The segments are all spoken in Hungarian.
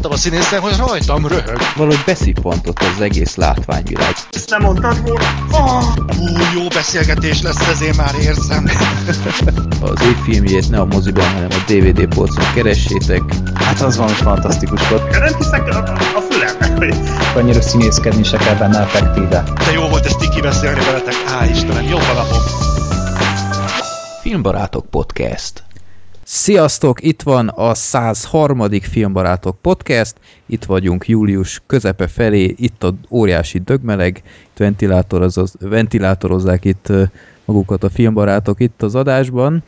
láttam a színészen, hogy rajtam röhög. Valahogy beszippantott az egész látványvilág. Ezt nem mondtad volna? Oh, hú, jó beszélgetés lesz, ezért már érzem. Az év filmjét ne a moziban, hanem a DVD polcon keressétek. Hát az valami fantasztikus volt. Nem hiszek a, a fülemnek, hogy... Annyira színészkedni se kell benne effektíve. De jó volt ezt tiki beszélni veletek. Á, Istenem, jó a napom. Filmbarátok Podcast. Sziasztok, itt van a 103. Filmbarátok Podcast, itt vagyunk július közepe felé, itt a óriási dögmeleg, itt ventilátoroz, ventilátorozzák itt magukat a filmbarátok itt az adásban,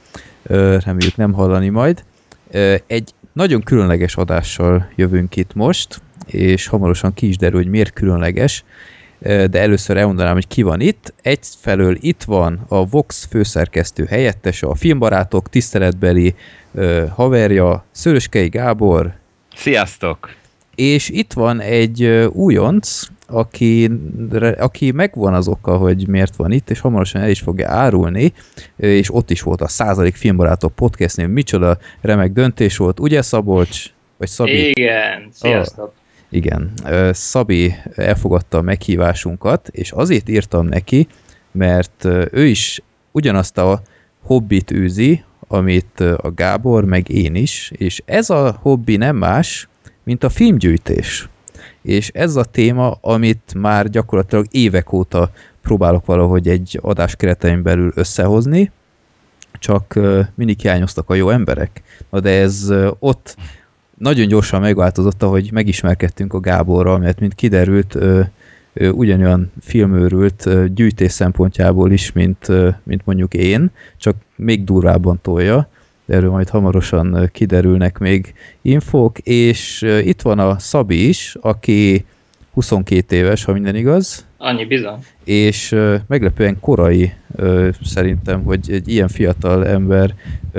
reméljük nem hallani majd. Egy nagyon különleges adással jövünk itt most, és hamarosan ki is derül, hogy miért különleges, de először elmondanám, hogy ki van itt. Egyfelől itt van a Vox főszerkesztő helyettese, a filmbarátok tiszteletbeli haverja, Szöröskei Gábor. Sziasztok! És itt van egy újonc, aki, aki megvan az oka, hogy miért van itt, és hamarosan el is fogja árulni, és ott is volt a századik filmbarátok podcastnél. Micsoda remek döntés volt, ugye Szabolcs? Vagy Szabi? Igen, sziasztok! Oh. Igen, Szabi elfogadta a meghívásunkat, és azért írtam neki, mert ő is ugyanazt a hobbit űzi, amit a Gábor, meg én is, és ez a hobbi nem más, mint a filmgyűjtés. És ez a téma, amit már gyakorlatilag évek óta próbálok valahogy egy adás keretein belül összehozni, csak mindig hiányoztak a jó emberek. Na de ez ott nagyon gyorsan megváltozott, ahogy megismerkedtünk a Gáborral, mert mint kiderült, ő, ő ugyanolyan filmőrült gyűjtés szempontjából is, mint, mint mondjuk én, csak még durvábban tolja, erről majd hamarosan kiderülnek még infók, és itt van a Szabi is, aki 22 éves, ha minden igaz. Annyi bizony. És meglepően korai szerintem, hogy egy ilyen fiatal ember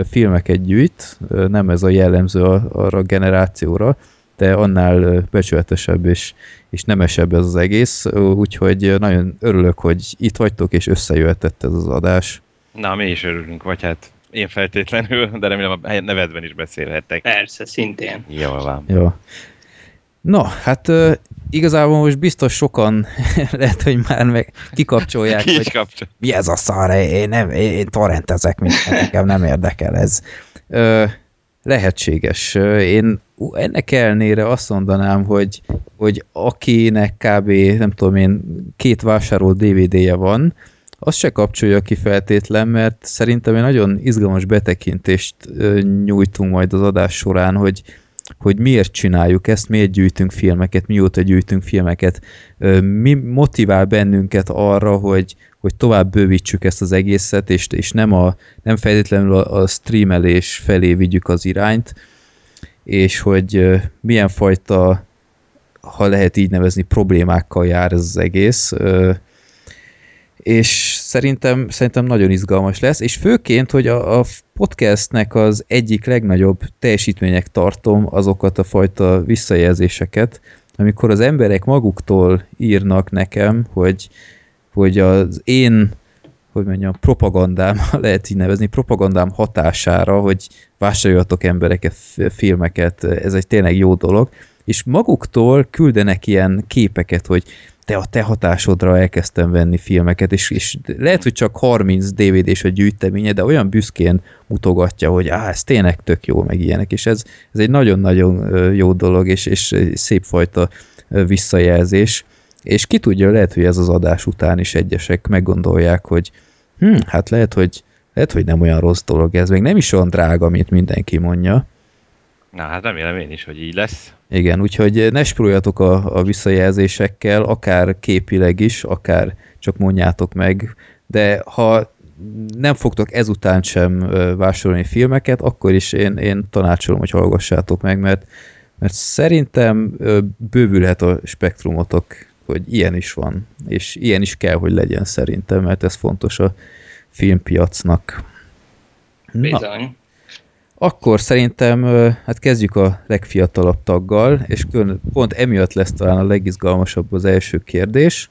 filmeket gyűjt, nem ez a jellemző arra a generációra, de annál becsületesebb és, és nemesebb ez az egész, úgyhogy nagyon örülök, hogy itt vagytok, és összejöhetett ez az adás. Na, mi is örülünk, vagy hát én feltétlenül, de remélem a nevedben is beszélhettek. Persze, szintén. Jól van. Jó. No, hát igazából most biztos sokan lehet, hogy már meg kikapcsolják, Ki hogy kapcsol. mi ez a szar, én, nem, én, torrentezek, mint nekem nem érdekel ez. Uh, lehetséges. Én ennek ellenére azt mondanám, hogy, hogy akinek kb. nem tudom én két vásárolt DVD-je van, azt se kapcsolja ki feltétlen, mert szerintem egy nagyon izgalmas betekintést nyújtunk majd az adás során, hogy, hogy miért csináljuk ezt, miért gyűjtünk filmeket, mióta gyűjtünk filmeket, mi motivál bennünket arra, hogy, hogy tovább bővítsük ezt az egészet, és, és nem, a, nem feltétlenül a, a streamelés felé vigyük az irányt, és hogy milyen fajta, ha lehet így nevezni, problémákkal jár ez az egész, és szerintem, szerintem nagyon izgalmas lesz, és főként, hogy a, a podcastnek az egyik legnagyobb teljesítmények tartom azokat a fajta visszajelzéseket, amikor az emberek maguktól írnak nekem, hogy, hogy az én hogy mondjam, propagandám, lehet így nevezni, propagandám hatására, hogy vásároljatok embereket, filmeket, ez egy tényleg jó dolog, és maguktól küldenek ilyen képeket, hogy te a te hatásodra elkezdtem venni filmeket, és, és lehet, hogy csak 30 DVD-s a gyűjteménye, de olyan büszkén mutogatja, hogy á, ez tényleg tök jó, meg ilyenek, és ez, ez egy nagyon-nagyon jó dolog, és, és szép fajta visszajelzés, és ki tudja, lehet, hogy ez az adás után is egyesek meggondolják, hogy hm, hát lehet, hogy lehet, hogy nem olyan rossz dolog ez, még nem is olyan drága, mint mindenki mondja. Na, hát remélem én is, hogy így lesz. Igen, úgyhogy ne spóroljatok a, a visszajelzésekkel, akár képileg is, akár csak mondjátok meg, de ha nem fogtok ezután sem vásárolni filmeket, akkor is én, én tanácsolom, hogy hallgassátok meg, mert, mert szerintem bővülhet a spektrumotok, hogy ilyen is van, és ilyen is kell, hogy legyen szerintem, mert ez fontos a filmpiacnak. Bizony. Na. Akkor szerintem hát kezdjük a legfiatalabb taggal, és pont emiatt lesz talán a legizgalmasabb az első kérdés,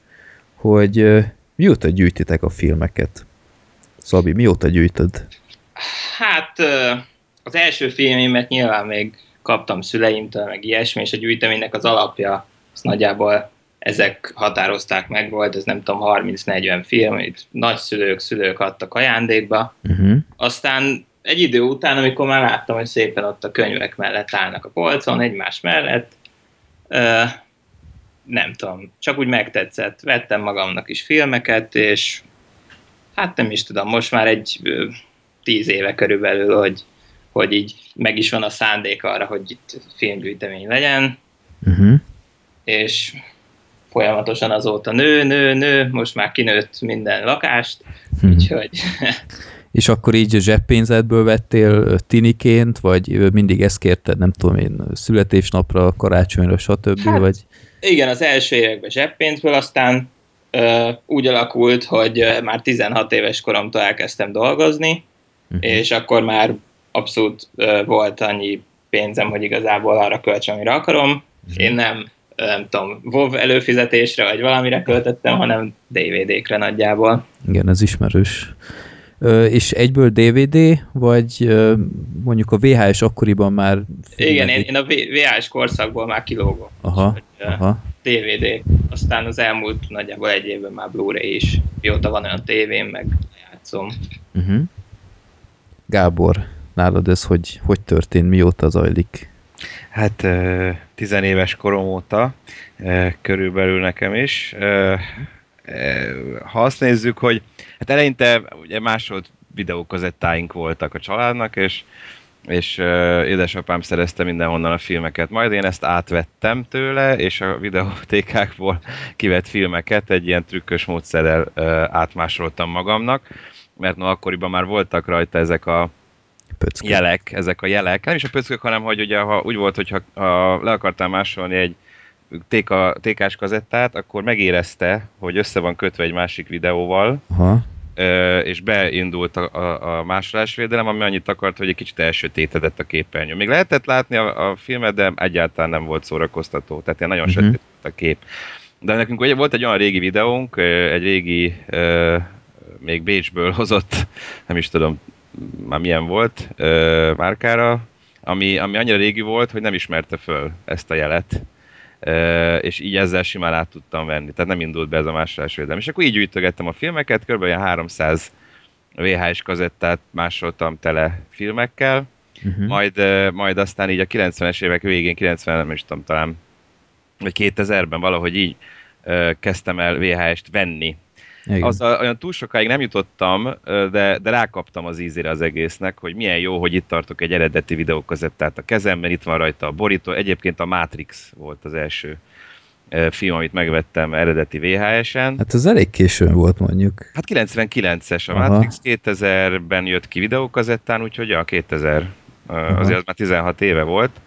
hogy mióta gyűjtitek a filmeket? Szabi, mióta gyűjtöd? Hát az első filmémet nyilván még kaptam szüleimtől, meg ilyesmi, és a gyűjteménynek az alapja, az nagyjából ezek határozták meg, volt ez nem tudom, 30-40 film, itt nagyszülők, szülők adtak ajándékba. Uh-huh. Aztán egy idő után, amikor már láttam, hogy szépen ott a könyvek mellett állnak a polcon, egymás mellett, ö, nem tudom, csak úgy megtetszett. Vettem magamnak is filmeket, és hát nem is tudom, most már egy ö, tíz éve körülbelül, hogy, hogy így meg is van a szándék arra, hogy itt filmgyűjtemény legyen, Uh-huh. és folyamatosan azóta nő, nő, nő, most már kinőtt minden lakást, Hm. úgyhogy És akkor így zseppénzetből vettél tiniként, vagy mindig ezt kérted, nem tudom én, születésnapra, karácsonyra, stb. Hát, vagy... igen, az első években zseppénzből, aztán ö, úgy alakult, hogy már 16 éves koromtól elkezdtem dolgozni, Uh-huh. és akkor már abszolút ö, volt annyi pénzem, hogy igazából arra költsem, amire akarom. Én nem, nem tudom, WoW előfizetésre vagy valamire költöttem, hanem DVD-kre nagyjából. Igen, ez ismerős. És egyből DVD, vagy mondjuk a VHS akkoriban már... Igen, én, én a VHS korszakból már kilógom. Aha, aha. DVD. Aztán az elmúlt nagyjából egy évben már Blu-ray is. Mióta van olyan tévém, meg játszom. Uh-huh. Gábor, nálad ez hogy, hogy történt, mióta zajlik? Hát tizenéves korom óta körülbelül nekem is. Ha azt nézzük, hogy hát eleinte ugye másolt videókazettáink voltak a családnak, és és uh, édesapám szerezte mindenhonnan a filmeket. Majd én ezt átvettem tőle, és a videótékákból kivett filmeket egy ilyen trükkös módszerrel uh, átmásoltam magamnak, mert no, akkoriban már voltak rajta ezek a Pöckök. jelek, ezek a jelek. Nem is a pöckök, hanem hogy ugye ha úgy volt, hogy ha, ha le akartál másolni egy téka, tékás kazettát, akkor megérezte, hogy össze van kötve egy másik videóval, Aha. és beindult a, a, a másolásvédelem, ami annyit akart, hogy egy kicsit elsötétedett a képernyő. Még lehetett látni a, a filmet, de egyáltalán nem volt szórakoztató, tehát ilyen nagyon Mhm. uh-huh. sötét volt a kép. De nekünk ugye volt egy olyan régi videónk, egy régi, még Bécsből hozott, nem is tudom már milyen volt, márkára, ami, ami annyira régi volt, hogy nem ismerte föl ezt a jelet. És így ezzel simán át tudtam venni. Tehát nem indult be ez a másolásvédelem. És akkor így gyűjtögettem a filmeket, kb. ilyen 300 VHS kazettát másoltam tele filmekkel, Uh-huh. majd, majd aztán így a 90-es évek végén, 90 nem is tudom, talán vagy 2000-ben valahogy így kezdtem el VHS-t venni. Igen. Azzal olyan túl sokáig nem jutottam, de, de rákaptam az ízére az egésznek, hogy milyen jó, hogy itt tartok egy eredeti videókazettát a kezemben, itt van rajta a borító. Egyébként a Matrix volt az első film, amit megvettem eredeti VHS-en. Hát ez elég későn volt mondjuk. Hát 99-es a Aha. Matrix, 2000-ben jött ki videókazettán, úgyhogy ja, 2000, ö, azért az már 16 éve volt.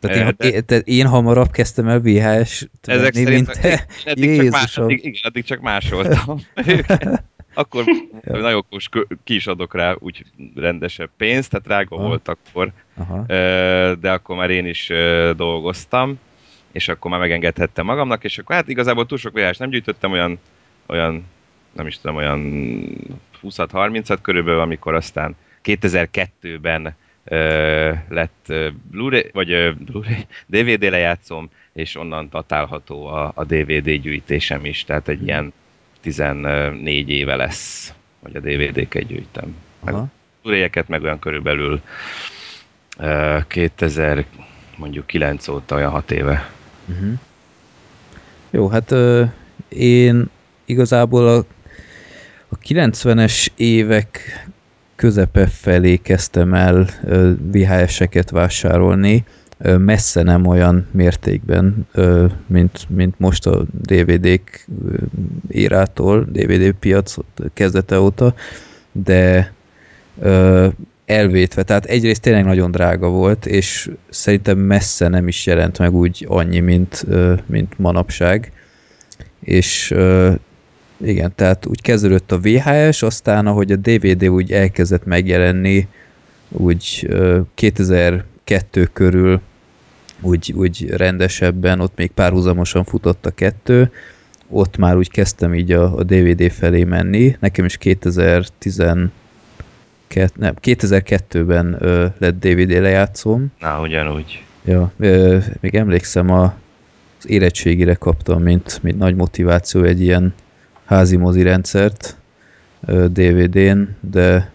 Tehát Eh, én, de- én, tehát én hamarabb kezdtem el VHS-t Ezek venni, mint te. eddig csak, más, Jézusom. addig, igen, addig csak másoltam. Akkor nagyon okos, ki is adok rá úgy rendesebb pénzt, tehát drága Aha. volt akkor, Aha. De akkor már én is dolgoztam, és akkor már megengedhettem magamnak, és akkor hát igazából túl sok VHS nem gyűjtöttem, olyan, olyan nem is tudom, olyan 20-30-at körülbelül, amikor aztán 2002-ben ö, lett ö, Blu-ray, vagy ö, Blu-ray, DVD lejátszom, és onnan datálható a, a DVD gyűjtésem is, tehát egy ilyen 14 éve lesz, hogy a DVD-ket gyűjtem. Meg Aha. Blu-ray-eket meg olyan körülbelül ö, 2000 mondjuk 9 óta, olyan 6 éve. Uh-huh. Jó, hát ö, én igazából a, a 90-es évek közepe felé kezdtem el VHS-eket vásárolni, messze nem olyan mértékben, mint, mint most a DVD-k érától, DVD piac kezdete óta, de elvétve, tehát egyrészt tényleg nagyon drága volt, és szerintem messze nem is jelent meg úgy annyi, mint, mint manapság. És igen, tehát úgy kezdődött a VHS, aztán ahogy a DVD úgy elkezdett megjelenni, úgy ö, 2002 körül úgy, úgy rendesebben, ott még párhuzamosan futott a kettő, ott már úgy kezdtem így a, a DVD felé menni. Nekem is 2010 2002, nem, 2002-ben ö, lett DVD lejátszóm. Na, ugyanúgy. Ja, ö, még emlékszem, a, az érettségire kaptam, mint, mint nagy motiváció egy ilyen házi mozi rendszert DVD-n, de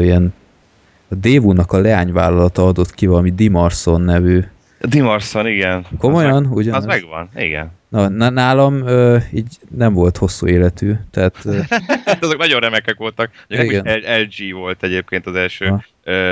ilyen a Dévúnak a leányvállalata adott ki valami Dimarson nevű. Dimarson, igen. Komolyan? Az, meg, Ugyanaz? az megvan, igen. Na, nálam ö, így nem volt hosszú életű, tehát ö, azok nagyon remekek voltak. Igen. LG volt egyébként az első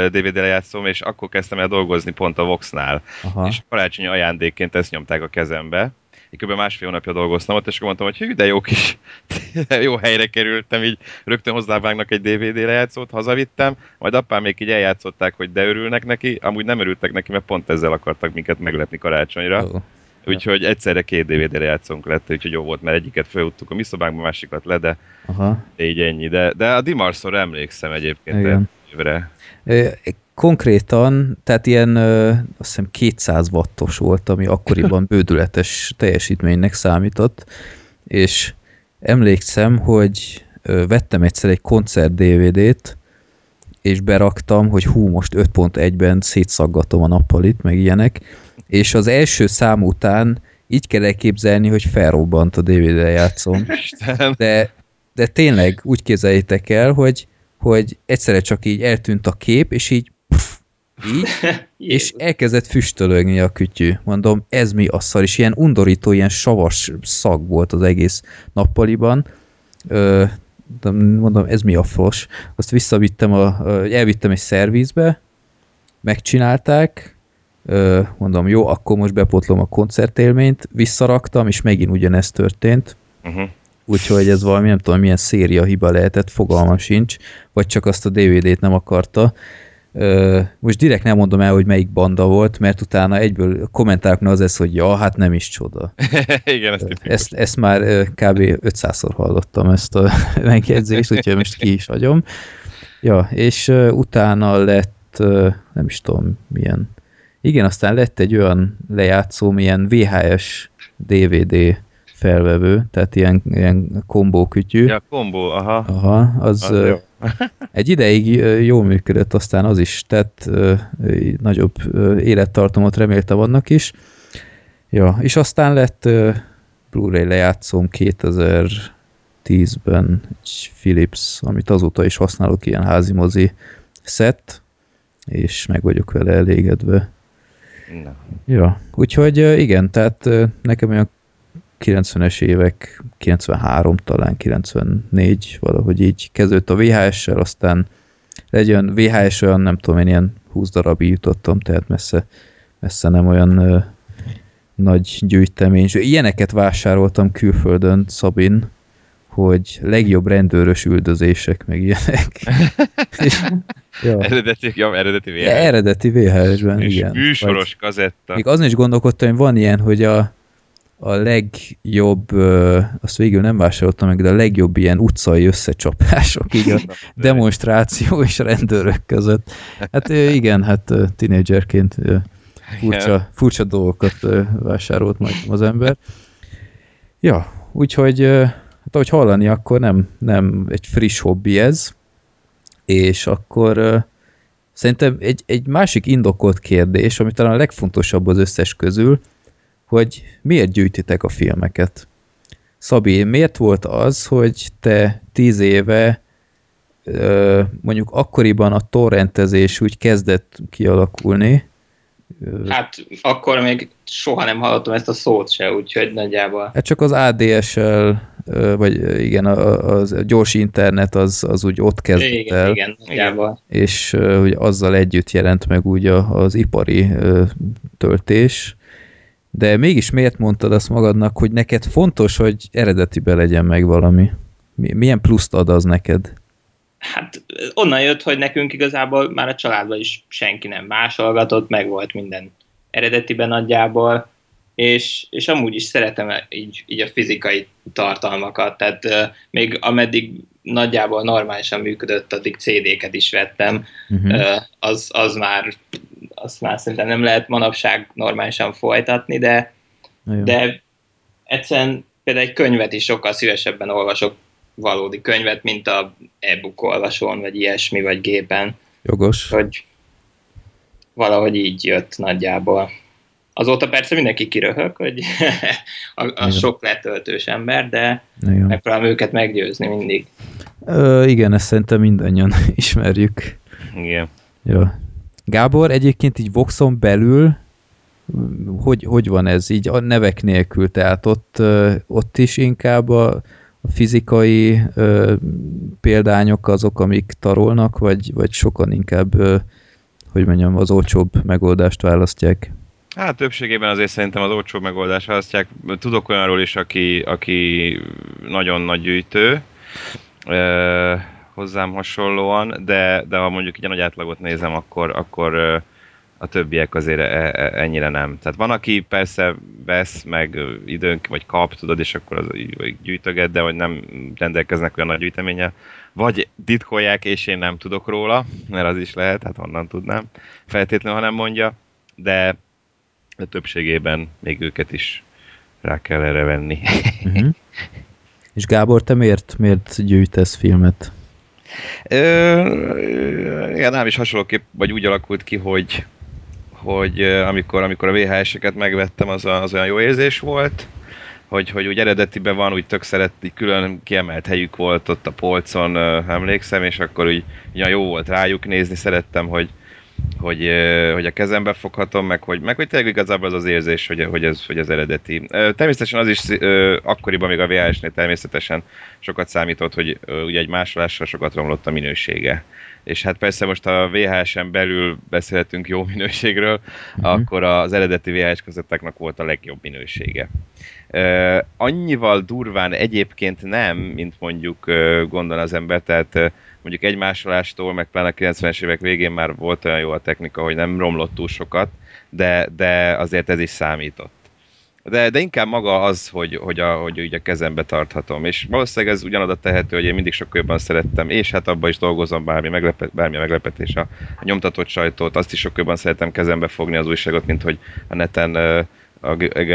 DVD lejátszóm, és akkor kezdtem el dolgozni pont a Voxnál. aha, És karácsonyi ajándékként ezt nyomták a kezembe. Én kb. másfél hónapja dolgoztam ott, és akkor mondtam, hogy hű, de jó kis, jó helyre kerültem, így rögtön hozzávágnak egy DVD lejátszót, hazavittem, majd apám még így eljátszották, hogy de örülnek neki, amúgy nem örültek neki, mert pont ezzel akartak minket meglepni karácsonyra. Ó, Úgyhogy egyszerre két DVD lejátszónk lett, úgyhogy jó volt, mert egyiket felúttuk a mi szobánkba, másikat le, de aha. így ennyi. De, de a Dimarszor emlékszem egyébként évre. Konkrétan, tehát ilyen ö, azt hiszem 200 wattos volt, ami akkoriban bődületes teljesítménynek számított, és emlékszem, hogy ö, vettem egyszer egy koncert DVD-t, és beraktam, hogy hú, most 5.1-ben szétszaggatom a nappalit, meg ilyenek, és az első szám után így kell elképzelni, hogy felrobbant a DVD játszom. De, de tényleg úgy képzeljétek el, hogy, hogy egyszerre csak így eltűnt a kép, és így így, és elkezdett füstölögni a kütyű. Mondom, ez mi a szar? És ilyen undorító, ilyen savas szag volt az egész nappaliban. Ö, mondom, ez mi a fos? Azt visszavittem, a, elvittem egy szervizbe, megcsinálták, mondom, jó, akkor most bepotlom a koncertélményt, visszaraktam, és megint ugyanezt történt. Uh-huh. Úgyhogy ez valami, nem tudom, milyen széria hiba lehetett, fogalma sincs, vagy csak azt a DVD-t nem akarta. Most direkt nem mondom el, hogy melyik banda volt, mert utána egyből kommentáloknál az lesz, hogy ja, hát nem is csoda. Igen, ezt tipikus. Ezt, ezt már kb. 500-szor hallottam ezt a megjegyzést, úgyhogy most ki is hagyom. Ja, és utána lett, nem is tudom, milyen, igen, aztán lett egy olyan lejátszó, ilyen VHS DVD felvevő, tehát ilyen, ilyen kombókütyű. Ja, kombó, aha. Aha, az, Az az jó. Egy ideig jól működött, aztán az is tett nagyobb élettartamot reméltem annak is. Ja, és aztán lett Blu-ray lejátszóm 2010-ben egy Philips, amit azóta is használok, ilyen házi mozi set, és meg vagyok vele elégedve. Na. Ja, úgyhogy igen, tehát nekem olyan 90-es évek, 93 talán, 94, valahogy így kezdődött a VHS-sel, aztán legyen VHS olyan, nem tudom én, ilyen 20 darabig jutottam, tehát messze, messze nem olyan ö, nagy gyűjtemény. És Ilyeneket vásároltam külföldön, Szabin, hogy legjobb rendőrös üldözések, meg ilyenek. És, ja, Eredeti, ja, eredeti VHS. eredeti VHS-ben, igen. Vagy- műsoros kazetta. még azon is gondolkodtam, hogy van ilyen, hogy a, a legjobb, azt végül nem vásároltam meg, de a legjobb ilyen utcai összecsapások, így a demonstráció és rendőrök között. Hát igen, hát tinédzserként furcsa, furcsa dolgokat vásárolt majd az ember. Ja, úgyhogy hát ahogy hallani, akkor nem, nem egy friss hobbi ez, és akkor Szerintem egy, egy másik indokolt kérdés, ami talán a legfontosabb az összes közül, hogy miért gyűjtitek a filmeket? Szabi, miért volt az, hogy te tíz éve mondjuk akkoriban a torrentezés úgy kezdett kialakulni, Hát akkor még soha nem hallottam ezt a szót se, úgyhogy nagyjából. hát csak az ADSL, vagy igen, a, a, gyors internet az, az úgy ott kezdett Igen, el. igen, nagyjából. és hogy azzal együtt jelent meg úgy az ipari töltés. De mégis miért mondtad azt magadnak, hogy neked fontos, hogy eredetibe legyen meg valami? Mi, milyen pluszt ad az neked? Hát onnan jött, hogy nekünk igazából már a családban is senki nem másolgatott, meg volt minden eredetiben nagyjából, és, és amúgy is szeretem így, így a fizikai tartalmakat, tehát uh, még ameddig nagyjából normálisan működött, addig CD-ket is vettem, Uh-huh. uh, az, az már azt már szerintem nem lehet manapság normálisan folytatni, de, de egyszerűen például egy könyvet is sokkal szívesebben olvasok valódi könyvet, mint a e-book olvasón, vagy ilyesmi, vagy gépen, Jogos. hogy valahogy így jött nagyjából. Azóta persze mindenki kiröhög, hogy a, a sok letöltős ember, de Igen. megpróbálom őket meggyőzni mindig. Ö, igen, ezt szerintem mindannyian ismerjük. Igen. Ja. Gábor, egyébként így Voxon belül hogy, hogy van ez így a nevek nélkül, tehát ott, ott is inkább a, fizikai ö, példányok azok, amik tarolnak, vagy, vagy sokan inkább, ö, hogy mondjam, az olcsóbb megoldást választják? Hát többségében azért szerintem az olcsó megoldás választják. Tudok olyanról is, aki, aki nagyon nagy gyűjtő, ö, hozzám hasonlóan, de, de ha mondjuk így a nagy átlagot nézem, akkor, akkor a többiek azért e- e- ennyire nem. Tehát van, aki persze vesz, meg időnk, vagy kap, tudod, és akkor az gyűjtöget, de hogy nem rendelkeznek olyan nagy gyűjteménnyel. Vagy titkolják, és én nem tudok róla, mert az is lehet, hát honnan tudnám, feltétlenül, ha nem mondja, de, de többségében még őket is rá kell erre venni. Uh-huh. És Gábor, te miért, miért gyűjtesz filmet? Ö, igen, nem is hasonlóképp, vagy úgy alakult ki, hogy, hogy amikor, amikor a VHS-eket megvettem, az, a, az olyan jó érzés volt, hogy, hogy úgy eredetiben van, úgy tök szeret, így külön kiemelt helyük volt ott a polcon, emlékszem, és akkor úgy, úgy jó volt rájuk nézni, szerettem, hogy, hogy, hogy a kezembe foghatom, meg hogy, meg hogy tényleg igazából az az érzés, hogy, hogy, ez, hogy ez eredeti. Természetesen az is akkoriban még a VHS-nél természetesen sokat számított, hogy ugye egy másolással sokat romlott a minősége. És hát persze most a VHS-en belül beszélhetünk jó minőségről, Mhm. akkor az eredeti VHS kazettáknak volt a legjobb minősége. Annyival durván egyébként nem, mint mondjuk gondol az ember, tehát mondjuk egy másolástól, meg pláne a 90-es évek végén már volt olyan jó a technika, hogy nem romlott túl sokat, de, de azért ez is számított. De, de inkább maga az, hogy, hogy, a, hogy úgy a kezembe tarthatom. És valószínűleg ez ugyanoda tehető, hogy én mindig sokkal jobban szerettem, és hát abban is dolgozom bármi, meglepet, bármi meglepetés. A, a nyomtatott sajtót, azt is sokkal jobban szeretem kezembe fogni az újságot, mint hogy a neten a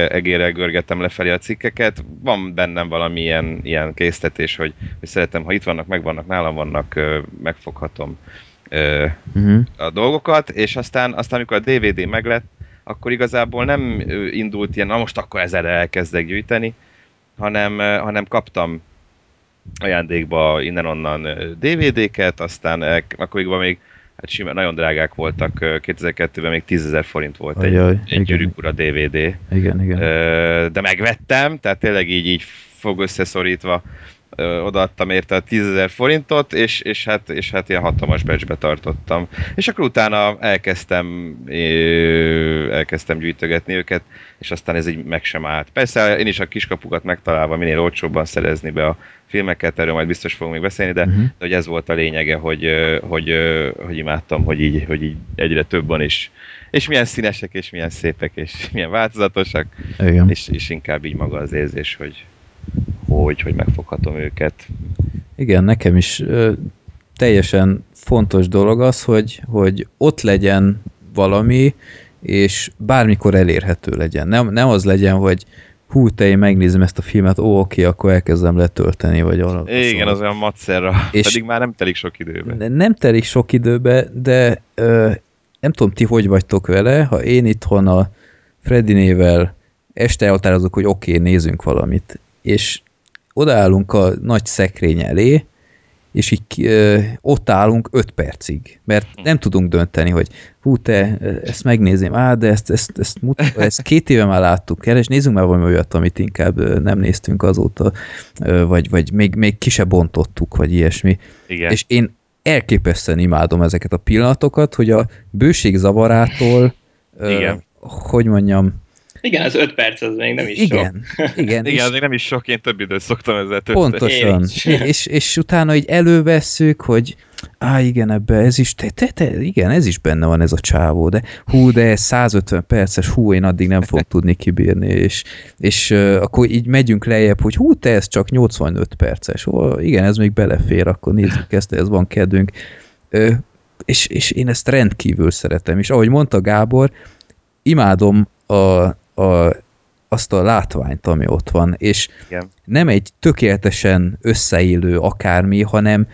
egérrel görgetem lefelé a cikkeket. Van bennem valami ilyen, ilyen késztetés, hogy, hogy szeretem, ha itt vannak, megvannak, nálam vannak, megfoghatom Uh-huh. a dolgokat, és aztán, aztán amikor a DVD meglett, akkor igazából nem indult ilyen, na most akkor ezzel elkezdek gyűjteni, hanem, hanem kaptam ajándékba innen-onnan DVD-ket, aztán el, akkoriban még hát simán, nagyon drágák voltak, ö, 2002-ben még 10 000 forint volt egy, Ajaj, egy igen. Gyűrűk Ura DVD. Igen, igen. De megvettem, tehát tényleg így, így fog összeszorítva odaadtam érte 10 000 forintot, és, és, hát, és hát ilyen hatalmas becsbe tartottam. És akkor utána elkezdtem, elkezdtem gyűjtögetni őket, és aztán ez így meg sem állt. Persze én is a kiskapukat megtalálva minél olcsóbban szerezni be a filmeket, erről majd biztos fogunk még beszélni, de, Uh-huh. de hogy ez volt a lényege, hogy, hogy, hogy imádtam, hogy így, hogy így egyre több van is. És milyen színesek, és milyen szépek, és milyen változatosak, Igen. és, és inkább így maga az érzés, hogy, hogy, hogy megfoghatom őket. Igen, nekem is ö, teljesen fontos dolog az, hogy, hogy ott legyen valami, és bármikor elérhető legyen. Nem, nem az legyen, hogy hú, te én megnézem ezt a filmet, ó, oké, akkor elkezdem letölteni, vagy arra. Igen, az olyan macerra, És- pedig már nem telik sok időbe. Ne- Nem telik sok időbe, de ö, nem tudom, ti hogy vagytok vele, ha én itthon a Fredinével este elhatározok, hogy oké, okay, nézzünk valamit, és odaállunk a nagy szekrény elé, és így ott állunk 5 percig, mert nem tudunk dönteni, hogy hú, te ezt megnézném, á, de ezt, ezt, ezt, mut, ezt két éve már láttuk el, és nézzünk már valami olyat, amit inkább nem néztünk azóta, vagy, vagy még, még ki se bontottuk, vagy ilyesmi. Igen. És én elképesztően imádom ezeket a pillanatokat, hogy a bőség zavarától, Igen. hogy mondjam, Igen, az öt perc az még nem is sok. igen, igen, Igen, az még nem is sok, én több időt szoktam ezzel tölteni. pontosan, Én és, és utána így elővesszük, hogy á, igen, ebbe ez is, te, te, te, igen, ez is benne van ez a csávó, de hú, de ez 150 perces, hú, én addig nem fog tudni kibírni, és, és uh, akkor így megyünk lejjebb, hogy hú, te ez csak 85 perces, ó, igen, ez még belefér, akkor nézzük ezt, ez van kedvünk. Ö, és, és én ezt rendkívül szeretem, és ahogy mondta Gábor, imádom a, a azt a látványt, ami ott van, és Igen. nem egy tökéletesen összeillő akármi, hanem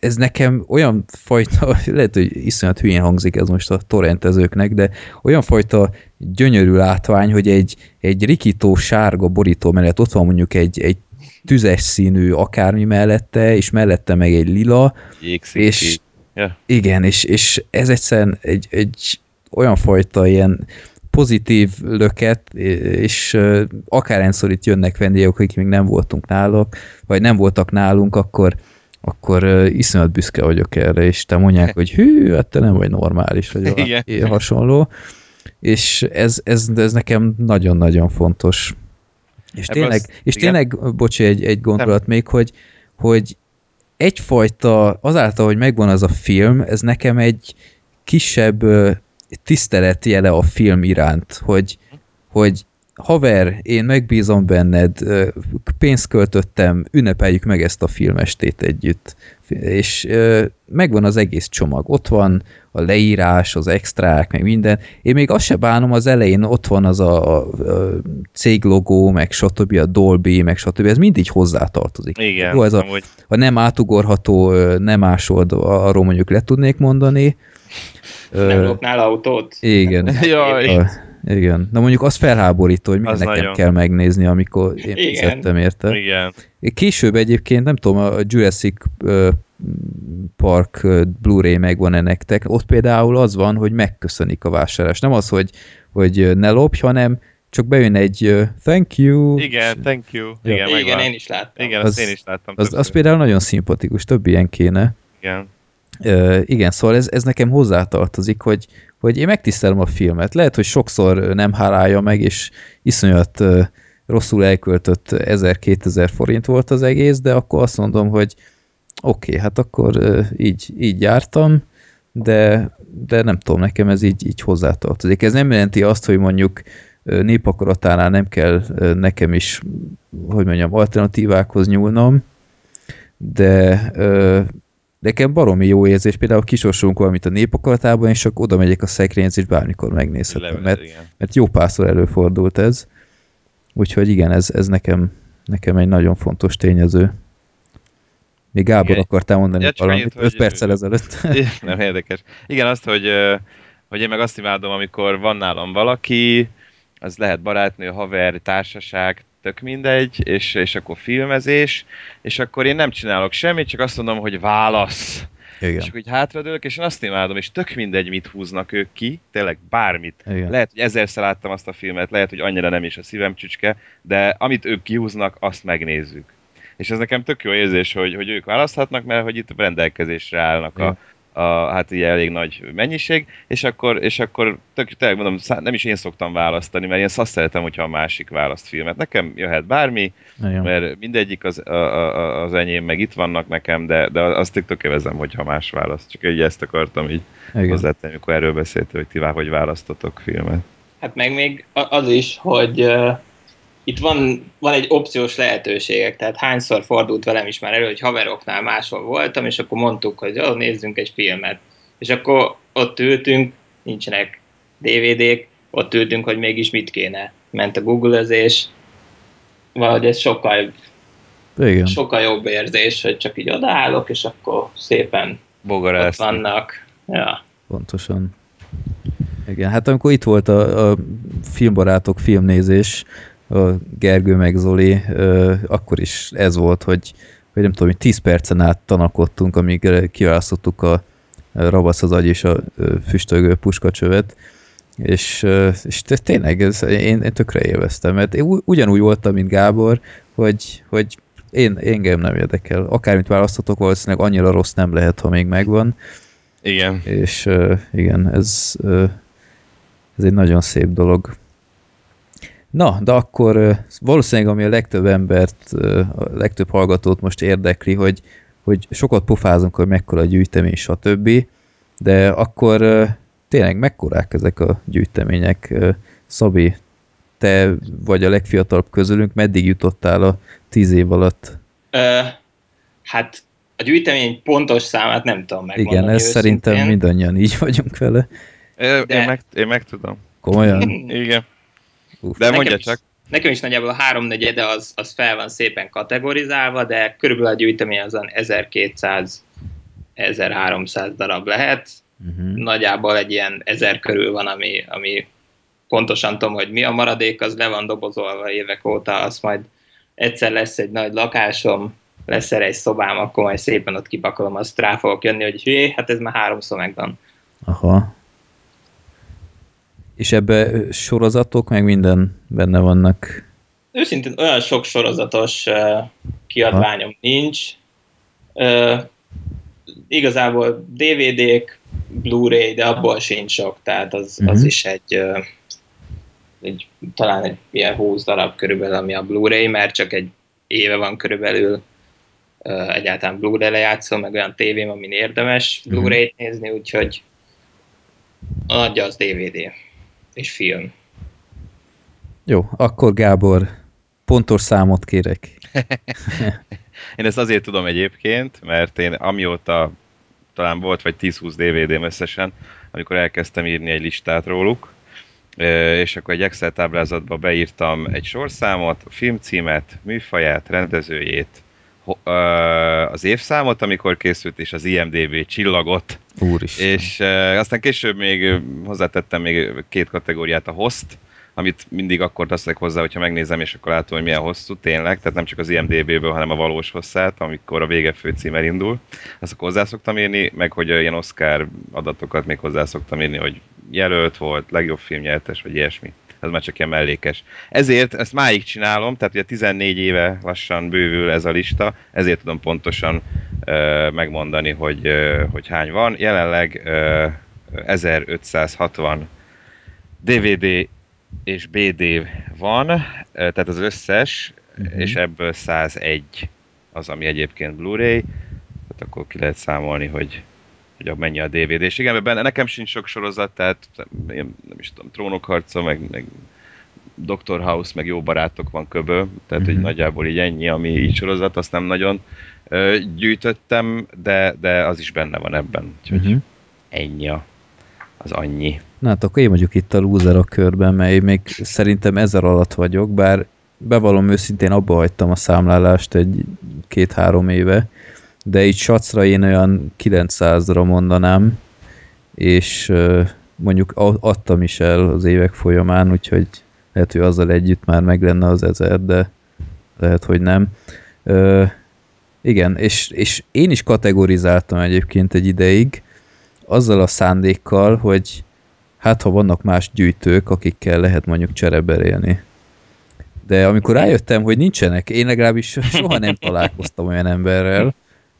ez nekem olyan fajta, lehet, hogy iszonyat hülyén hangzik ez most a torrentezőknek, de olyan fajta gyönyörű látvány, hogy egy, egy rikító sárga borító mellett ott van mondjuk egy, egy tüzes színű akármi mellette, és mellette meg egy lila, Jégszik és ki. Ja. igen, és, és ez egyszerűen egy, egy olyan fajta ilyen pozitív löket, és akárhányszor itt jönnek vendégek, akik még nem voltunk náluk, vagy nem voltak nálunk, akkor akkor iszonyat büszke vagyok erre, és te mondják, hogy hű, hát te nem vagy normális, vagy Igen. hasonló. És ez, ez, ez nekem nagyon-nagyon fontos. És Ebből tényleg, az- és igen. tényleg, bocsi, egy, egy gondolat még, hogy, hogy egyfajta, azáltal, hogy megvan az a film, ez nekem egy kisebb ö, tiszteletjele a film iránt, hogy, hogy haver, én megbízom benned, pénzt költöttem, ünnepeljük meg ezt a filmestét együtt. És megvan az egész csomag. Ott van a leírás, az extrák, meg minden. Én még azt se bánom, az elején ott van az a, a, a céglogó, meg stb. a Dolby, meg stb. Ez mind így hozzátartozik. Igen, Jó, ez a, amúgy a nem átugorható, nem másold, arról mondjuk le tudnék mondani. Nem lopnál autót? igen. Jaj. Igen. Na mondjuk az felháborító, hogy miért Az nekem nagyon. kell megnézni, amikor én Igen. fizettem érte. Igen. Később egyébként, nem tudom, a Jurassic Park Blu-ray megvan-e nektek, ott például az van, hogy megköszönik a vásárlás. Nem az, hogy, hogy ne lopj, hanem csak bejön egy ö, thank you. Igen, thank you. Ja. Igen, Igen, megvan. én is láttam. Igen, Az- azt én is láttam. Az, az többször. például nagyon szimpatikus, több ilyen kéne. Igen. Ö, igen, szóval ez, ez nekem hozzátartozik, hogy, hogy én megtisztelem a filmet. Lehet, hogy sokszor nem hálálja meg, és iszonyat ö, rosszul elköltött 1000-2000 forint volt az egész, de akkor azt mondom, hogy oké, okay, hát akkor ö, így, így jártam, de, de nem tudom, nekem ez így, így hozzátartozik. Ez nem jelenti azt, hogy mondjuk népakaratánál nem kell nekem is, hogy mondjam, alternatívákhoz nyúlnom, de nekem baromi jó érzés, például kisorsolunk valamit a népakaratában, és csak oda megyek a szekrényhez, és bármikor megnézhetem, Level, mert, igen. mert jó párszor előfordult ez. Úgyhogy igen, ez, ez nekem, nekem egy nagyon fontos tényező. Még Gábor Igen. akartál mondani Ja, valamit annyit, 5 hogy- perccel ezelőtt. nem érdekes. Igen, azt, hogy, hogy én meg azt imádom, amikor van nálam valaki, az lehet barátnő, haver, társaság, tök mindegy, és, és akkor filmezés, és akkor én nem csinálok semmit, csak azt mondom, hogy válasz. Igen. És akkor így hátradőlök, és én azt imádom, és tök mindegy, mit húznak ők ki, tényleg bármit. Igen. Lehet, hogy ezerszer láttam azt a filmet, lehet, hogy annyira nem is a szívem csücske, de amit ők kihúznak, azt megnézzük. És ez nekem tök jó érzés, hogy, hogy ők választhatnak, mert hogy itt rendelkezésre állnak a, a, hát ilyen elég nagy mennyiség, és akkor, és akkor tök, tényleg mondom, nem is én szoktam választani, mert én azt szeretem, hogyha a másik választ filmet. Nekem jöhet bármi, Igen. mert mindegyik az, a, a, az enyém, meg itt vannak nekem, de, de azt tök évezem, hogyha más választ. Csak így ezt akartam így Igen. hozzátenni, amikor erről beszéltél, hogy ti hogy választotok filmet. Hát meg még az is, hogy uh, itt van, van egy opciós lehetőségek, tehát hányszor fordult velem is már elő, hogy haveroknál máshol voltam, és akkor mondtuk, hogy jó, nézzünk egy filmet. És akkor ott ültünk, nincsenek DVD-k, ott ültünk, hogy mégis mit kéne. Ment a googlezés, valahogy ez sokkal, Igen. sokkal jobb érzés, hogy csak így odaállok, és akkor szépen ott Bogarász. vannak. Ja. Pontosan. Igen, hát amikor itt volt a, a filmbarátok filmnézés, a Gergő meg Zoli, akkor is ez volt, hogy, hogy nem tudom, hogy 10 percen át tanakodtunk, amíg kiválasztottuk a Rabasz az agy és a füstölgő puskacsövet, és, és tényleg ez, én, én tökre élveztem, mert én ugyanúgy voltam, mint Gábor, hogy, hogy én, engem nem érdekel. Akármit választotok, valószínűleg annyira rossz nem lehet, ha még megvan, Igen. és uh, igen, ez, uh, ez egy nagyon szép dolog. Na, de akkor valószínűleg ami a legtöbb embert, a legtöbb hallgatót most érdekli, hogy, hogy sokat pofázunk, hogy mekkora a gyűjtemény, stb. De akkor tényleg mekkorák ezek a gyűjtemények? Szabi, te vagy a legfiatalabb közülünk, meddig jutottál a tíz év alatt? Ö, hát a gyűjtemény pontos számát nem tudom megmondani Igen, ez őszintén. Uf. De mondja Nekem csak. Is, nekem is nagyjából a háromnegyede az, az fel van szépen kategorizálva, de körülbelül a gyűjtemény azon 1200-1300 darab lehet. Uh-huh. Nagyjából egy ilyen ezer körül van, ami, ami pontosan tudom, hogy mi a maradék, az le van dobozolva évek óta, azt majd egyszer lesz egy nagy lakásom, lesz erre egy szobám, akkor majd szépen ott kipakolom, azt rá fogok jönni, hogy hé, hát ez már háromszor megvan. Aha. És ebbe sorozatok, meg minden benne vannak. Őszintén olyan sok sorozatos uh, kiadványom nincs. Uh, igazából DVD-k, Blu-ray, de abból sincs sok, tehát az, uh-huh. az Mhm. is egy, uh, egy, talán egy ilyen 20 darab körülbelül, ami a Blu-ray, mert csak egy éve van körülbelül uh, egyáltalán Blu-ray lejátszó, meg olyan tévém, amin érdemes Mhm. Blu-ray-t nézni, úgyhogy a nagyja az DVD és film. Jó, akkor Gábor, pontos számot kérek. Én ezt azért tudom egyébként, mert én amióta talán volt vagy 10-20 DVD-m összesen, amikor elkezdtem írni egy listát róluk, és akkor egy Excel táblázatba beírtam egy sorszámot, filmcímet, műfaját, rendezőjét, az évszámot, amikor készült, és az IMDB csillagot, Úristen. és aztán később még hozzátettem még két kategóriát, a host, amit mindig akkor teszek hozzá, hogyha megnézem, és akkor látom, hogy milyen hosszú tényleg, tehát nem csak az IMDB-ből, hanem a valós hosszát, amikor a vége főcím elindul. Azt akkor hozzá szoktam írni, meg hogy ilyen Oscar adatokat még hozzá szoktam írni, hogy jelölt volt, legjobb filmnyertes, vagy ilyesmi. Ez már csak ilyen mellékes. Ezért ezt máig csinálom, tehát ugye 14 éve lassan bővül ez a lista, ezért tudom pontosan ö, megmondani, hogy, ö, hogy hány van. Jelenleg ö, 1560 DVD és BD van, ö, tehát az összes, Mhm. és ebből 101 az, ami egyébként Blu-ray, tehát akkor ki lehet számolni, hogy hogy a- mennyi a DVD. És igen, benne nekem sincs sok sorozat, tehát én nem is tudom, Trónokharca, meg, meg Dr. House, meg jó barátok van köbö, tehát hogy Mhm. nagyjából így ennyi, ami így sorozat, azt nem nagyon ö, gyűjtöttem, de, de az is benne van ebben, úgyhogy Uh-huh. ennyi a, az annyi. Na hát akkor én vagyok itt a a körben, én még szerintem ezer alatt vagyok, bár bevallom őszintén abba hagytam a számlálást egy két-három éve, de így sacra én olyan 900-ra mondanám, és mondjuk adtam is el az évek folyamán, úgyhogy lehet, hogy azzal együtt már meg lenne az ezer, de lehet, hogy nem. Ö, igen, és, és én is kategorizáltam egyébként egy ideig, azzal a szándékkal, hogy hát ha vannak más gyűjtők, akikkel lehet mondjuk csereberélni. De amikor rájöttem, hogy nincsenek, én legalábbis soha nem találkoztam olyan emberrel,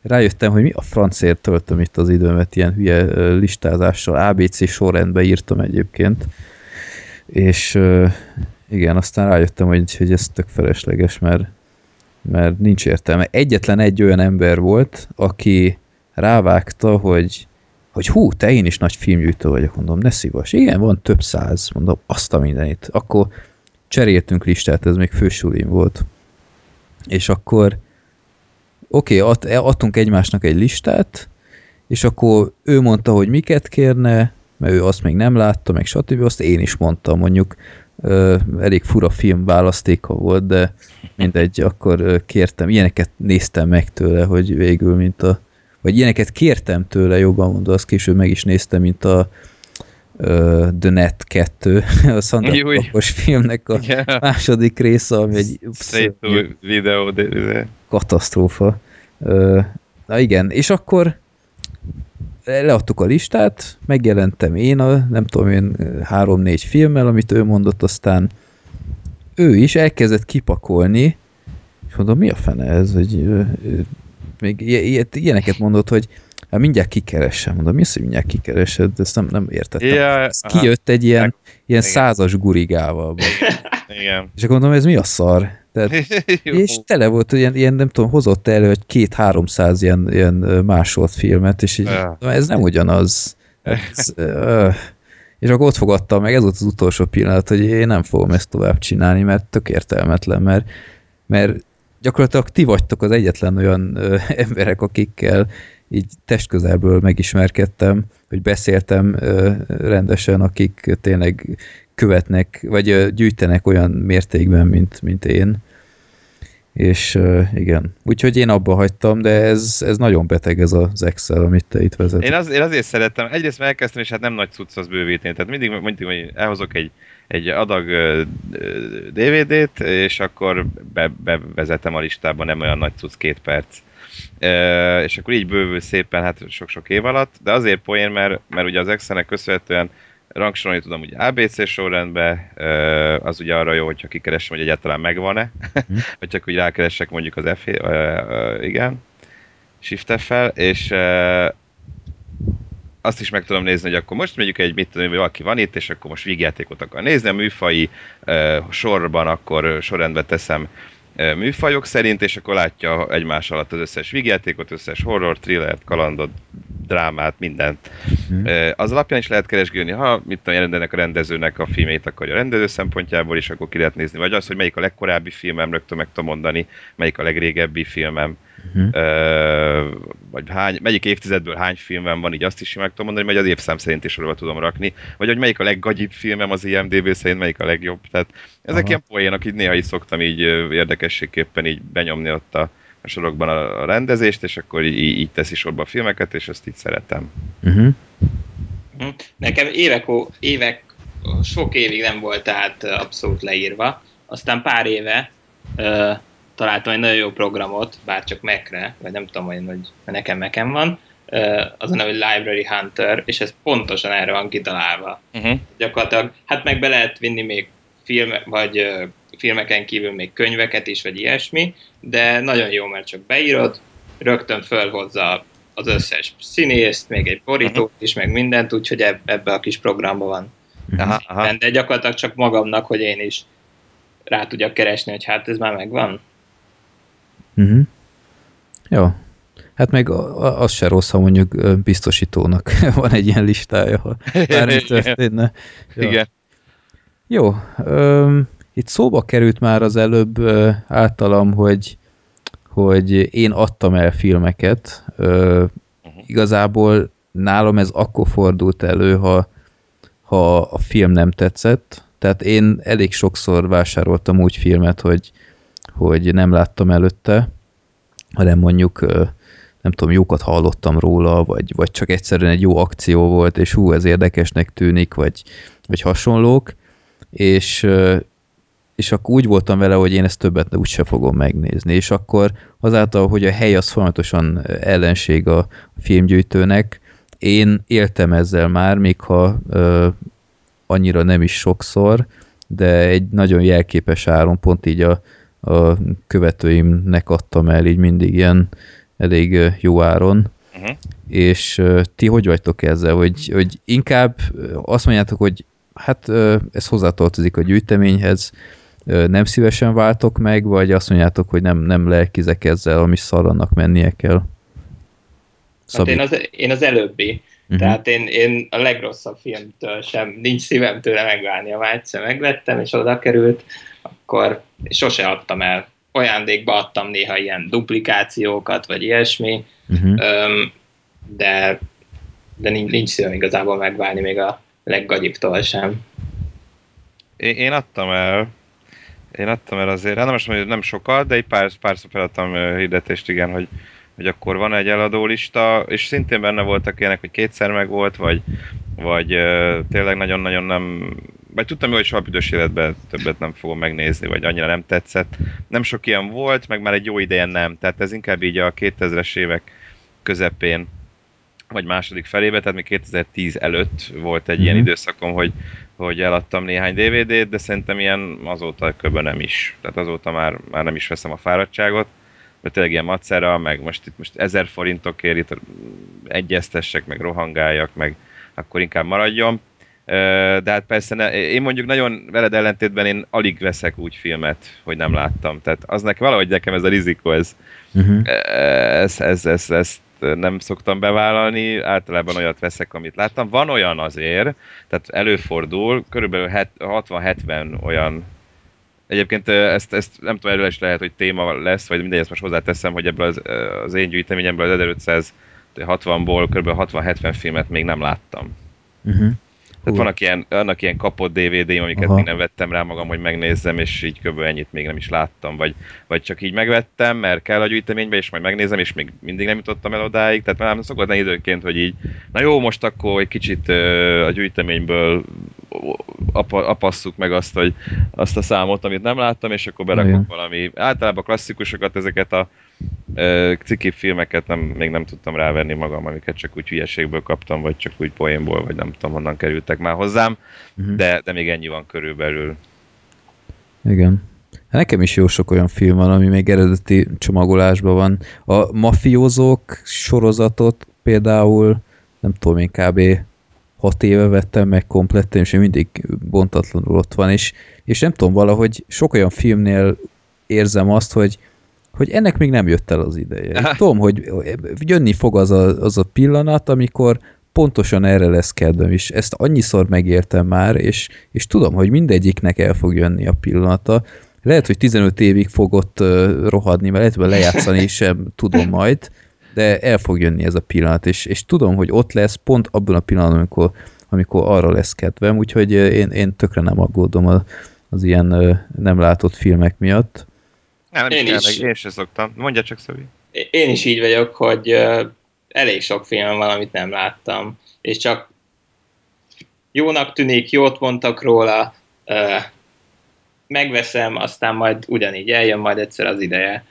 rájöttem, hogy mi a francért töltöm itt az időmet ilyen hülye listázással, ABC sorrendbe írtam egyébként, és igen, aztán rájöttem, hogy, hogy ez tök felesleges, mert, mert nincs értelme. Egyetlen egy olyan ember volt, aki rávágta, hogy hogy hú, te én is nagy filmgyűjtő vagyok, mondom, ne szívas. Igen, van több száz, mondom, azt a mindenit. Akkor cseréltünk listát, ez még fősulim volt. És akkor oké, okay, ad, adtunk egymásnak egy listát, és akkor ő mondta, hogy miket kérne, mert ő azt még nem látta, meg stb. Azt én is mondtam, mondjuk ö, elég fura film választéka volt, de mindegy, akkor ö, kértem, ilyeneket néztem meg tőle, hogy végül, mint a vagy ilyeneket kértem tőle, jobban mondva, azt később meg is néztem, mint a uh, The Net 2, a Sandra filmnek a Yeah. második része, ami egy Straight to video, de, de. Katasztrófa. Na igen, és akkor leadtuk a listát, megjelentem én a, nem tudom én, három-négy filmmel, amit ő mondott, aztán ő is elkezdett kipakolni, és mondom, mi a fene ez, hogy még ilyet, ilyeneket mondott, hogy hát mindjárt kikeressem. Mondom, mi az, hogy mindjárt kikeresed? Ezt nem, nem értettem. Ez aha. kijött egy ilyen, ilyen Igen. százas gurigával. Igen. És akkor mondom, ez mi a szar? Tehát és tele volt, ilyen, ilyen nem tudom, hozott elő egy két-háromszáz ilyen, ilyen másolt filmet, és így, ez nem ugyanaz. Ez, ö, és akkor ott fogadtam meg, ez volt az utolsó pillanat, hogy én nem fogom ezt tovább csinálni, mert tök értelmetlen, mert, mert gyakorlatilag ti vagytok az egyetlen olyan ö, emberek, akikkel így testközelből megismerkedtem, hogy beszéltem rendesen, akik tényleg követnek, vagy gyűjtenek olyan mértékben, mint, mint én. És igen, úgyhogy én abba hagytam, de ez, ez nagyon beteg ez az Excel, amit te itt vezet. Én, az, én azért szerettem, egyrészt elkezdtem, és hát nem nagy cucc az bővíteni, tehát mindig, mindig hogy elhozok egy, egy adag DVD-t, és akkor be, bevezetem a listába, nem olyan nagy cucc, két perc. És akkor így bővül szépen, hát sok-sok év alatt, de azért poén, mert, mert ugye az Excelnek köszönhetően rangsorolni tudom ugye ABC sorrendbe, az ugye arra jó, hogyha kikeresem, hogy egyáltalán megvan-e, vagy csak úgy rákeresek mondjuk az F, igen, shift fel, és azt is meg tudom nézni, hogy akkor most mondjuk egy, mit tudom, hogy valaki van itt, és akkor most vígjátékot akar nézni, a műfai uh, sorban akkor sorrendbe teszem műfajok szerint, és akkor látja egymás alatt az összes vígjátékot, összes horror, thrillert, kalandot, drámát, mindent. Mhm. Az alapján is lehet keresgélni, ha mit tudom, jelentenek a rendezőnek a filmét akarja a rendező szempontjából is, akkor ki lehet nézni, vagy az, hogy melyik a legkorábbi filmem, rögtön meg tudom mondani, melyik a legrégebbi filmem, Mhm. Ö, vagy hány, melyik évtizedből hány filmem van, így azt is meg tudom mondani, vagy az évszám szerint is sorba tudom rakni, vagy hogy melyik a leggagyibb filmem az IMDB szerint, melyik a legjobb. Tehát ezek Aha. ilyen poénok, így néha is szoktam így érdekességképpen így benyomni ott a, a sorokban a, rendezést, és akkor így, így teszi sorba a filmeket, és azt így szeretem. Uh-huh. Nekem évek, ó- évek, sok évig nem volt tehát ö, abszolút leírva. Aztán pár éve találtam egy nagyon jó programot, bár csak Mac-re, vagy nem tudom, hogy, hogy nekem Mac-en van, az a neve, hogy Library Hunter, és ez pontosan erre van kitalálva. Uh-huh. Gyakorlatilag, hát meg be lehet vinni még film, vagy filmeken kívül még könyveket is, vagy ilyesmi, de nagyon jó, mert csak beírod, rögtön fölhozza az összes színészt, még egy borítót is, meg mindent, úgyhogy eb- ebbe a kis programba van. Aha, aha. De gyakorlatilag csak magamnak, hogy én is rá tudjak keresni, hogy hát ez már megvan. Uh-huh. Jó. Hát meg az se rossz, ha mondjuk biztosítónak van egy ilyen listája, ha bármi történne. Ja. Igen. Jó. Öm, itt szóba került már az előbb ö, általam, hogy, hogy én adtam el filmeket. Ö, igazából nálam ez akkor fordult elő, ha, ha a film nem tetszett. Tehát én elég sokszor vásároltam úgy filmet, hogy, hogy nem láttam előtte, hanem mondjuk nem tudom, jókat hallottam róla, vagy, vagy csak egyszerűen egy jó akció volt, és hú, ez érdekesnek tűnik, vagy, vagy hasonlók, és, és akkor úgy voltam vele, hogy én ezt többet úgyse fogom megnézni, és akkor azáltal, hogy a hely az folyamatosan ellenség a filmgyűjtőnek, én éltem ezzel már, még ha ö, annyira nem is sokszor, de egy nagyon jelképes áron, pont így a, a követőimnek adtam el, így mindig ilyen elég jó áron. Uh-huh. És ti hogy vagytok ezzel, hogy, hogy inkább azt mondjátok, hogy hát ez hozzátartozik a gyűjteményhez, nem szívesen váltok meg, vagy azt mondjátok, hogy nem, nem lelkizek ezzel, ami szar annak mennie kell? Hát én, az, én az előbbi. Mhm. Tehát én, én a legrosszabb filmtől sem, nincs szívem tőle megválni, ha már egyszer megvettem, és oda került, akkor sose adtam el. Ajándékba adtam néha ilyen duplikációkat, vagy ilyesmi, Uh-huh. öm, de, de nincs, nincs szívem igazából megválni még a leggagyibbtól sem. Én, én adtam el, én adtam el azért, hát nem most hogy nem sokat, de egy pár, párszor feladtam ö, hirdetést, igen, hogy, hogy akkor van egy eladó lista, és szintén benne voltak ilyenek, hogy kétszer meg volt, vagy, vagy tényleg nagyon-nagyon nem, vagy tudtam, hogy soha büdös életben többet nem fogom megnézni, vagy annyira nem tetszett. Nem sok ilyen volt, meg már egy jó ideje nem, tehát ez inkább így a 2000-es évek közepén vagy második felébe, tehát még 2010 előtt volt egy ilyen Mhm. időszakom, hogy, hogy eladtam néhány DVD-t, de szerintem ilyen azóta kb. nem is. Tehát azóta már, már nem is veszem a fáradtságot, mert tényleg ilyen macera, meg most itt most 1000 forintokért itt egyeztessek, meg rohangáljak, meg akkor inkább maradjon. De hát persze, ne, én mondjuk nagyon veled ellentétben én alig veszek úgy filmet, hogy nem láttam. Tehát az nekem valahogy nekem ez a rizikó, ez, Uh-huh. ez, ez, ez, ezt nem szoktam bevállalni, általában olyat veszek, amit láttam. Van olyan azért, tehát előfordul, körülbelül het- 60-70 olyan Egyébként ezt, ezt nem tudom, erről is lehet, hogy téma lesz, vagy mindegy, ezt most hozzáteszem, hogy ebből az, az én gyűjteményemből az 60-ból kb. 60-70 filmet még nem láttam. Uh-huh. Tehát vannak ilyen, vannak ilyen kapott DVD-m, amiket Aha. még nem vettem rá magam, hogy megnézzem, és így kb. ennyit még nem is láttam. Vagy, vagy csak így megvettem, mert kell a gyűjteménybe, és majd megnézem, és még mindig nem jutottam el odáig. Tehát már szokott lenni időnként, hogy így, na jó, most akkor egy kicsit ö, a gyűjteményből apa, apasszuk meg azt, hogy azt a számot, amit nem láttam, és akkor berakok Igen. valami. Általában klasszikusokat, ezeket a ö, ciki filmeket nem, még nem tudtam rávenni magam, amiket csak úgy hülyeségből kaptam, vagy csak úgy poénból, vagy nem tudom, honnan kerültek már hozzám, Mhm. de, de még ennyi van körülbelül. Igen. Hát Nekem is jó sok olyan film van, ami még eredeti csomagolásban van. A mafiózók sorozatot például, nem tudom én, kb. 6 éve vettem meg kompletten, és mindig bontatlanul ott van, és, és nem tudom, valahogy sok olyan filmnél érzem azt, hogy, hogy ennek még nem jött el az ideje. Aha. És tudom, hogy jönni fog az a, az a pillanat, amikor pontosan erre lesz kedvem is. Ezt annyiszor megértem már, és, és tudom, hogy mindegyiknek el fog jönni a pillanata. Lehet, hogy 15 évig fog ott uh, rohadni, mert lehet, hogy lejátszani sem tudom majd, de el fog jönni ez a pillanat, és, és tudom, hogy ott lesz pont abban a pillanatban, amikor, amikor arra lesz kedvem, úgyhogy én, én tökre nem aggódom az, az ilyen nem látott filmek miatt. Nem, Én is meg én sem szoktam. Mondja csak, Szabi. Én is így vagyok, hogy elég sok film van, amit nem láttam, és csak jónak tűnik, jót mondtak róla, megveszem, aztán majd ugyanígy eljön majd egyszer az ideje,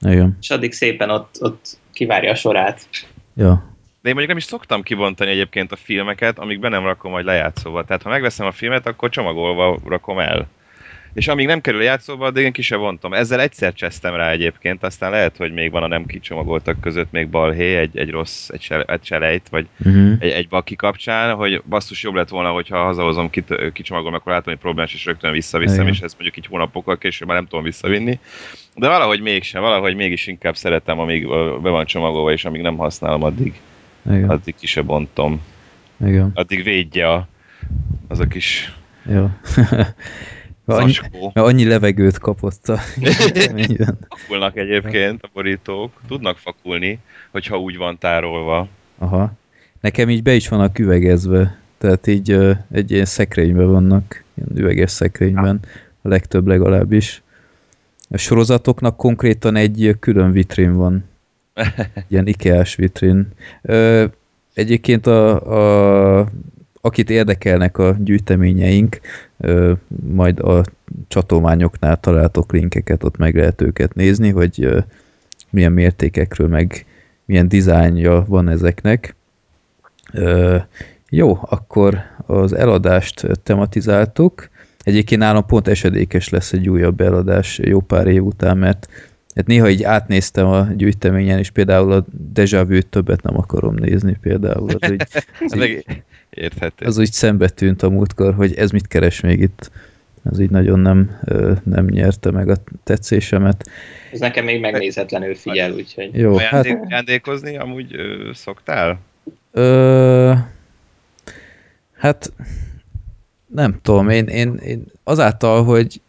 Igen. és addig szépen ott, ott kivárja a sorát. Ja. De én mondjuk nem is szoktam kibontani egyébként a filmeket, amíg be nem rakom majd lejátszóba. Tehát ha megveszem a filmet, akkor csomagolva rakom el. És amíg nem kerül lejátszóba, addig én ki se vontom. Ezzel egyszer csesztem rá egyébként, aztán lehet, hogy még van a nem kicsomagoltak között még balhé, egy, egy rossz, egy, sele, egy selejt, vagy Uh-huh. egy, egy baki kapcsán, hogy basszus jobb lett volna, hogyha hazahozom, kit, kicsomagolom, akkor látom, hogy problémás, és rögtön visszaviszem, Igen. és ezt mondjuk így hónapokkal később már nem tudom visszavinni. De valahogy mégsem, valahogy mégis inkább szeretem, amíg be van csomagolva, és amíg nem használom, addig, Igen. addig ki se bontom. Igen. Addig védje a, az a kis Jó. Annyi, annyi levegőt kapott a. Fakulnak egyébként a borítók, tudnak fakulni, hogyha úgy van tárolva. Aha. Nekem így be is vannak üvegezve, tehát így egy ilyen szekrényben vannak, ilyen üveges szekrényben, a legtöbb legalábbis. A sorozatoknak konkrétan egy külön vitrin van. Ilyen Ikeás vitrin. Ö, egyébként a, a, akit érdekelnek a gyűjteményeink, ö, majd a csatolmányoknál találtok linkeket, ott meg lehet őket nézni, hogy ö, milyen mértékekről, meg milyen dizájnja van ezeknek. Ö, jó, akkor az eladást tematizáltuk. Egyébként nálam pont esedékes lesz egy újabb eladás jó pár év után, mert hát néha így átnéztem a gyűjteményen, és például a Deja Vu-t többet nem akarom nézni például. Az úgy, Ez meg érthető. az úgy szembe tűnt a múltkor, hogy ez mit keres még itt. Ez így nagyon nem, nem nyerte meg a tetszésemet. Ez nekem még megnézhetlenül figyel, úgyhogy Jó, hát Ajándék, ajándékozni amúgy ö, szoktál? Ö, hát nem tudom, én, én, én azáltal, hogy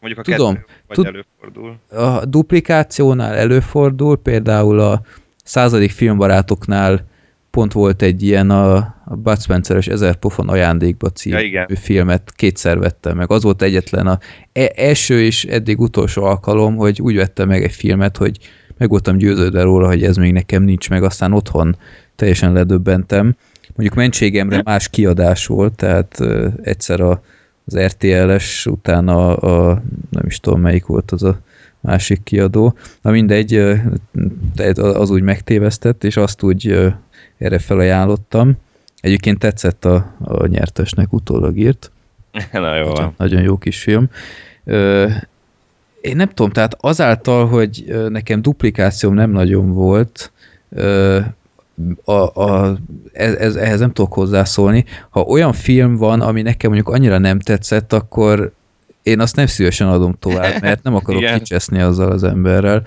Mondjuk a Tudom. kettő vagy Tud- előfordul. a duplikációnál előfordul, például a századik filmbarátoknál pont volt egy ilyen a, a Bud Spencer-es Ezer pofon ajándékba című Ja, igen. filmet, kétszer vettem meg. Az volt egyetlen a e- első és eddig utolsó alkalom, hogy úgy vettem meg egy filmet, hogy meg voltam győződve róla, hogy ez még nekem nincs meg, aztán otthon teljesen ledöbbentem. Mondjuk mentségemre más kiadás volt, tehát egyszer a, az RTL-es, utána a, a, nem is tudom melyik volt az a másik kiadó. Na mindegy, az úgy megtévesztett, és azt úgy erre felajánlottam. Egyébként tetszett a, a nyertesnek utólag írt. Na jó Nagyon, nagyon jó kis film. Én nem tudom, tehát azáltal, hogy nekem duplikációm nem nagyon volt, a, a, ez, ez, ehhez nem tudok hozzászólni. Ha olyan film van, ami nekem mondjuk annyira nem tetszett, akkor én azt nem szívesen adom tovább, mert nem akarok Igen. kicseszni azzal az emberrel.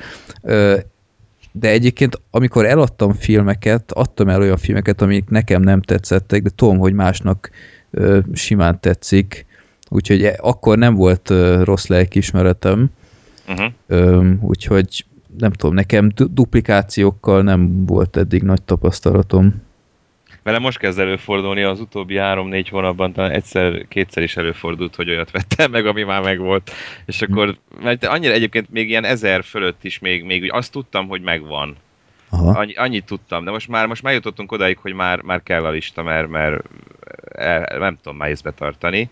De egyébként, amikor eladtam filmeket, adtam el olyan filmeket, amik nekem nem tetszettek, de tudom, hogy másnak simán tetszik, úgyhogy e- akkor nem volt rossz lelkiismeretem, Uh-huh. úgyhogy nem tudom, nekem du- duplikációkkal nem volt eddig nagy tapasztalatom. Vele most kezd előfordulni, az utóbbi három-négy hónapban talán egyszer, kétszer is előfordult, hogy olyat vettem meg, ami már megvolt. És akkor, mert annyira egyébként még ilyen ezer fölött is még, még úgy azt tudtam, hogy megvan. Aha. Annyi, annyit tudtam, de most már most már jutottunk odáig, hogy már, már kell a lista, mert, mert el, nem tudom már észbe tartani.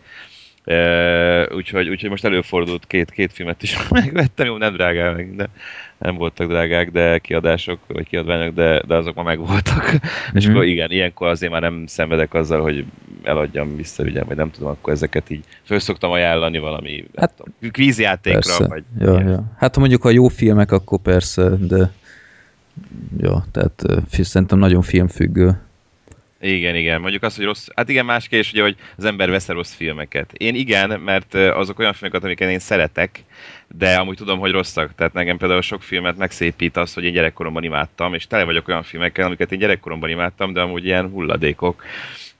E, úgyhogy, úgyhogy most előfordult két, két filmet is megvettem, jó, nem drágák meg, de nem voltak drágák, de kiadások, vagy kiadványok, de, de azok már megvoltak. Mm-hmm. És akkor igen, ilyenkor azért már nem szenvedek azzal, hogy eladjam, visszavigyem, vagy nem tudom, akkor ezeket így föl szoktam ajánlani valami hát, tudom, kvízjátékra, persze. vagy ja, ilyen. ja. Hát ha mondjuk a jó filmek, akkor persze, de ja, tehát szerintem nagyon filmfüggő. Igen, igen. Mondjuk azt, hogy rossz... Hát igen, más kérdés, ugye, hogy az ember vesz rossz filmeket. Én igen, mert azok olyan filmeket, amiket én szeretek, de amúgy tudom, hogy rosszak. Tehát nekem például sok filmet megszépít az, hogy én gyerekkoromban imádtam, és tele vagyok olyan filmekkel, amiket én gyerekkoromban imádtam, de amúgy ilyen hulladékok.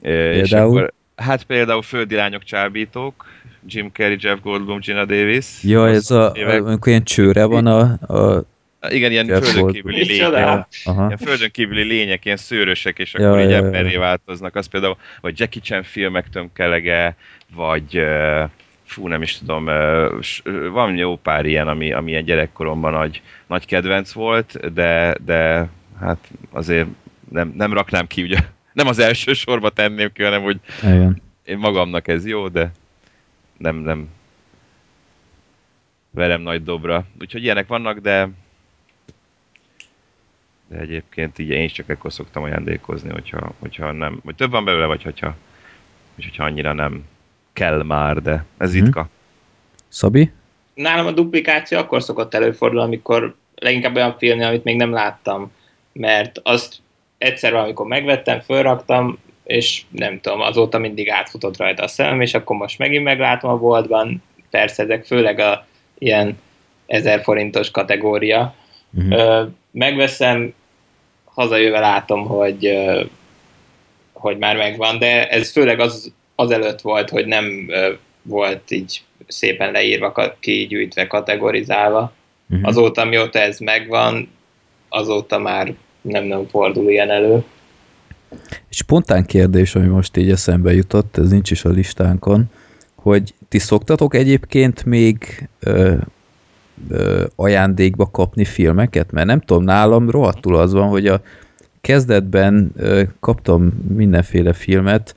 Ö, És Például? akkor, hát például Földi lányok csábítók, Jim Carrey, Jeff Goldblum, Gina Davis. Ja, ez a, évek. amikor ilyen csőre van a, a Igen, ilyen Jeff földön kívüli Micsoda? lények. aha. Ilyen földön kívüli lények, ilyen szőrösek, és Ja, akkor így ja, ja, emberré ja. változnak. Az például, vagy Jackie Chan filmek tömkelege, vagy uh, fú, nem is tudom, van jó pár ilyen, ami, ami ilyen gyerekkoromban nagy, nagy kedvenc volt, de, de hát azért nem, nem raknám ki, ugye nem az első sorba tenném ki, hanem hogy Igen. én magamnak ez jó, de nem, nem velem nagy dobra. Úgyhogy ilyenek vannak, de de egyébként így én is csak ekkor szoktam ajándékozni, hogyha, hogyha nem, vagy több van belőle, vagy hogyha, vagy hogyha annyira nem kell már, de ez Mhm. ritka. Szabi? nálam a duplikáció akkor szokott előfordulni, amikor leginkább olyan film, amit még nem láttam, mert azt egyszer valamikor megvettem, fölraktam, és nem tudom, azóta mindig átfutott rajta a szemem, és akkor most megint meglátom a boltban, persze ezek főleg a ilyen 1000 forintos kategória. Mhm. Ö, megveszem, hazajöve látom, hogy, ö, hogy már megvan, de ez főleg az, azelőtt volt, hogy nem volt így szépen leírva, kigyűjtve, kategorizálva. Mhm. Azóta, mióta ez megvan, azóta már nem nem fordul ilyen elő. Spontán kérdés, ami most így eszembe jutott, ez nincs is a listánkon, hogy ti szoktatok egyébként még ö, ö, ajándékba kapni filmeket? Mert nem tudom, nálam rohadtul az van, hogy a kezdetben ö, kaptam mindenféle filmet,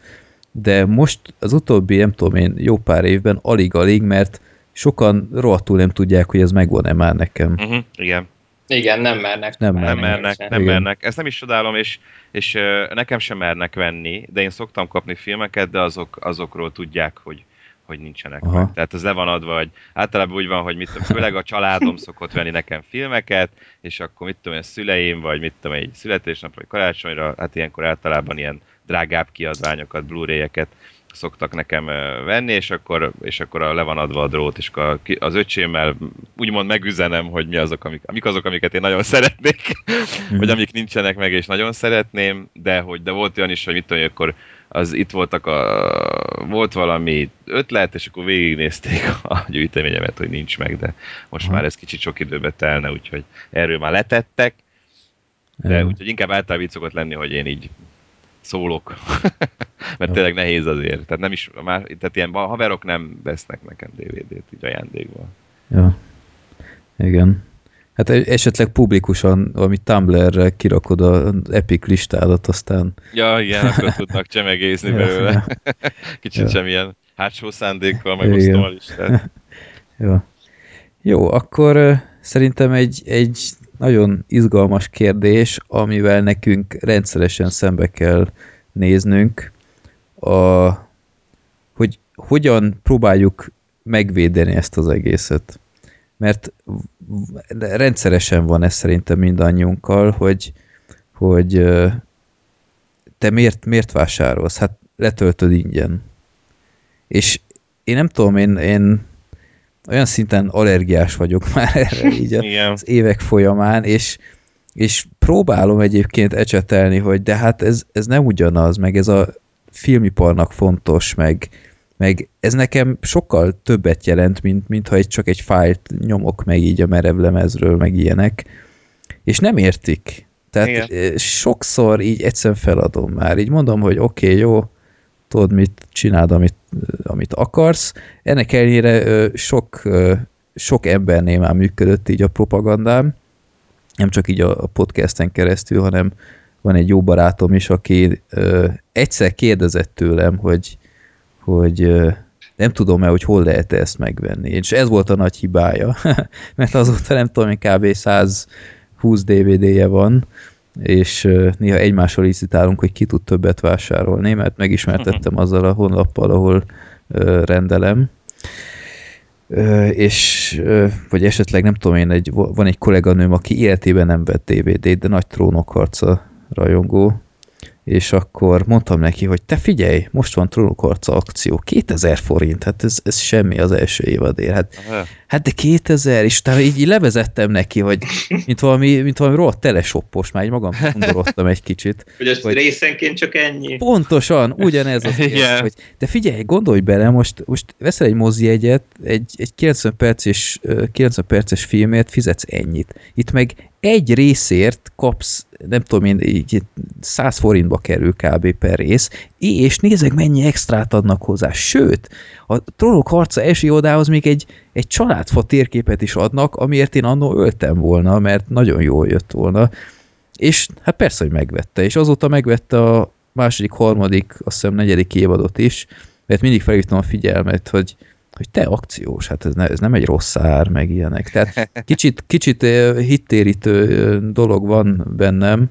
de most az utóbbi, nem tudom én, jó pár évben alig-alig, mert sokan rohadtul nem tudják, hogy ez megvan-e már nekem. Uh-huh, igen. Igen, nem mernek. Nem Nem mernek. mernek, nem Igen. mernek. Ezt nem is csodálom, és, és nekem sem mernek venni, de én szoktam kapni filmeket, de azok, azokról tudják, hogy, hogy nincsenek Aha. meg. Tehát ez le van adva, hogy általában úgy van, hogy mit tudom, főleg a családom szokott venni nekem filmeket, és akkor mit tudom, én, szüleim, vagy mit tudom, egy születésnap, vagy karácsonyra, hát ilyenkor általában ilyen drágább kiadványokat, Blu-ray-eket szoktak nekem venni, és akkor, és akkor a, le van adva a drót, és akkor az öcsémmel úgymond megüzenem, hogy mi azok, amik, amik azok, amiket én nagyon szeretnék, vagy amik nincsenek meg, és nagyon szeretném, de hogy de volt olyan is, hogy mit tudom, én, akkor az itt voltak a, volt valami ötlet, és akkor végignézték a gyűjteményemet, hogy nincs meg, de most Aha. már ez kicsit sok időbe telne, úgyhogy erről már letettek, de Igen. úgyhogy inkább általában így szokott lenni, hogy én így szólok. Mert tényleg nehéz azért. Tehát nem is, már, tehát ilyen haverok nem vesznek nekem DVD-t így ajándékba. Ja. Igen. Hát esetleg publikusan, valami Tumblr-re kirakod az Epic listádat, aztán Ja, igen, akkor tudnak csemegészni Ja, belőle. Kicsit Ja. sem ilyen hátsó szándékkal megosztom a listát. Ja. Jó, akkor szerintem egy, egy nagyon izgalmas kérdés, amivel nekünk rendszeresen szembe kell néznünk, a, hogy hogyan próbáljuk megvédeni ezt az egészet. Mert rendszeresen van ez szerintem mindannyiunkkal, hogy, hogy te miért, miért vásárolsz? Hát letöltöd ingyen. És én nem tudom, én, én olyan szinten allergiás vagyok már erre így a, Igen. az évek folyamán, és, és próbálom egyébként ecsetelni, hogy de hát ez, ez nem ugyanaz, meg ez a filmiparnak fontos, meg, meg ez nekem sokkal többet jelent, mint, mint ha egy, csak egy fájlt nyomok meg így a merevlemezről, meg ilyenek, és nem értik. Tehát. Igen. sokszor így egyszerűen feladom már, így mondom, hogy oké, okay, jó, tudod, mit csináld, amit, amit akarsz. Ennek ellenére sok, sok embernél már működött így a propagandám, nem csak így a, podcasten keresztül, hanem van egy jó barátom is, aki egyszer kérdezett tőlem, hogy, hogy nem tudom-e, hogy hol lehet ezt megvenni. És ez volt a nagy hibája, mert azóta nem tudom, kb. 120 DVD-je van, és néha egymásról licitálunk, hogy ki tud többet vásárolni, mert megismertettem azzal a honlappal, ahol rendelem. És vagy esetleg nem tudom én, egy, van egy kolléganőm, aki életében nem vett DVD-t, de nagy trónokharca rajongó, és akkor mondtam neki, hogy te figyelj, most van trónokharca akció, 2000 forint, hát ez, ez semmi az első évadér, hát, Aha. hát de 2000, és utána így, így levezettem neki, hogy mint valami, mint valami rohadt telesoppos, már így magam undorodtam egy kicsit. Hogy az Vagy- részenként csak ennyi. Pontosan, ugyanez az Igen. érzés, hogy de figyelj, gondolj bele, most, most veszel egy mozi egyet, egy, egy 90 perces, ö, 90 perces filmért fizetsz ennyit. Itt meg egy részért kapsz, nem tudom én, így 100 forintba kerül kb. per rész, és nézzek mennyi extrát adnak hozzá. Sőt, a Trollok harca első odához még egy, egy családfa térképet is adnak, amiért én annó öltem volna, mert nagyon jól jött volna. És hát persze, hogy megvette, és azóta megvette a második, harmadik, azt hiszem negyedik évadot is, mert mindig felhívtam a figyelmet, hogy, hogy te akciós, hát ez, ne, ez nem egy rossz ár, meg ilyenek. Tehát kicsit, kicsit hittérítő dolog van bennem,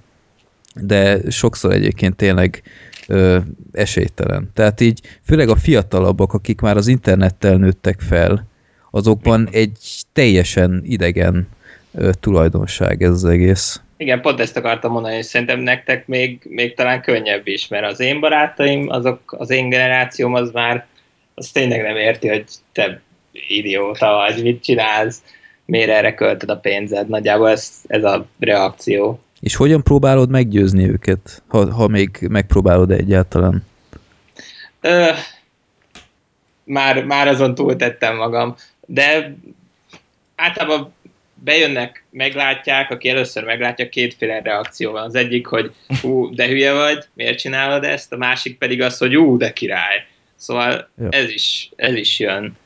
de sokszor egyébként tényleg ö, esélytelen. Tehát így főleg a fiatalabbak, akik már az internettel nőttek fel, azokban egy teljesen idegen ö, tulajdonság ez az egész. Igen, pont ezt akartam mondani, hogy szerintem nektek még, még talán könnyebb is, mert az én barátaim, azok, az én generációm az már, az tényleg nem érti, hogy te idióta vagy, mit csinálsz, miért erre költöd a pénzed. Nagyjából ez, ez a reakció. És hogyan próbálod meggyőzni őket, ha, ha még megpróbálod egyáltalán? Ö, már, már azon túltettem magam, de általában bejönnek, meglátják, aki először meglátja, kétféle reakció van. Az egyik, hogy ú, de hülye vagy, miért csinálod ezt, a másik pedig az, hogy ú, de király. Szóval Ja. ez is, ez is jön.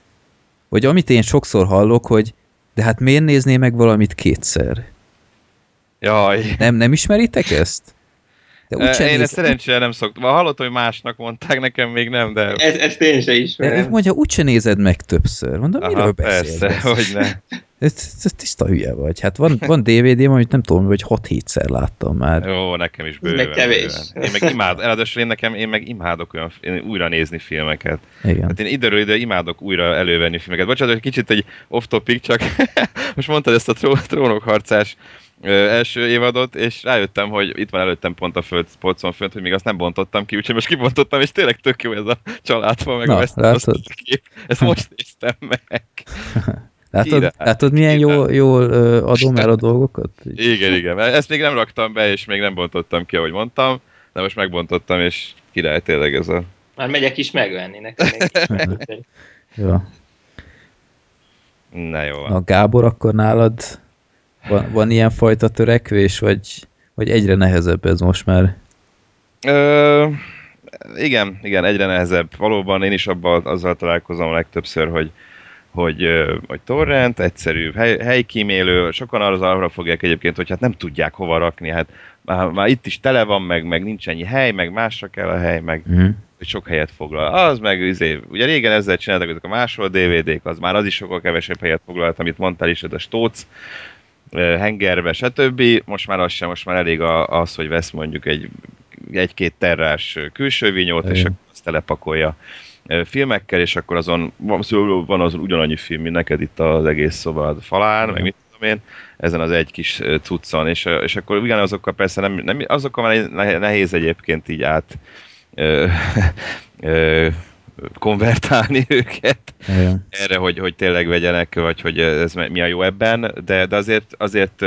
Vagy amit én sokszor hallok, hogy de hát miért nézné meg valamit kétszer? Jaj. Nem, nem ismeritek ezt? De Ö, úgyse Én néz- ezt szerencsére nem szoktam. Hallottam, hogy másnak mondták, nekem még nem, de... Ez, ezt én se de ismerem. mondja, úgyse nézed meg többször. Mondom, miről Aha, beszélsz? persze, hogy ne. Ez, ez tiszta hülye vagy. Hát van, van DVD-m, amit nem tudom, hogy 6-7-szer láttam már. Jó, nekem is Ez bőven. meg kevés. bőven. Én meg imád, ráadásul én nekem, én meg imádok olyan, én újra nézni filmeket. Igen. Hát én időről ide imádok újra elővenni filmeket. Bocsánat, hogy kicsit egy off-topic, csak most mondtad ezt a tró- trónokharcás első évadot, és rájöttem, hogy itt van előttem pont a föld, polcon fönt, hogy még azt nem bontottam ki, úgyhogy most kibontottam, és tényleg tök jó ez a családfa, meg Na, a látod? kép. Ezt most néztem meg. Látod, látod milyen jól, jól adom el a dolgokat? Igen, igen. Ezt még nem raktam be, és még nem bontottam ki, ahogy mondtam, de most megbontottam, és király tényleg ez a... Már megyek is megvenni nekem. Még. Ja. Na jó. Na Gábor, akkor nálad van, van ilyen fajta törekvés, vagy, vagy egyre nehezebb ez most már? Ö, igen, igen, egyre nehezebb. Valóban én is abban azzal találkozom a legtöbbször, hogy hogy, hogy torrent, egyszerű hely, helykímélő, sokan arra, arra fogják egyébként, hogy hát nem tudják hova rakni, hát már, már itt is tele van, meg, meg nincs ennyi hely, meg másra kell a hely, meg hogy sok helyet foglal. Az meg, izé, ugye régen ezzel csináltak ezek a másról DVD-k, az már az is sokkal kevesebb helyet foglalt, amit mondtál is, ez a stóc, hengerbe, stb. Most már az sem, most már elég az, hogy vesz mondjuk egy egy-két terrás külső vinyót, és Igen. akkor azt telepakolja filmekkel, és akkor azon van, azon ugyanannyi film, mint neked itt az egész szobad falán, meg mit tudom én, ezen az egy kis cuccon, és, és akkor ugyanazokkal persze nem, nem azokkal már nehéz- nehéz egyébként így át ö, ö, konvertálni őket Igen. erre, hogy, hogy tényleg vegyenek, vagy hogy ez mi a jó ebben, de, de azért, azért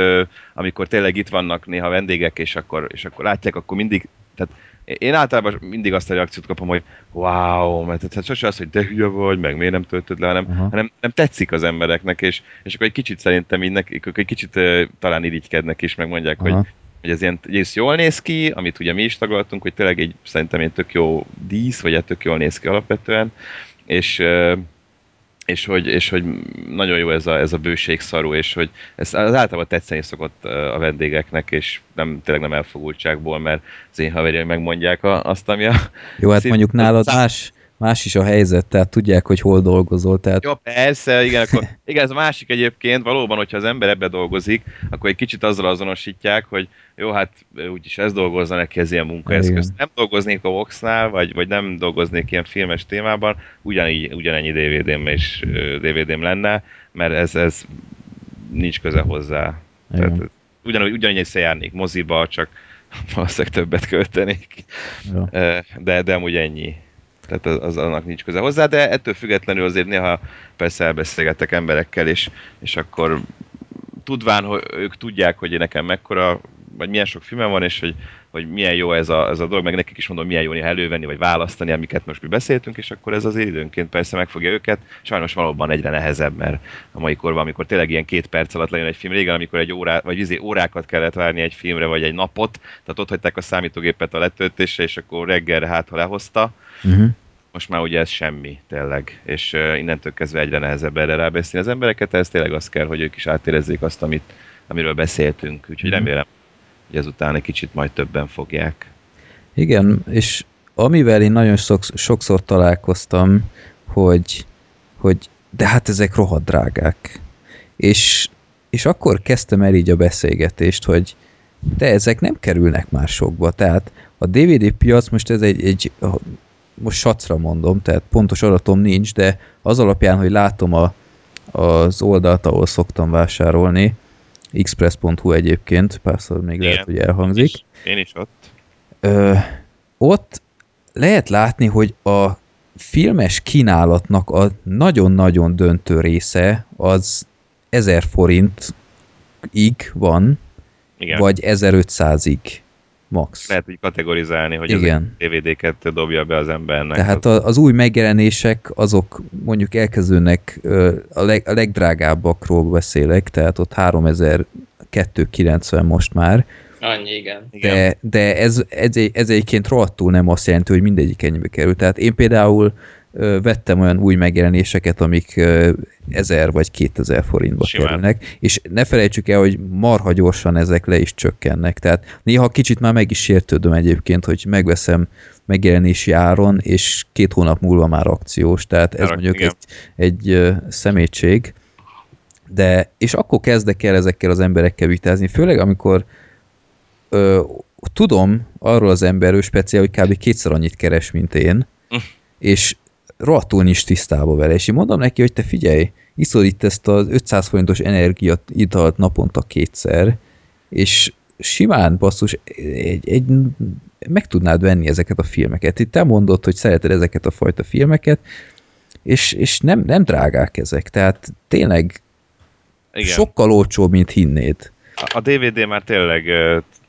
amikor tényleg itt vannak néha vendégek, és akkor, és akkor látják, akkor mindig, tehát én általában mindig azt a reakciót kapom, hogy wow, mert hát sose az, hogy de hülye vagy, meg miért nem töltöd le, hanem, hanem nem tetszik az embereknek, és, és akkor egy kicsit szerintem így nekik, egy kicsit uh, talán irigykednek is, meg mondják, hogy, Aha. Hogy ez ilyen egész jól néz ki, amit ugye mi is taglaltunk, hogy tényleg egy szerintem egy tök jó dísz, vagy egy tök jól néz ki alapvetően, és és hogy, és hogy nagyon jó ez a, ez a bőség szarú, és hogy ez az általában tetszeni szokott a vendégeknek, és nem, tényleg nem elfogultságból, mert az én haverjaim megmondják a, azt, ami a... Jó, hát szín- mondjuk nálad más, más is a helyzet, tehát tudják, hogy hol dolgozol, tehát Jó, persze, igen, akkor, igen, ez a másik egyébként, valóban, hogyha az ember ebbe dolgozik, akkor egy kicsit azzal azonosítják, hogy jó, hát úgyis ez dolgozza neki, ez ilyen munkaeszköz. Nem dolgoznék a Voxnál, vagy, vagy nem dolgoznék ilyen filmes témában, ugyanígy, ugyanennyi DVD-m és DVD-m lenne, mert ez, ez nincs köze hozzá. Igen. Tehát, ugyanúgy, ugyanúgy összejárnék moziba, csak valószínűleg többet költenék. ja. De, de amúgy ennyi. Tehát az, az annak nincs köze hozzá, de ettől függetlenül azért néha persze elbeszélgetek emberekkel, és, és akkor tudván, hogy ők tudják, hogy nekem mekkora, vagy milyen sok filmem van, és hogy, hogy milyen jó ez a, ez a dolog, meg nekik is mondom, milyen jó néha elővenni, vagy választani, amiket most mi beszéltünk, és akkor ez az időnként persze megfogja őket. Sajnos valóban egyre nehezebb, mert a mai korban, amikor tényleg ilyen két perc alatt lejön egy film, régen, amikor egy órá, vagy izé, órákat kellett várni egy filmre, vagy egy napot, tehát ott hagyták a számítógépet a letöltésre, és akkor reggelre hát, ha lehozta, Uh-huh. most már ugye ez semmi, tényleg, és uh, innentől kezdve egyre nehezebb erre rábeszélni az embereket, ez tényleg az kell, hogy ők is átérezzék azt, amit, amiről beszéltünk, úgyhogy Mhm. remélem, hogy ezután egy kicsit majd többen fogják. Igen, és amivel én nagyon sokszor, sokszor találkoztam, hogy, hogy de hát ezek rohadt drágák. És, és akkor kezdtem el így a beszélgetést, hogy de ezek nem kerülnek már sokba. Tehát a DVD piac most ez egy, egy most sacra mondom, tehát pontos adatom nincs, de az alapján, hogy látom a, az oldalt, ahol szoktam vásárolni, express.hu egyébként, párszor még Igen. lehet, hogy elhangzik, Én is, én is ott. Ö, ott lehet látni, hogy a filmes kínálatnak a nagyon-nagyon döntő része az 1000 forintig van, Igen. vagy 1500-ig max. Lehet úgy kategorizálni, hogy Igen. ezek DVD-ket dobja be az embernek. Tehát az, az új megjelenések, azok mondjuk elkezdőnek a, leg, a legdrágábbakról beszélek, tehát ott 3290 most már, Annyi, igen. de, de ez, ez, ez egyébként rohadtul nem azt jelenti, hogy mindegyik ennyibe kerül. Tehát én például vettem olyan új megjelenéseket, amik ö, 1000 vagy 2000 forintba Simán. kerülnek, és ne felejtsük el, hogy marha gyorsan ezek le is csökkennek. Tehát néha kicsit már meg is sértődöm egyébként, hogy megveszem megjelenési áron, és két hónap múlva már akciós, tehát ez Árak, mondjuk igen. egy, egy szemétség. De, és akkor kezdek el ezekkel az emberekkel vitázni, főleg amikor ö, tudom arról az emberről speciál, hogy kb. kétszer annyit keres, mint én, Hm. és rohadtul nincs tisztában vele, és én mondom neki, hogy te figyelj, iszod itt ezt az 500 forintos energiat italt naponta kétszer, és simán basszus, egy, egy, meg tudnád venni ezeket a filmeket. Itt te mondod, hogy szereted ezeket a fajta filmeket, és, és nem, nem drágák ezek, tehát tényleg Igen. sokkal olcsóbb, mint hinnéd. A- DVD már tényleg,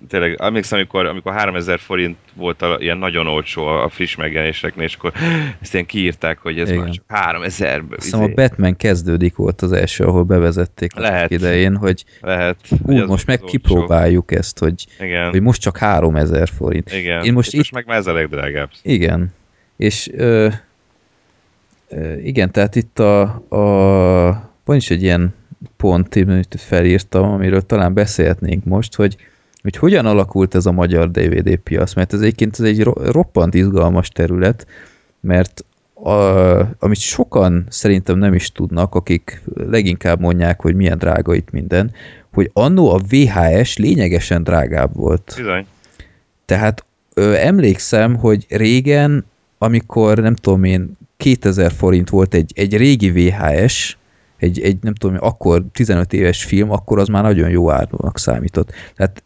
tényleg emlékszem, amikor, amikor 3000 forint volt a, ilyen nagyon olcsó a, friss megjelenéseknél, és akkor ezt ilyen kiírták, hogy ez Igen. már csak 3000 Azt hiszem a Batman kezdődik volt az első, ahol bevezették Lehet. idején, hogy lehet. ú, hogy most meg az olcsó. kipróbáljuk ezt, hogy, Igen. hogy most csak 3000 forint. Igen. Én most és itt, most meg már ez a legdrágább. igen, és ö, ö, igen, tehát itt a, a van is egy ilyen pont, amit felírtam, amiről talán beszélhetnénk most, hogy hogy hogyan alakult ez a magyar DVD piac, mert ez egyébként ez egy ro- roppant izgalmas terület, mert a, amit sokan szerintem nem is tudnak, akik leginkább mondják, hogy milyen drága itt minden, hogy annó a VHS lényegesen drágább volt. Bizony. Tehát ö, emlékszem, hogy régen, amikor nem tudom én, 2000 forint volt egy, egy régi VHS, egy, egy nem tudom, akkor 15 éves film, akkor az már nagyon jó árnak számított. Tehát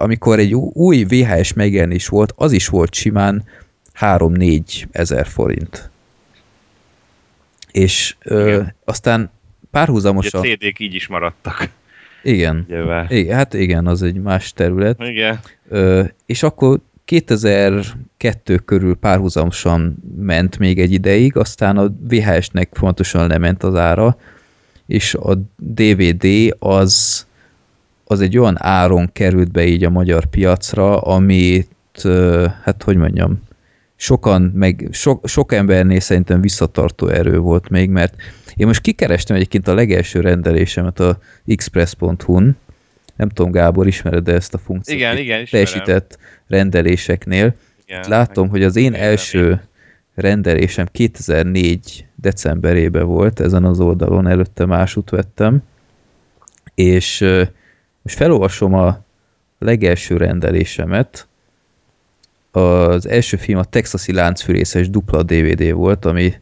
amikor egy új VHS megjelenés volt, az is volt simán 3-4 ezer forint. És ö, aztán Ugye párhuzamosan... a CD-k így is maradtak. Igen. Igen. Hát igen, az egy más terület. Igen. Ö, és akkor 2002 körül párhuzamosan ment még egy ideig, aztán a VHS-nek fontosan lement az ára, és a DVD az, az egy olyan áron került be így a magyar piacra, amit, hát hogy mondjam, sokan, meg sok, sok embernél szerintem visszatartó erő volt még, mert én most kikerestem egyébként a legelső rendelésemet a express.hu-n, nem tudom, Gábor, ismered -e ezt a funkciót? Igen, igen, ismerem. Teljesített rendeléseknél. Igen, Látom, hogy az én Igen, első rendelésem 2004 decemberében volt ezen az oldalon, előtte másút vettem, és most felolvasom a legelső rendelésemet. Az első film a Texasi láncfűrészes dupla DVD volt, ami,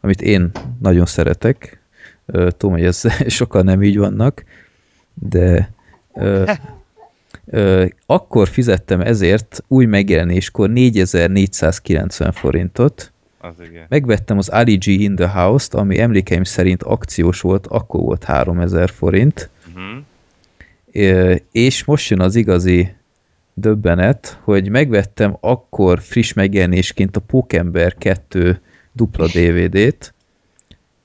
amit én nagyon szeretek. Tudom, hogy ez sokan nem így vannak, de ö, ö, akkor fizettem ezért új megjelenéskor 4490 forintot, Az igen. Megvettem az Ali G in the House-t, ami emlékeim szerint akciós volt, akkor volt 3000 forint, Uh-huh. És most jön az igazi döbbenet, hogy megvettem akkor friss megjelenésként a Pókember 2 dupla DVD-t,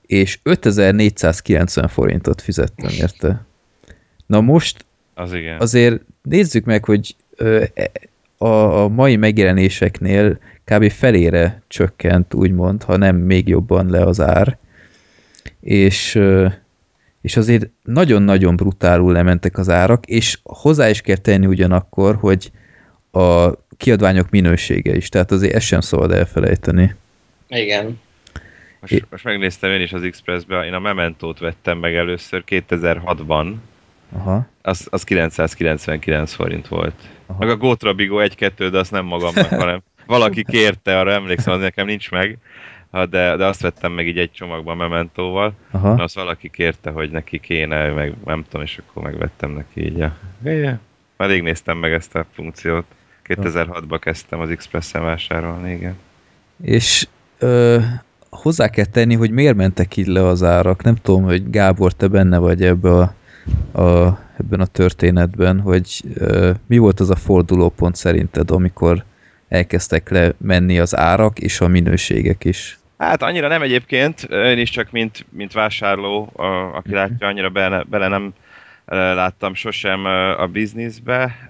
és 5490 forintot fizettem érte. Na most Az igen. azért nézzük meg, hogy e- a mai megjelenéseknél kb. felére csökkent, úgymond, ha nem még jobban le az ár. És, és azért nagyon-nagyon brutálul lementek az árak, és hozzá is kell tenni ugyanakkor, hogy a kiadványok minősége is, tehát azért ezt sem szabad elfelejteni. Igen. Most, most megnéztem én is az Expressbe, én a Mementót vettem meg először 2006-ban, Aha, az, az 999 forint volt. Aha. Meg a Gótra Bigo 1-2, de azt nem magamnak, hanem valaki kérte, arra emlékszem, az nekem nincs meg, de, de azt vettem meg így egy csomagban Mementóval, aha. mert azt valaki kérte, hogy neki kéne, meg nem tudom, és akkor megvettem neki így a... Igen. Már rég néztem meg ezt a funkciót. 2006-ban kezdtem az Express-en vásárolni, igen. És ö, hozzá kell tenni, hogy miért mentek így le az árak. Nem tudom, hogy Gábor, te benne vagy ebbe a, a, ebben a történetben, hogy ö, mi volt az a fordulópont szerinted, amikor elkezdtek lemenni az árak és a minőségek is. Hát annyira nem egyébként, én is csak mint, mint vásárló, a, aki látja, annyira bele, bele nem láttam sosem a bizniszbe.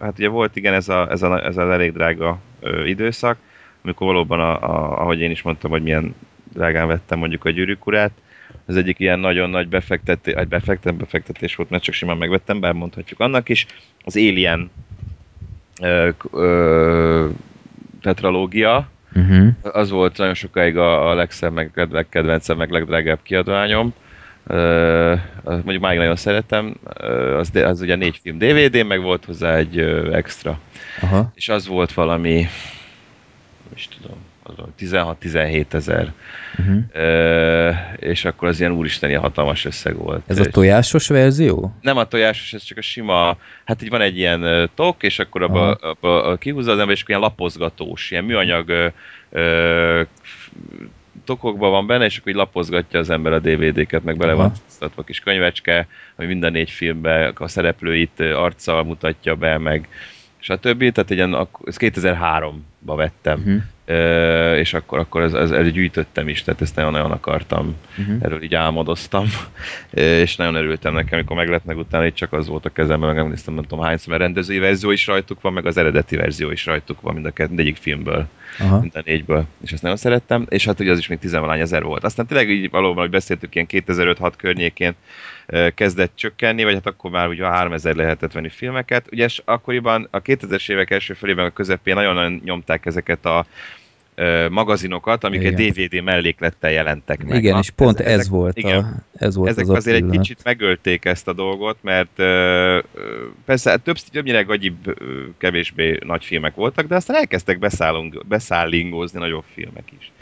Hát ugye volt igen ez, a, ez, a, ez az elég drága időszak, amikor valóban, a, a, ahogy én is mondtam, hogy milyen drágán vettem mondjuk a gyűrűkurát, az egyik ilyen nagyon nagy befektetés, egy befektet, befektetés volt, mert csak simán megvettem, bár mondhatjuk annak is. Az Alien ö, tetralógia, Uh-huh. az volt nagyon sokáig a, a legszebb, meg legkedvencem, meg legdrágább kiadványom. Az mondjuk máig nagyon szeretem. Ö, az, az ugye négy film DVD, meg volt hozzá egy ö, extra. Aha. És az volt valami, nem is tudom, 16-17 ezer. Uh-huh. Ö, és akkor az ilyen úristen, ilyen hatalmas összeg volt. Ez a tojásos verzió? nem a tojásos, ez csak a sima, hát így van egy ilyen tok, és akkor abba, abba, abba kihúzza az ember, és akkor ilyen lapozgatós, ilyen műanyag ö, tokokban van benne, és akkor így lapozgatja az ember a DVD-ket, meg bele Aha. van kis könyvecske, ami minden négy filmben a szereplőit arccal mutatja be, meg stb. Tehát egy ilyen, ezt 2003-ba vettem, Uh-huh. Ö, és akkor, akkor ez, ez, ez gyűjtöttem is, tehát ezt nagyon-nagyon akartam. Uh-huh. erről így álmodoztam, és nagyon örültem nekem, amikor meg lett meg utána, itt csak az volt a kezemben, meg néztem, nem tudom hányszor, mert rendezői verzió is rajtuk van, meg az eredeti verzió is rajtuk van, mind a két, mindegyik filmből, Aha. mind a négyből, és ezt nagyon szerettem, és hát ugye az is még tizenvalány ezer volt. Aztán tényleg így valóban, hogy beszéltük, ilyen 2005-6 környékén kezdett csökkenni, vagy hát akkor már ugye 3000 lehetett venni filmeket. Ugye s- akkoriban a 2000-es évek első felében, a közepén nagyon-nagyon nyomták ezeket a ö, magazinokat, amik egy. DVD melléklettel jelentek meg. Igen, Na, és pont ez, ezek- volt, igen. a, ez volt ezek az azért egy pillanat. kicsit megölték ezt a dolgot, mert ö, persze hát több, többnyire gagyibb, kevésbé nagy filmek voltak, de aztán elkezdtek beszállunk, beszállingózni nagyobb filmek is.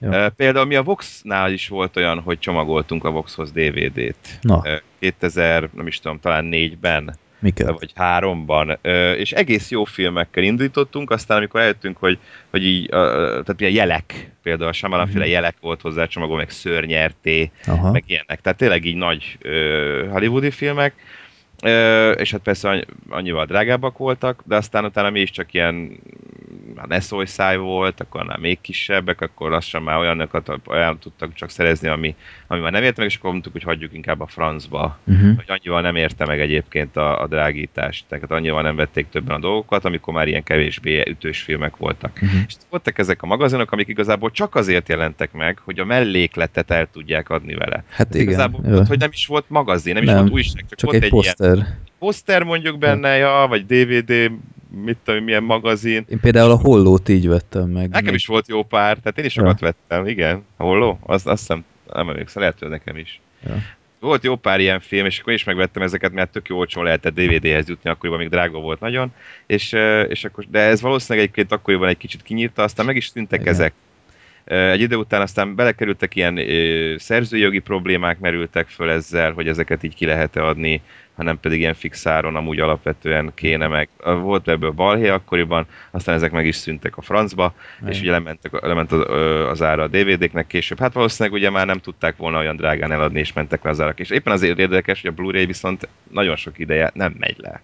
Ö, Például mi a Vox-nál is volt olyan, hogy csomagoltunk a Voxhoz DVD-t. Na, Ö, 2000, nem is tudom, talán négyben, miket? vagy háromban, és egész jó filmekkel indítottunk, aztán amikor eljöttünk, hogy, hogy így, tehát ilyen jelek, például a Shyamalan féle Mhm. jelek volt hozzá csomagol, meg szörnyerté, Aha. meg ilyenek. Tehát tényleg így nagy hollywoodi filmek, Ö, és hát persze annyi- annyival drágábbak voltak, de aztán utána mi is csak ilyen hát ne száj volt, akkor már még kisebbek, akkor lassan már olyanokat olyan tudtak csak szerezni, ami, ami már nem érte meg, és akkor mondtuk, hogy hagyjuk inkább a francba. Uh-huh. Hogy annyival nem érte meg egyébként a, a drágítást, tehát annyival nem vették többen a dolgokat, amikor már ilyen kevésbé ütős filmek voltak. Uh-huh. És voltak ezek a magazinok, amik igazából csak azért jelentek meg, hogy a mellékletet el tudják adni vele. Hát igen. Igazából volt, hogy nem is volt magazin, nem, is Nem, volt újság, csak, Csak volt egy egy, ilyen poszter. poszter mondjuk benne, ja, vagy DVD, mit tudom, milyen magazin. Én például a hollót így vettem meg. Nekem még. is volt jó pár, tehát én is sokat vettem, igen. A holló? Azt, azt hiszem, nem emlékszem, lehet, hogy nekem is. Ja. Volt jó pár ilyen film, és akkor is megvettem ezeket, mert tök jó olcsón lehetett DVD-hez jutni, akkoriban még drága volt nagyon, és, és akkor, de ez valószínűleg egyébként akkoriban egy kicsit kinyírta, aztán meg is tűntek Igen. ezek. Egy idő után aztán belekerültek ilyen ö, szerzőjogi problémák merültek föl ezzel, hogy ezeket így ki lehet-e adni, hanem pedig ilyen fixáron amúgy alapvetően kéne meg. Volt ebből balhé akkoriban, aztán ezek meg is szűntek a francba, és Igen. ugye lementek, lement az, az ára a DVD-knek később. Hát valószínűleg ugye már nem tudták volna olyan drágán eladni, és mentek le az árak. És éppen azért érdekes, hogy a Blu-ray viszont nagyon sok ideje nem megy le.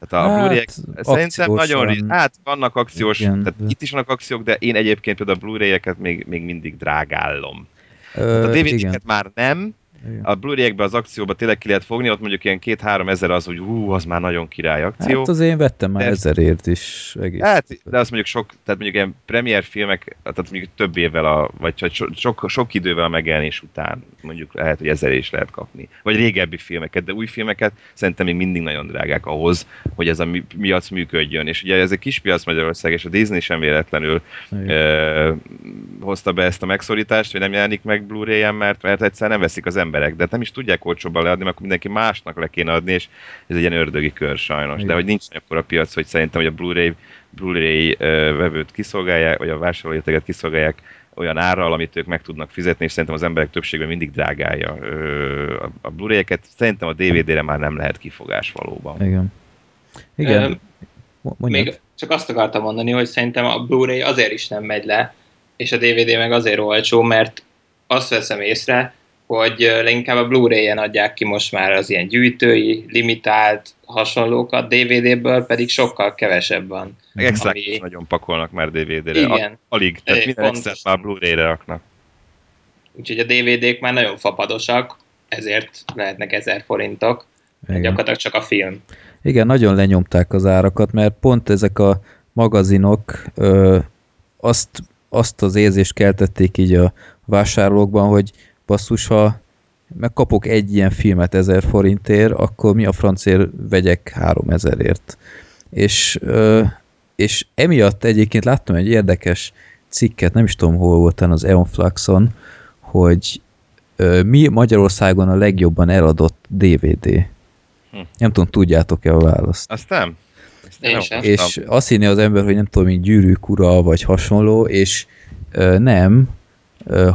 Tehát a Hát, Blu-ray szerintem nagyon akciósan- ri- Hát vannak akciós, Igen, tehát de- itt is vannak akciók, de én egyébként például a Blu-ray-eket még, még mindig drágállom. Ö, a. DVD-ket már nem, Igen. a Blu-ray-ekbe az akcióba tényleg ki lehet fogni, ott mondjuk ilyen két-három ezer az, hogy hú, az már nagyon király akció. Hát az én vettem már De- ezerért is egész. Hát, de azt mondjuk sok, tehát mondjuk ilyen premier filmek, tehát mondjuk több évvel, a, vagy so, sok, sok idővel a megjelenés után mondjuk lehet, hogy ezer is lehet kapni. Vagy régebbi filmeket, de új filmeket szerintem még mindig nagyon drágák ahhoz, hogy ez a mi- piac működjön. És ugye ez egy kis piac Magyarország, és a Disney sem véletlenül Igen. ö, hozta be ezt a megszorítást, hogy nem jelenik meg Blu-ray-en, mert, mert egyszer nem veszik az emberek, de nem is tudják olcsóbban leadni, mert akkor mindenki másnak le kéne adni, és ez egy ilyen ördögi kör sajnos. Igen. De hogy nincs akkor a piac, hogy szerintem, hogy a Blu-ray, Blu-ray vevőt kiszolgálják, vagy a vásárlóértéket kiszolgálják olyan árral, amit ők meg tudnak fizetni, és szerintem az emberek többségben mindig drágálja a, Blu-ray-eket. Szerintem a DVD-re már nem lehet kifogás valóban. Igen. Igen. Mondjad. Még csak azt akartam mondani, hogy szerintem a Blu-ray azért is nem megy le, és a DVD meg azért olcsó, mert azt veszem észre, hogy leginkább a Blu-ray-en adják ki most már az ilyen gyűjtői, limitált hasonlókat, DVD-ből pedig sokkal kevesebb van. Meg extra Ami- is nagyon pakolnak már DVD-re. Igen. Alig, tehát É, minden extra már Blu-ray-re raknak. Úgyhogy a DVD-k már nagyon fapadosak, ezért lehetnek 1000 forintok, Igen. gyakorlatilag csak a film. Igen, nagyon lenyomták az árakat, mert pont ezek a magazinok ö, azt, azt az érzést keltették így a vásárlókban, hogy basszus, ha megkapok egy ilyen filmet 1000 forintért, akkor mi a francért vegyek 3000ért. És, ö, és emiatt egyébként láttam egy érdekes cikket, nem is tudom hol volt, talán az Eon Fluxon, hogy mi Magyarországon a legjobban eladott DVD. Hm. Nem tudom, tudjátok-e a választ. Azt nem? Olvastam. És azt hinné az ember, hogy nem tudom, mint gyűrűk ura, vagy hasonló, és ö, nem,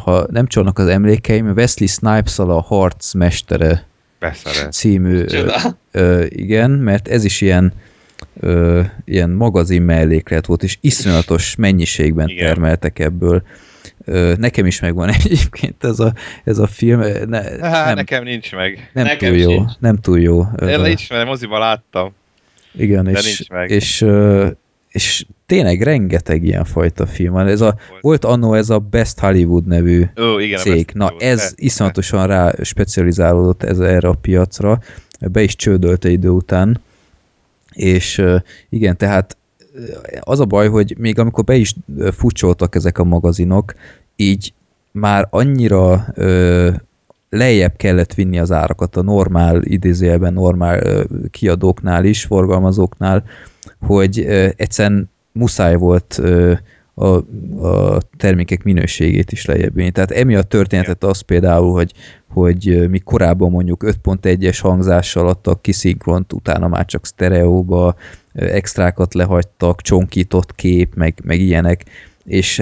ha nem csalnak az emlékeim, Wesley snipes a Harc mestere Beszeret. című, ö, Csoda. ö, igen, mert ez is ilyen ö, ilyen magazin melléklet volt, és iszonyatos mennyiségben Igen. termeltek ebből. Ö, nekem is megvan egyébként ez a, ez a film, ne, Há, nem, nekem nincs meg. nem nekem túl jó, sincs. nem túl jó. Én ismerem, moziban láttam. igen, De és, nincs meg. és, és tényleg rengeteg ilyen fajta film van. Ez a, volt annó ez a Best Hollywood nevű Ó, igen, cég. Na Hollywood. ez Persze. iszonyatosan rá specializálódott ez, erre a piacra. Be is csődölt egy idő után. És igen, tehát az a baj, hogy még amikor be is ö, futcsoltak ezek a magazinok, így már annyira ö, lejjebb kellett vinni az árakat a normál, idézőjelben normál ö, kiadóknál is, forgalmazóknál, hogy ö, egyszerűen muszáj volt ö, a, a termékek minőségét is lejjebb. Tehát emiatt történhetett az például, hogy, hogy mi korábban mondjuk 5.1-es hangzással adtak ki szinkront, utána már csak sztereóba, extrákat lehagytak, csonkított kép, meg, meg ilyenek, és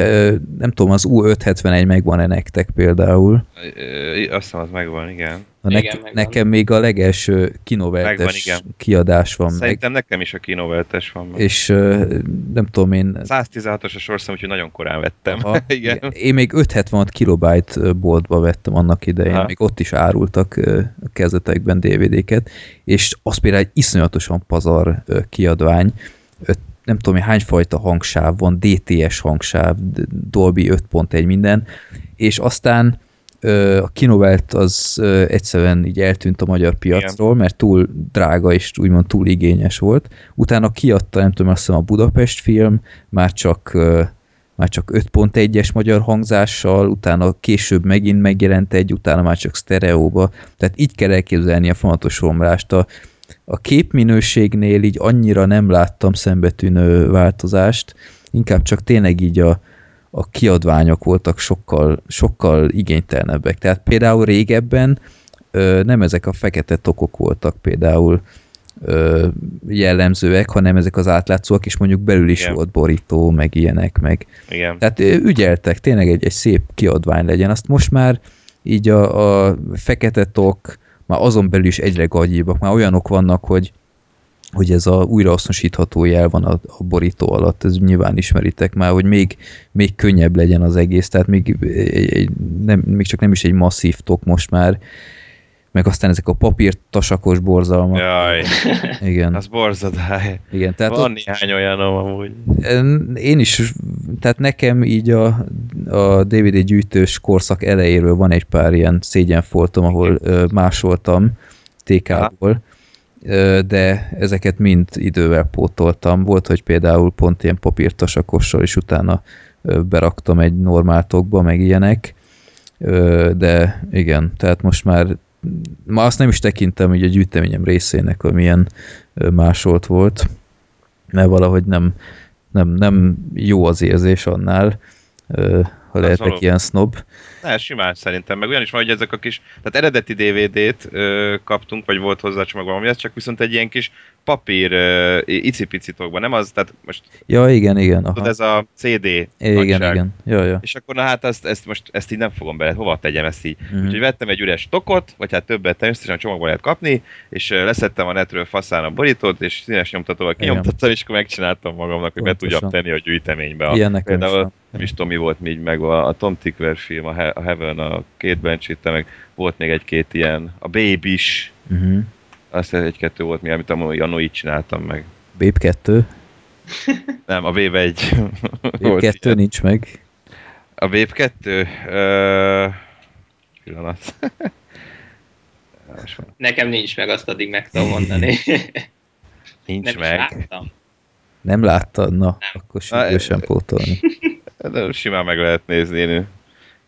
nem tudom, az U571 megvan-e nektek például. Azt hiszem, az megvan, igen. A Igen, nek- megvan. nekem még a legelső Megvan, kinoveltes igen. kiadás van Szerintem nekem is a kinoveltes van meg, meg. és nem tudom én... 116-os a sorszám, úgyhogy nagyon korán vettem. Aha, igen. Én még 576 kilobájt boltba vettem annak idején, Aha. még ott is árultak a kezdetekben DVD-ket, és az például egy iszonyatosan pazar kiadvány, nem tudom, hány fajta hangsáv van, DTS hangsáv, Dolby 5.1 minden, és aztán a kinovelt az egyszerűen így eltűnt a magyar piacról, mert túl drága és úgymond túl igényes volt. Utána kiadta, nem tudom, azt hiszem a Budapest film, már csak már csak 5.1-es magyar hangzással, utána később megint megjelent egy, utána már csak sztereóba. Tehát így kell elképzelni a folyamatos romlást. A, a képminőségnél így annyira nem láttam szembetűnő változást, inkább csak tényleg így a, a kiadványok voltak sokkal, sokkal igénytelenebbek. Tehát például régebben ö, nem ezek a fekete tokok voltak például ö, jellemzőek, hanem ezek az átlátszóak, és mondjuk belül is Igen. volt borító, meg ilyenek, meg igen. tehát ügyeltek, tényleg egy, egy szép kiadvány legyen. Azt most már így a, a fekete tok, már azon belül is egyre gagyibbak, már olyanok vannak, hogy hogy ez a újrahasznosítható jel van a, a borító alatt, ez nyilván ismeritek már, hogy még, még könnyebb legyen az egész, tehát még, egy, nem, még csak nem is egy masszív tok most már, meg aztán ezek a papírtasakos borzalmak. Jaj, Igen, az borzadály. igen. Tehát Van ott, néhány olyanom amúgy. én is, tehát nekem így a, a DVD gyűjtős korszak elejéről van egy pár ilyen szégyenfoltom, ahol ö, másoltam TK-ból, de ezeket mind idővel pótoltam. Volt, hogy például pont ilyen papírtasakossal, és utána beraktam egy normáltokba, meg ilyenek, de igen, tehát most már ma azt nem is tekintem, hogy a gyűjteményem részének, amilyen másolt volt, mert valahogy nem, nem, nem jó az érzés annál, ha lehetek való. ilyen snob. Ne, simán szerintem, meg olyan is van, hogy ezek a kis, tehát eredeti DVD-t ö, kaptunk, vagy volt hozzá csomagban, valami, ez csak viszont egy ilyen kis papír ö, icipicitokban, nem az, tehát most Ja, igen, igen. Aha. tudod, ez a CD igen, nagyság. igen. Ja, ja. És akkor na hát ezt, ezt most ezt így nem fogom bele, hova tegyem ezt így. Mhm. Úgyhogy vettem egy üres tokot, vagy hát többet természetesen csomagban lehet kapni, és leszettem a netről faszán a borítót, és színes nyomtatóval kinyomtattam, és akkor megcsináltam magamnak, hogy be Pontosan. tudjam tenni a gyűjteménybe. A, Ilyen nekem is például nem is tudom, mi volt még meg a, a Tom Tickwer film, a, He- a Heaven, a két Benchitte, meg volt még egy-két ilyen, a Baby is, Uh-huh. Azt egy-kettő volt még, amit a Janó így csináltam meg. Babe 2. Nem, a Babe 1. Babe 2 nincs meg. A Babe 2? Ö... Pillanat. Nekem nincs meg, azt addig meg tudom mondani. Nincs Nem meg. láttam. Nem láttad? Na, akkor sürgősen pótolni. De simán meg lehet nézni. Én, én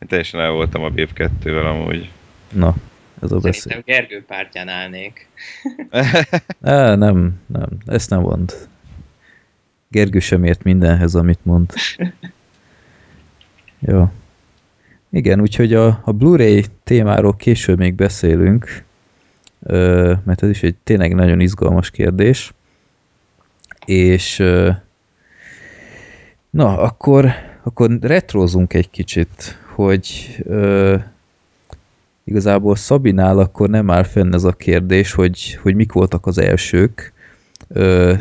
teljesen el voltam a Babe 2-vel amúgy. Na, ez a beszél. Szerintem Gergő pártján állnék. Á, nem, nem, ezt nem mond. Gergő sem ért mindenhez, amit mond. Jó. Igen, úgyhogy a, a Blu-ray témáról később még beszélünk, mert ez is egy tényleg nagyon izgalmas kérdés. És na, akkor, akkor retrozunk egy kicsit, hogy igazából Szabinál akkor nem áll fenn ez a kérdés, hogy, hogy mik voltak az elsők, Ö,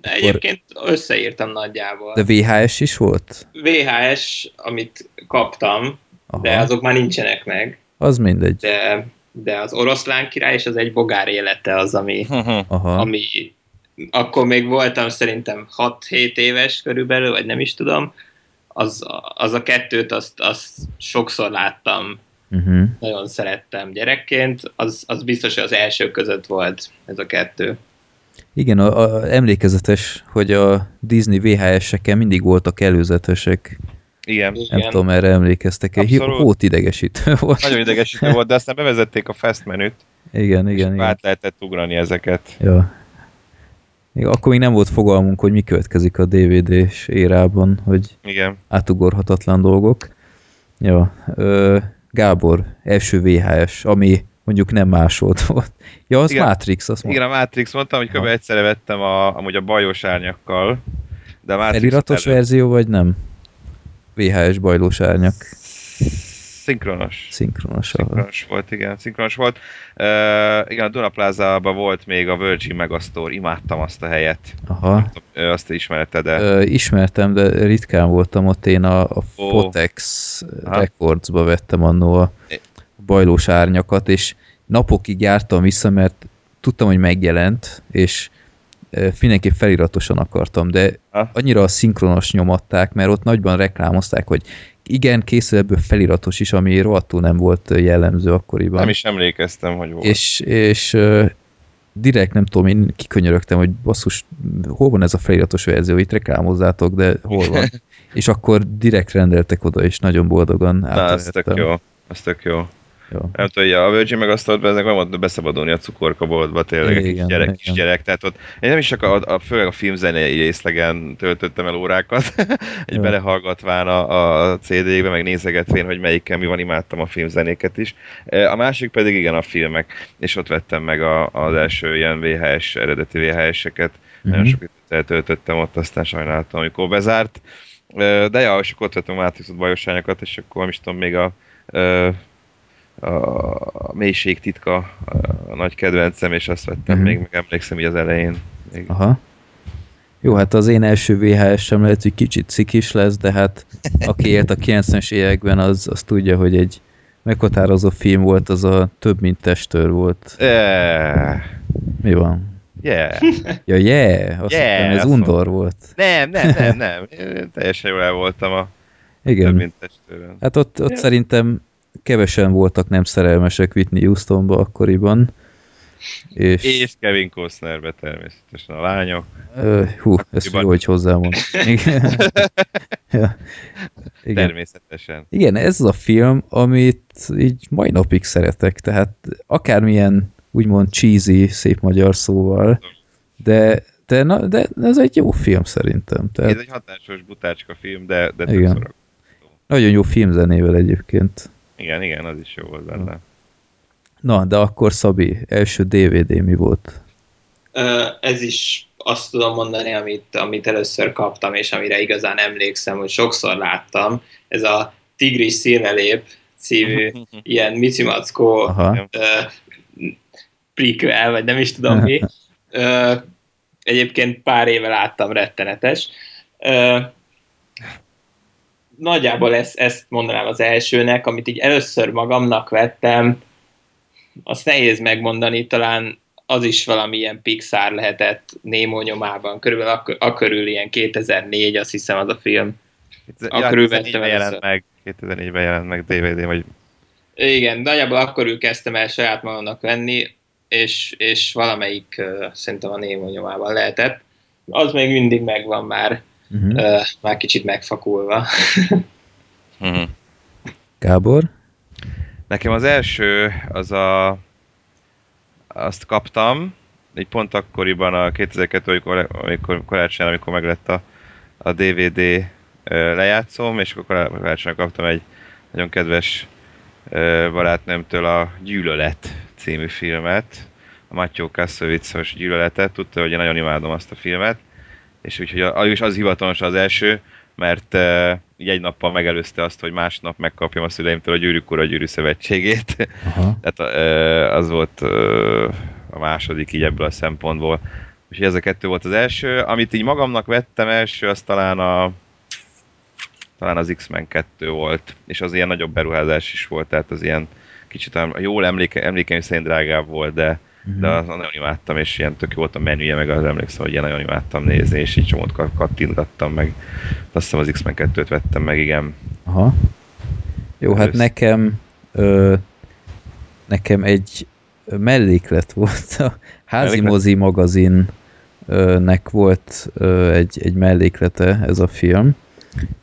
Egyébként összeírtam nagyjából. de VHS is volt? VHS, amit kaptam, Aha, de azok már nincsenek meg. az mindegy. De, de az oroszlán király és az egy bogár élete az, ami, Aha, ami akkor még voltam szerintem 6-7 éves körülbelül, vagy nem is tudom, az, az a kettőt azt, azt sokszor láttam, uh-huh. nagyon szerettem gyerekként, az, az biztos, hogy az első között volt ez a kettő. Igen, a, a, emlékezetes, hogy a Disney VHS-eken mindig voltak előzetesek. Igen. Nem Igen. tudom, erre emlékeztek-e. Hót idegesítő volt. Nagyon idegesítő volt, de aztán bevezették a fast menüt, Igen, és igen, igen. át lehetett ugrani ezeket. Ja. Akkor még nem volt fogalmunk, hogy mi következik a DVD-s érában, hogy Igen. átugorhatatlan dolgok. Ja, ö, Gábor, első VHS, ami mondjuk nem másolt volt. Ja, az Igen. Matrix, azt Igen, mondta. a Matrix mondtam, hogy kb. Egyszerre vettem a, amúgy a bajos árnyakkal, de a Matrix Eliratos verzió, vagy nem? VHS bajlós árnyak Szinkronos. szinkronos. Szinkronos volt, igen, szinkronos volt. Uh, igen, a Duna Plaza-ban volt még a Virgin Megastore, imádtam azt a helyet. Aha. Ö, Azt te ismered, de Ö, ismertem, de ritkán voltam ott. Én a, a Ó. Fotex Aha. Records-ba vettem annó a bajlós árnyakat, és napokig jártam vissza, mert tudtam, hogy megjelent, és mindenképp feliratosan akartam, de annyira a szinkronos nyomatták, mert ott nagyban reklámozták, hogy igen, készül ebből feliratos is, ami rohadtul nem volt jellemző akkoriban. nem is emlékeztem, hogy volt. És, és direkt nem tudom, én kikönyörögtem, hogy basszus, hol van ez a feliratos verzió, itt reklámozzátok, de hol van. és akkor direkt rendeltek oda, és nagyon boldogan Na, az tök jó. Az tök jó. Jó. Nem tudom, hogy a Virgin meg azt ott ezek nem volt beszabadulni a cukorkaboltba tényleg, Igen, gyerek, igen. kisgyerek, tehát ott én nem is csak a, a, főleg a filmzenei részlegen töltöttem el órákat, egy Jó. belehallgatván a, a CD-be, meg nézegetvén, hogy melyikkel mi van, imádtam a filmzenéket is. E, A másik pedig igen a filmek, és ott vettem meg a, az első ilyen VHS, eredeti VHS-eket, nagyon Mhm. sok időt eltöltöttem ott, aztán sajnáltam, amikor bezárt. E, De ja, és akkor ott vettem a Matrixot bajosányokat, és akkor nem is tudom, még a e, a mélység titka a, nagy kedvencem, és azt vettem Mhm. még, meg emlékszem így az elején. Még. Aha. Jó, hát az én első VHS sem lehet, hogy kicsit cikis lesz, de hát aki élt a 90-es években, az, az tudja, hogy egy meghatározó film volt, az a több mint testőr volt. Yeah. Mi van? Yeah. Ja, yeah! Azt Yeah, hittem, ez azt undor volt. Nem, nem, nem, nem. Én teljesen jól el voltam a több Igen. mint testőrön. Hát ott, ott szerintem kevesen voltak nem szerelmesek Whitney Houstonba akkoriban. És, És Kevin Costnerbe természetesen a lányok. Ö, hú, Akkoriban. jó, hogy hozzámond. Igen. ja. Igen. Természetesen. Igen, ez az a film, amit így mai napig szeretek, tehát akármilyen úgymond cheesy, szép magyar szóval, de, de, na, de ez egy jó film szerintem. Ez Tehát egy hatásos butácska film, de, de Igen. nagyon jó filmzenével egyébként. Igen, igen, az is jó volt benne. Na, de akkor Szabi, első DVD mi volt? Ez is azt tudom mondani, amit, amit először kaptam, és amire igazán emlékszem, hogy sokszor láttam. Ez a Tigris színrelép című ilyen micimackó Aha, ö, prequel, vagy nem is tudom mi. Egyébként pár éve láttam, rettenetes. Nagyjából ezt, ezt mondanám az elsőnek, amit így először magamnak vettem, azt nehéz megmondani, talán az is valamilyen Pixar lehetett Nemo nyomában, körülbelül ak- akörül ilyen 2004, azt hiszem az a film. Akkor ő vettem 2004-ben jelent meg, 2004-ben jelent meg DVD, vagy Igen, nagyjából akkor kezdtem el saját magamnak venni, és, és valamelyik uh, szerintem a Nemo nyomában lehetett. Az még mindig megvan már, uh-huh. uh, már kicsit megfakulva. Mhm. Gábor? Nekem az első, az a... Azt kaptam, így pont akkoriban a 2002, amikor, amikor karácsony, amikor meglett a, a DVD ö, lejátszóm, és akkor karácsonyra kaptam egy nagyon kedves barátnőmtől a Gyűlölet című filmet, a Matyó Kassovicos Gyűlöletet, tudta, hogy én nagyon imádom azt a filmet, és úgyhogy az, is az hivatalos az első, mert így egy nappal megelőzte azt, hogy másnap megkapjam a szüleimtől a Gyűrűk Ura Gyűrű Szövetségét. Aha. Tehát uh, az volt uh, a második így ebből a szempontból. Úgyhogy ez a kettő volt az első. Amit így magamnak vettem első, az talán a talán az X-Men 2 volt, és az ilyen nagyobb beruházás is volt, tehát az ilyen kicsit jól emléke, emlékeim szerint drágább volt, de, de Mhm. az nagyon imádtam, és ilyen tök volt a menüje, meg az emlékszem, hogy ilyen nagyon imádtam nézni, és így csomót kat- kattintgattam meg. Azt hiszem az X-Men 2-t vettem meg, igen. Aha. Jó, hát Először. nekem ö, nekem egy melléklet volt a házi Melléklet? mozi magazinnek volt ö, egy, egy melléklete ez a film,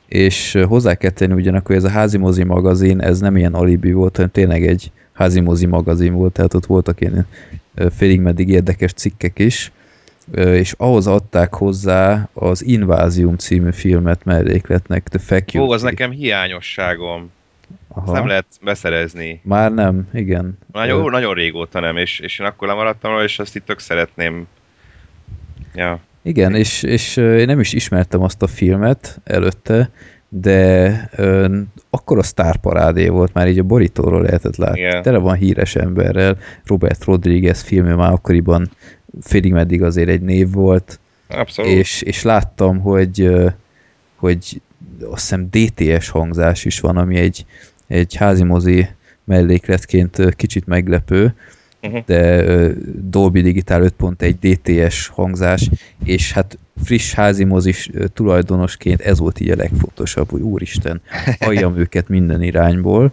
és hozzá kell tenni ugyanakkor, hogy ez a házi mozi magazin, ez nem ilyen alibi volt, hanem tényleg egy házi mozi magazin volt, tehát ott voltak ilyen félig meddig érdekes cikkek is, és ahhoz adták hozzá az Invázium című filmet mellékletnek, The Faculty. Ó, az nekem hiányosságom. Aha. nem lehet beszerezni. Már nem, igen. Nagyon, Ö, nagyon régóta nem, és, és én akkor lemaradtam róla, és azt itt tök szeretném. Ja. Igen, és, és én nem is ismertem azt a filmet előtte, de ö, akkor a sztárparádé volt, már így a borítóról lehetett látni. Igen. Tele van híres emberrel, Robert Rodriguez filmje már akkoriban félig meddig azért egy név volt, Abszolút. és, és láttam, hogy, hogy azt hiszem DTS hangzás is van, ami egy, egy házimozi mellékletként kicsit meglepő, Mhm. de ö, Dolby Digital 5.1 DTS hangzás, és hát friss házimozis ö, tulajdonosként ez volt így a legfontosabb, hogy úristen, halljam őket minden irányból,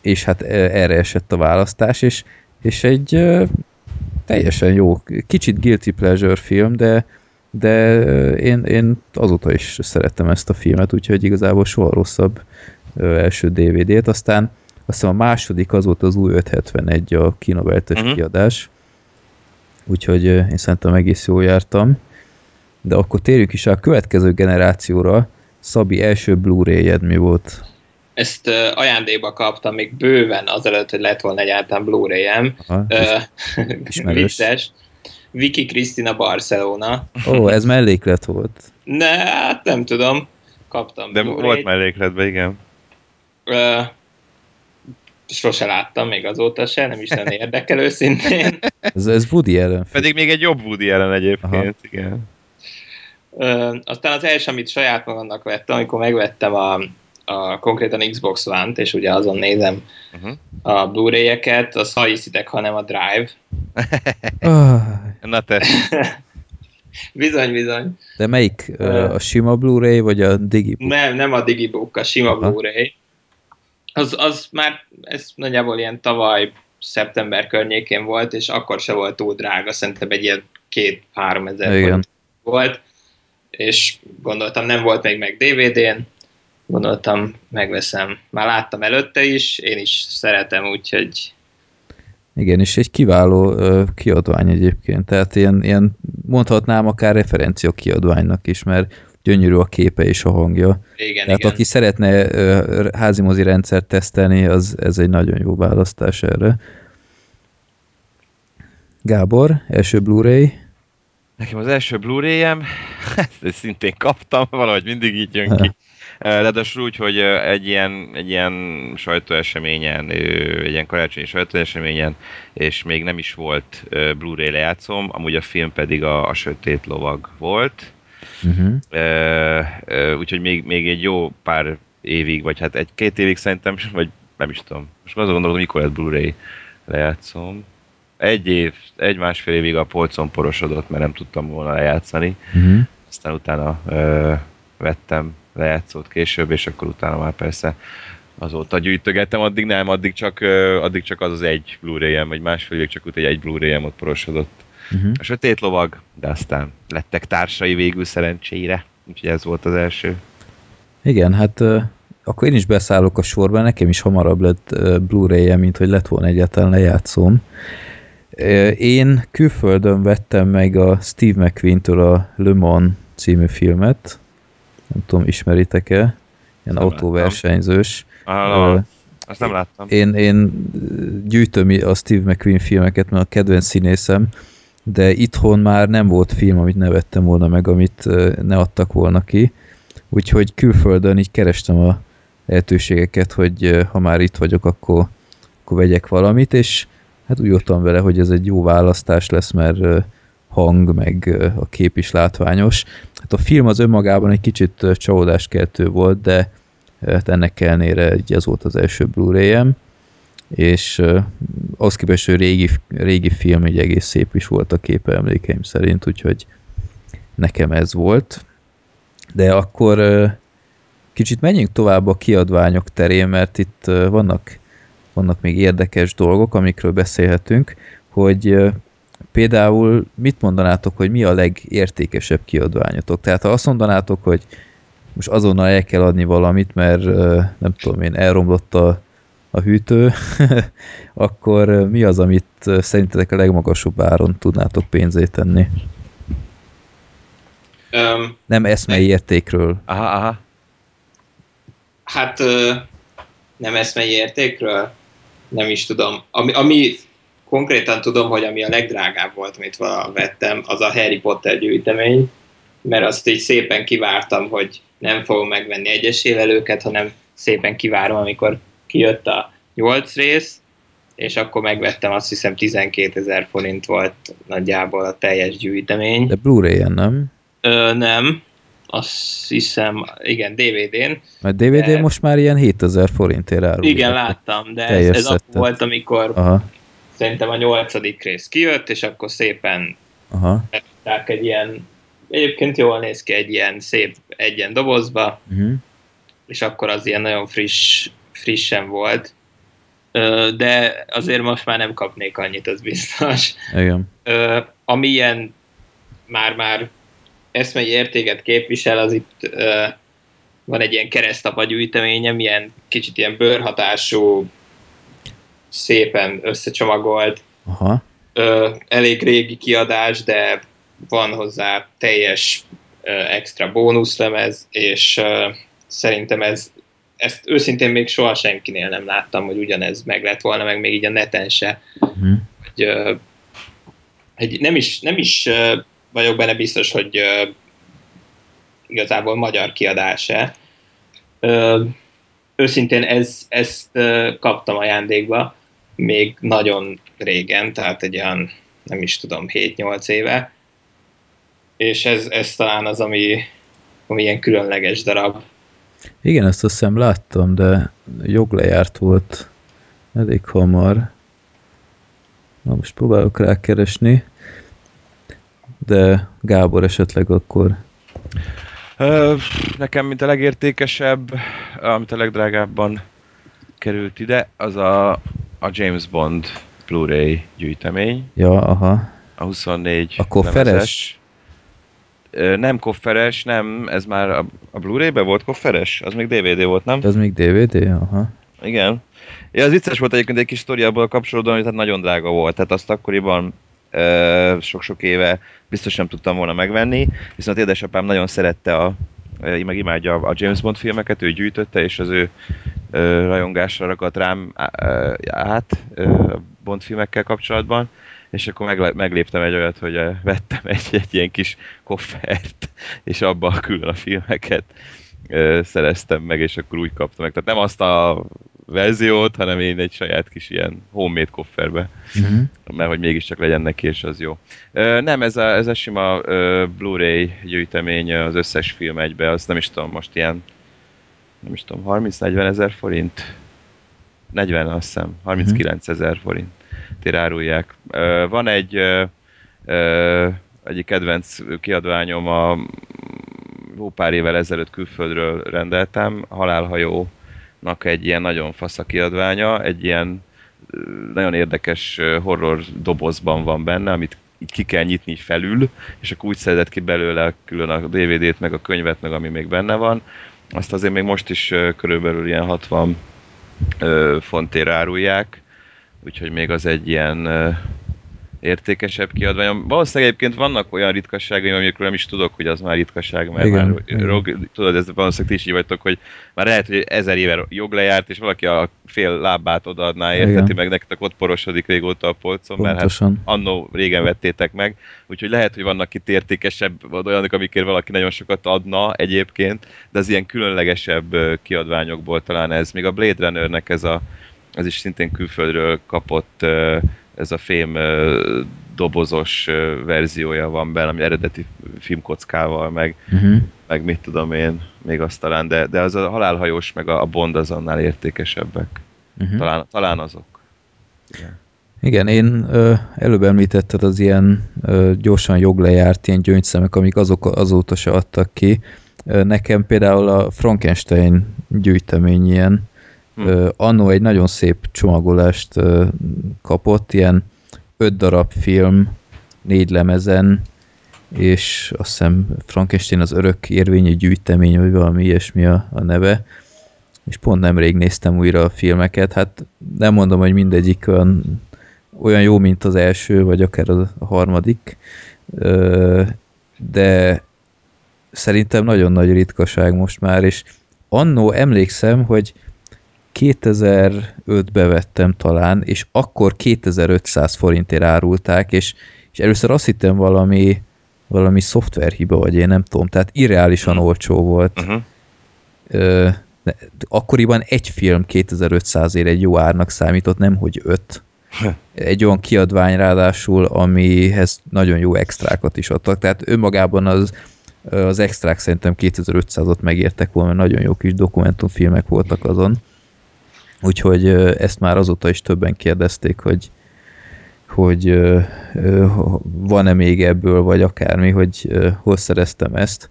és hát ö, erre esett a választás, és, és egy ö, teljesen jó, kicsit guilty pleasure film, de, de én, én azóta is szerettem ezt a filmet, úgyhogy igazából soha rosszabb első DVD-t, aztán azt hiszem a második az volt az új 571 a kinováltas Mhm. uh-huh. kiadás, úgyhogy én szerintem egész jól jártam. De akkor térjünk is a következő generációra. Szabi, első Blu-ray-jed mi volt? Ezt ö, ajándékba kaptam még bőven azelőtt, hogy lett volna egyáltalán Blu-ray-em. Vicces. Vicky Cristina Barcelona. Ó, ez melléklet volt. Ne, hát nem tudom. Kaptam De volt mellékletben, igen. Ö, sose láttam még azóta se, nem is lenne érdekel őszintén. Ez, ez Woody film. Pedig még egy jobb Woody ellen egyébként, Aha. igen. Ö, aztán az első, amit saját magamnak vettem, amikor megvettem a, a konkrétan Xbox One-t, és ugye azon nézem Uh-huh. a Blu-ray-eket, az ha hiszitek, hanem a Drive. Ah, Na te, Bizony, bizony. de melyik? A sima Blu-ray, vagy a Digibook? Nem, nem a Digibook, a sima Aha. Blu-ray. Az, az már, ez nagyjából ilyen tavaly szeptember környékén volt, és akkor se volt túl drága, szerintem egy ilyen két-három ezer volt, és gondoltam, nem volt még meg DVD-n, gondoltam, megveszem. Már láttam előtte is, én is szeretem, úgyhogy Igen, és egy kiváló ö, kiadvány egyébként, tehát ilyen, ilyen mondhatnám akár referencia kiadványnak is, mert gyönyörű a képe és a hangja. igen, Tehát igen. aki szeretne házimozi rendszert tesztelni, az ez egy nagyon jó választás erre. Gábor, első Blu-ray. nekem az első Blu-ray-em, ezt szintén kaptam, valahogy mindig így jön ki. Ráadásul úgy, hogy egy ilyen, egy ilyen sajtóeseményen, egy ilyen karácsonyi sajtóeseményen, és még nem is volt Blu-ray lejátszom, amúgy a film pedig a, a Sötét Lovag volt. Uh-huh. Ö, úgyhogy még, még egy jó pár évig, vagy hát egy-két évig szerintem, vagy nem is tudom. Most azon gondolom, mikor lett Blu-ray lejátszom. Egy év, egy-másfél évig a polcon porosodott, mert nem tudtam volna lejátszani. Uh-huh. Aztán utána ö, vettem lejátszót később, és akkor utána már persze azóta gyűjtögettem, addig nem, addig csak, addig csak az az egy Blu-ray-em, vagy másfél évig csak úgy egy Blu-ray-em ott porosodott. Uh-huh. A sötét lovag, de aztán lettek társai végül szerencsére. Úgyhogy ez volt az első. Igen, hát akkor én is beszállok a sorba, nekem is hamarabb lett Blu-ray-je, mint hogy lett volna egyáltalán lejátszóm. Ö, Én külföldön vettem meg a Steve McQueen-től a Le Mans című filmet. Nem tudom, ismeritek-e? Ilyen Nem autóversenyzős. Ah, Ö, azt nem láttam. Én, én gyűjtöm a Steve McQueen filmeket, mert a kedvenc színészem, de itthon már nem volt film, amit ne vettem volna meg, amit ne adtak volna ki. Úgyhogy külföldön így kerestem a lehetőségeket, hogy ha már itt vagyok, akkor, akkor vegyek valamit, és hát úgy voltam vele, hogy ez egy jó választás lesz, mert hang, meg a kép is látványos. Hát a film az önmagában egy kicsit csalódáskeltő volt, de hát ennek ellenére ez volt az első Blu-ray-em, és uh, ahhoz képest, hogy régi, régi film, így egész szép is volt a képe emlékeim szerint, úgyhogy nekem ez volt. De akkor uh, kicsit menjünk tovább a kiadványok terén, mert itt uh, vannak, vannak még érdekes dolgok, amikről beszélhetünk, hogy uh, például mit mondanátok, hogy mi a legértékesebb kiadványotok? Tehát ha azt mondanátok, hogy most azonnal el kell adni valamit, mert nem tudom én, elromlott a, a hűtő, akkor mi az, amit szerintetek a legmagasabb áron tudnátok pénzét tenni? Öm, Nem eszmei értékről. Aha, aha. Hát nem eszmei értékről? Nem is tudom. Ami, ami konkrétan tudom, hogy ami a legdrágább volt, amit vala vettem, az a Harry Potter gyűjtemény, mert azt így szépen kivártam, hogy nem fogom megvenni egyesével őket, hanem szépen kivárom, amikor kijött a 8 rész, és akkor megvettem, azt hiszem 12 ezer forint volt nagyjából a teljes gyűjtemény. De Blu-ray-en nem? Ö, nem, azt hiszem, igen, DVD-n. Mert DVD De- most már ilyen 7000 forintért árulják. Igen, láttam, de ez, ez akkor volt, amikor Aha, szerintem a nyolcadik rész kijött, és akkor szépen aha. egy ilyen, egyébként jól néz ki egy ilyen szép egyen dobozba, Uh-huh. és akkor az ilyen nagyon friss, frissen volt. De azért most már nem kapnék annyit, az biztos. Igen. Ö, ami ilyen már-már eszmei értéket képvisel, az itt van egy ilyen keresztapa gyűjteményem, ilyen kicsit ilyen bőrhatású, szépen összecsomagolt, Aha. ö, elég régi kiadás, de van hozzá teljes ö, extra bónuszlemez, és ö, szerintem ez ezt őszintén még soha senkinél nem láttam, hogy ugyanez meg lett volna, meg még így a neten se. Uh-huh. Hogy, hogy nem is, nem is ö, vagyok benne biztos, hogy igazából magyar kiadása. Őszintén ez, ezt ö, kaptam ajándékba még nagyon régen, tehát egy olyan, nem is tudom, 7-8 éve, és ez, ez talán az, ami, ami ilyen különleges darab. Igen, ezt azt hiszem láttam, de joglejárt volt elég hamar. Na most próbálok rákeresni. De Gábor esetleg akkor nekem, mint a legértékesebb, amit a legdrágábban került ide, az a, a James Bond Blu-ray gyűjtemény, Ja, aha. a 24 A kofferes? lemezes. Ö, nem kofferes, nem, ez már a, a Blu-ray-be volt kofferes? Az még DVD volt, nem? De az még DVD? Aha. Igen. Ja, az vicces volt egyébként egy kis sztoriából kapcsolódóan, hogy tehát nagyon drága volt. Tehát azt akkoriban sok-sok éve biztos nem tudtam volna megvenni, viszont édesapám nagyon szerette a meg imádja a James Bond filmeket, ő gyűjtötte, és az ő rajongásra ragadt rám át Bond filmekkel kapcsolatban, és akkor megle- megléptem egy olyat, hogy ö, vettem egy, egy ilyen kis koffert, és abba külön a filmeket ö, szereztem meg, és akkor úgy kaptam meg. Tehát nem azt a verziót, hanem én egy saját kis ilyen homemade kofferbe, Uh-huh. mert hogy mégiscsak legyen neki, és az jó. Ö, nem, ez a, ez a sima Blu-ray gyűjtemény az összes film egybe, az nem is tudom, most ilyen nem is tudom, 30-40 ezer forint? 40 azt hiszem, 39 ezer forint árulják. Ö, van egy ö, egyik kedvenc kiadványom a jó pár évvel ezelőtt külföldről rendeltem, Halálhajónak egy ilyen nagyon fasz kiadványa, egy ilyen nagyon érdekes horror dobozban van benne, amit így ki kell nyitni felül, és akkor úgy szedett ki belőle külön a DVD-t, meg a könyvet, meg ami még benne van. Azt azért még most is körülbelül ilyen 60 ö, fontért árulják, úgyhogy még az egy ilyen értékesebb kiadvány. Valószínűleg egyébként vannak olyan ritkaságaim, amikről nem is tudok, hogy az már ritkaság, mert Igen, már igen. rog, tudod, ez valószínűleg ti is így vagytok, hogy már lehet, hogy ezer éve jog lejárt, és valaki a fél lábát odaadná, érteti Igen. meg nektek ott porosodik régóta a polcon, mert hát Pontosan. annó régen vettétek meg, úgyhogy lehet, hogy vannak itt értékesebb, olyanok, amikért valaki nagyon sokat adna egyébként, de az ilyen különlegesebb kiadványokból talán ez. Még a Blade Runnernek ez a ez is szintén külföldről kapott ez a fém dobozos verziója van benne, ami eredeti filmkockával, meg, Uh-huh. meg mit tudom én, még azt talán, de, de az a halálhajós meg a, a Bond az annál értékesebbek. Uh-huh. Talán, talán azok. Igen, én ö, előbb említetted az ilyen ö, gyorsan joglejárt ilyen gyöngyszemek, amik azok azóta se adtak ki. Nekem például a Frankenstein gyűjtemény ilyen, Hm. annó egy nagyon szép csomagolást kapott, ilyen öt darab film, négy lemezen, és azt hiszem Frankenstein az örök érvényű gyűjtemény, vagy valami ilyesmi a, a neve, és pont nemrég néztem újra a filmeket, hát nem mondom, hogy mindegyik olyan, olyan jó, mint az első, vagy akár a harmadik, de szerintem nagyon nagy ritkaság most már, és annó emlékszem, hogy 2005-be vettem talán, és akkor 2500 forintért árulták, és, és először azt hittem valami, valami szoftverhiba, vagy én nem tudom, tehát irreálisan olcsó volt. Uh-huh. ö, akkoriban egy film 2500 ér egy jó árnak számított, nem hogy öt. Egy olyan kiadvány ráadásul, amihez nagyon jó extrákat is adtak, tehát önmagában az, az extrák szerintem 2500-ot megértek volna, mert nagyon jó kis dokumentumfilmek voltak azon. Úgyhogy ezt már azóta is többen kérdezték, hogy hogy van-e még ebből, vagy akármi, hogy hol szereztem ezt.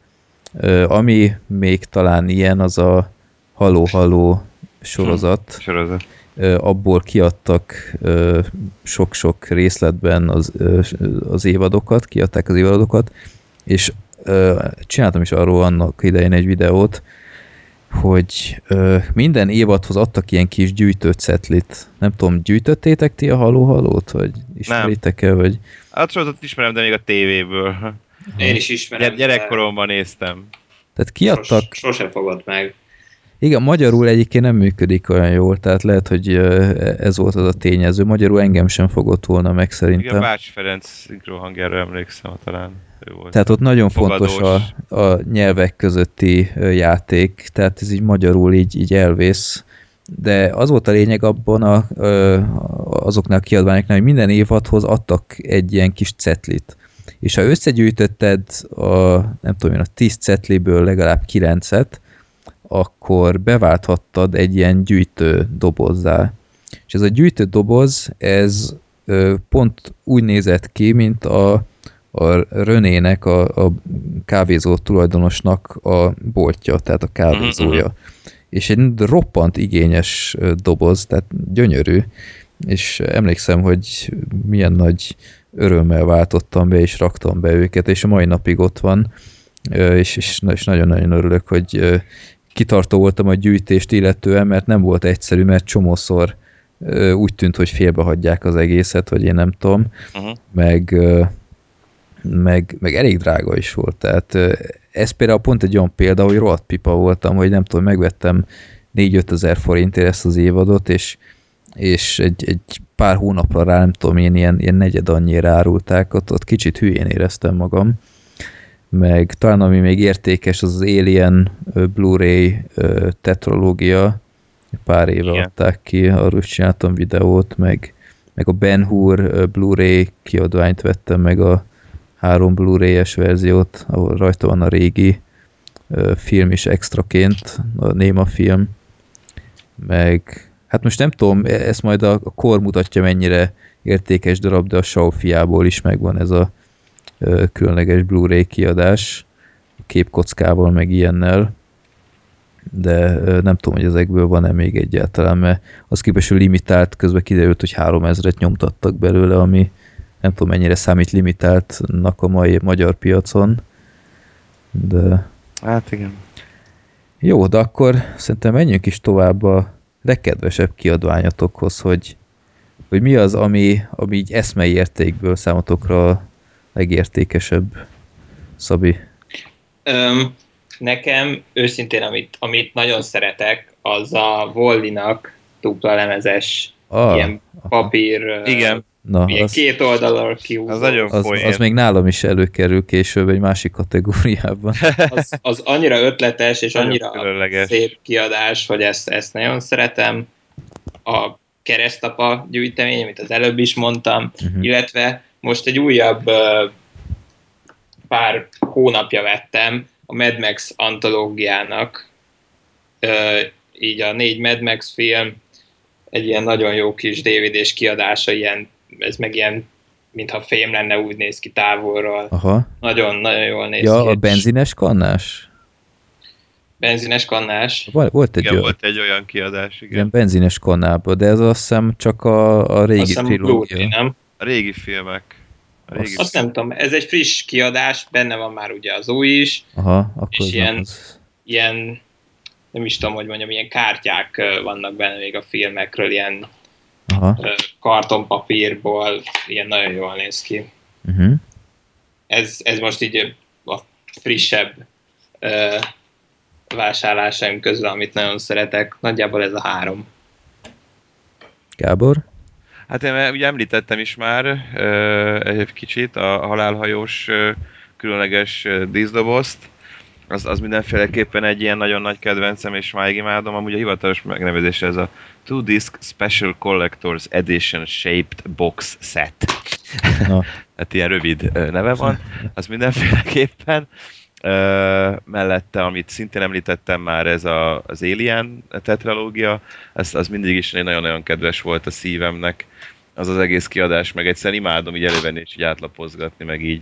Ami még talán ilyen, az a Halló Halló sorozat. Sorozat. Ö, abból kiadtak sok-sok részletben az, az évadokat, kiadták az évadokat, és csináltam is arról annak idején egy videót, hogy ö, minden évadhoz adtak ilyen kis gyűjtőcetlit. Nem tudom, gyűjtöttétek ti a Halló Hallót, vagy ismeritek-e, vagy... Hát sorozatot ismerem, de még a tévéből. Én is ismerem. Gyere- Gyerekkoromban néztem. Tehát de kiadtak, Sos, sose fogott meg. igen, magyarul egyébként nem működik olyan jól, tehát lehet, hogy ez volt az a tényező. Magyarul engem sem fogott volna meg Igen, szerintem. Bács Ferenc szinkronhangjára emlékszem, talán ő volt. Tehát ott nagyon fontos Fogadós. a, a nyelvek közötti játék, tehát ez így magyarul így, így elvész. De az volt a lényeg abban a, azoknál a kiadványoknál, hogy minden évadhoz adtak egy ilyen kis cetlit. És ha összegyűjtötted a, nem tudom én, a 10 cetliből legalább 9-et, akkor beválthattad egy ilyen gyűjtő dobozzá. És ez a gyűjtő doboz, ez pont úgy nézett ki, mint a, a Renének, a, a kávézó tulajdonosnak a boltja, tehát a kávézója. Mhm, És egy roppant igényes doboz, tehát gyönyörű, és emlékszem, hogy milyen nagy örömmel váltottam be, és raktam be őket, és a mai napig ott van, és, és, és nagyon-nagyon örülök, hogy kitartó voltam a gyűjtést illetően, mert nem volt egyszerű, mert csomószor úgy tűnt, hogy félbehagyják az egészet, vagy én nem tudom, Uh-huh. meg, meg, meg elég drága is volt. Tehát ez például pont egy olyan példa, hogy rohadt pipa voltam, hogy nem tudom, megvettem 4-5 ezer forintért ezt az évadot, és, és egy, egy pár hónapra rá, nem tudom, én ilyen, ilyen negyed annyira árulták, ott, ott kicsit hülyén éreztem magam. Meg talán ami még értékes, az az Alien Blu-ray tetralógia, pár éve Igen. adták ki, arról is csináltam videót, meg, meg a Ben Hur Blu-ray kiadványt vettem, meg a három Blu-ray-es verziót, ahol rajta van a régi film is extraként, a Néma film, meg hát most nem tudom, e- ezt majd a, kor mutatja mennyire értékes darab, de a Shaw fiából is megvan ez a különleges Blu-ray kiadás, képkockával, meg ilyennel, de nem tudom, hogy ezekből van-e még egyáltalán, mert az képesül limitált, közben kiderült, hogy 3000-et nyomtattak belőle, ami nem tudom mennyire számít limitáltnak a mai magyar piacon, de Hát igen. jó, de akkor szerintem menjünk is tovább a legkedvesebb kiadványatokhoz, hogy, hogy mi az, ami, ami így eszmei értékből számotokra a legértékesebb, Szabi. Öm, nekem őszintén, amit, amit nagyon szeretek, az a Vollinak dupla lemezes Ah, ilyen papír, Igen, na, ilyen az, két oldalról kiúzó. az nagyon az, poén. az még nálam is előkerül később egy másik kategóriában. az, az annyira ötletes és annyira különleges. szép kiadás, hogy ezt, ezt nagyon szeretem. A keresztapa gyűjtemény, amit az előbb is mondtam, Mhm. illetve most egy újabb pár hónapja vettem a Mad Max antológiának, így a négy Mad Max film, egy ilyen nagyon jó kis DVD-s kiadása, ilyen, ez meg ilyen, mintha fém lenne, úgy néz ki távolról. Aha. Nagyon, nagyon jól néz Ja, ki. a és benzines kannás? Benzines kannás. Volt, egy igen, olyan, volt egy olyan kiadás, igen. igen, benzines kannába, de ez azt hiszem csak a, a régi Azt trilógia. Nem? A régi filmek. A régi Azt nem tudom, ez egy friss kiadás, benne van már ugye az új is, Aha, akkor És ilyen- az. ilyen, nem is tudom, hogy mondjam, ilyen kártyák vannak benne még a filmekről, ilyen Aha. kartonpapírból, ilyen nagyon jól néz ki. Uh-huh. Ez, ez most így a frissebb ö, vásárlásaim közül, amit nagyon szeretek. Nagyjából ez a három. Gábor? Hát én ugye említettem is már ö, egy kicsit a halálhajós ö, különleges díszdobozt, Az, az mindenféleképpen egy ilyen nagyon nagy kedvencem, és máig imádom. Amúgy a hivatalos megnevezése ez a Two Disc Special Collectors Edition Shaped Box Set. Hát ilyen rövid neve van. Az mindenféleképpen. Ö, mellette, amit szintén említettem már, ez a, az Alien tetralógia, az, az mindig is nagyon-nagyon kedves volt a szívemnek az az egész kiadás, meg egyszerűen imádom így elővenni és így átlapozgatni, meg így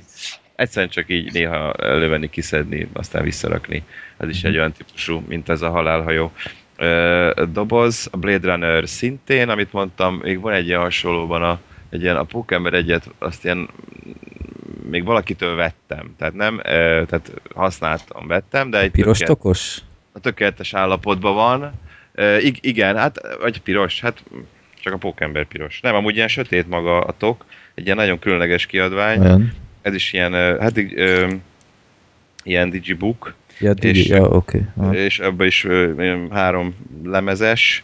egyszerűen csak így néha elővenni, kiszedni, aztán visszarakni. Ez is egy olyan típusú, mint ez a halálhajó doboz. A Blade Runner szintén, amit mondtam, még van egy ilyen hasonlóban a, egy ilyen, a Pókember egyet, azt ilyen még valakitől vettem. Tehát nem, tehát használtam, vettem, de egy Piros tökélet- tokos? a tökéletes állapotban van. Ig- igen, hát, vagy piros, hát csak a pókember piros. Nem, amúgy ilyen sötét maga a tok, egy ilyen nagyon különleges kiadvány. Olyan? Ez is ilyen, hát ilyen digibook, Ja, digi, És- ja. Okay. és ebben is három lemezes,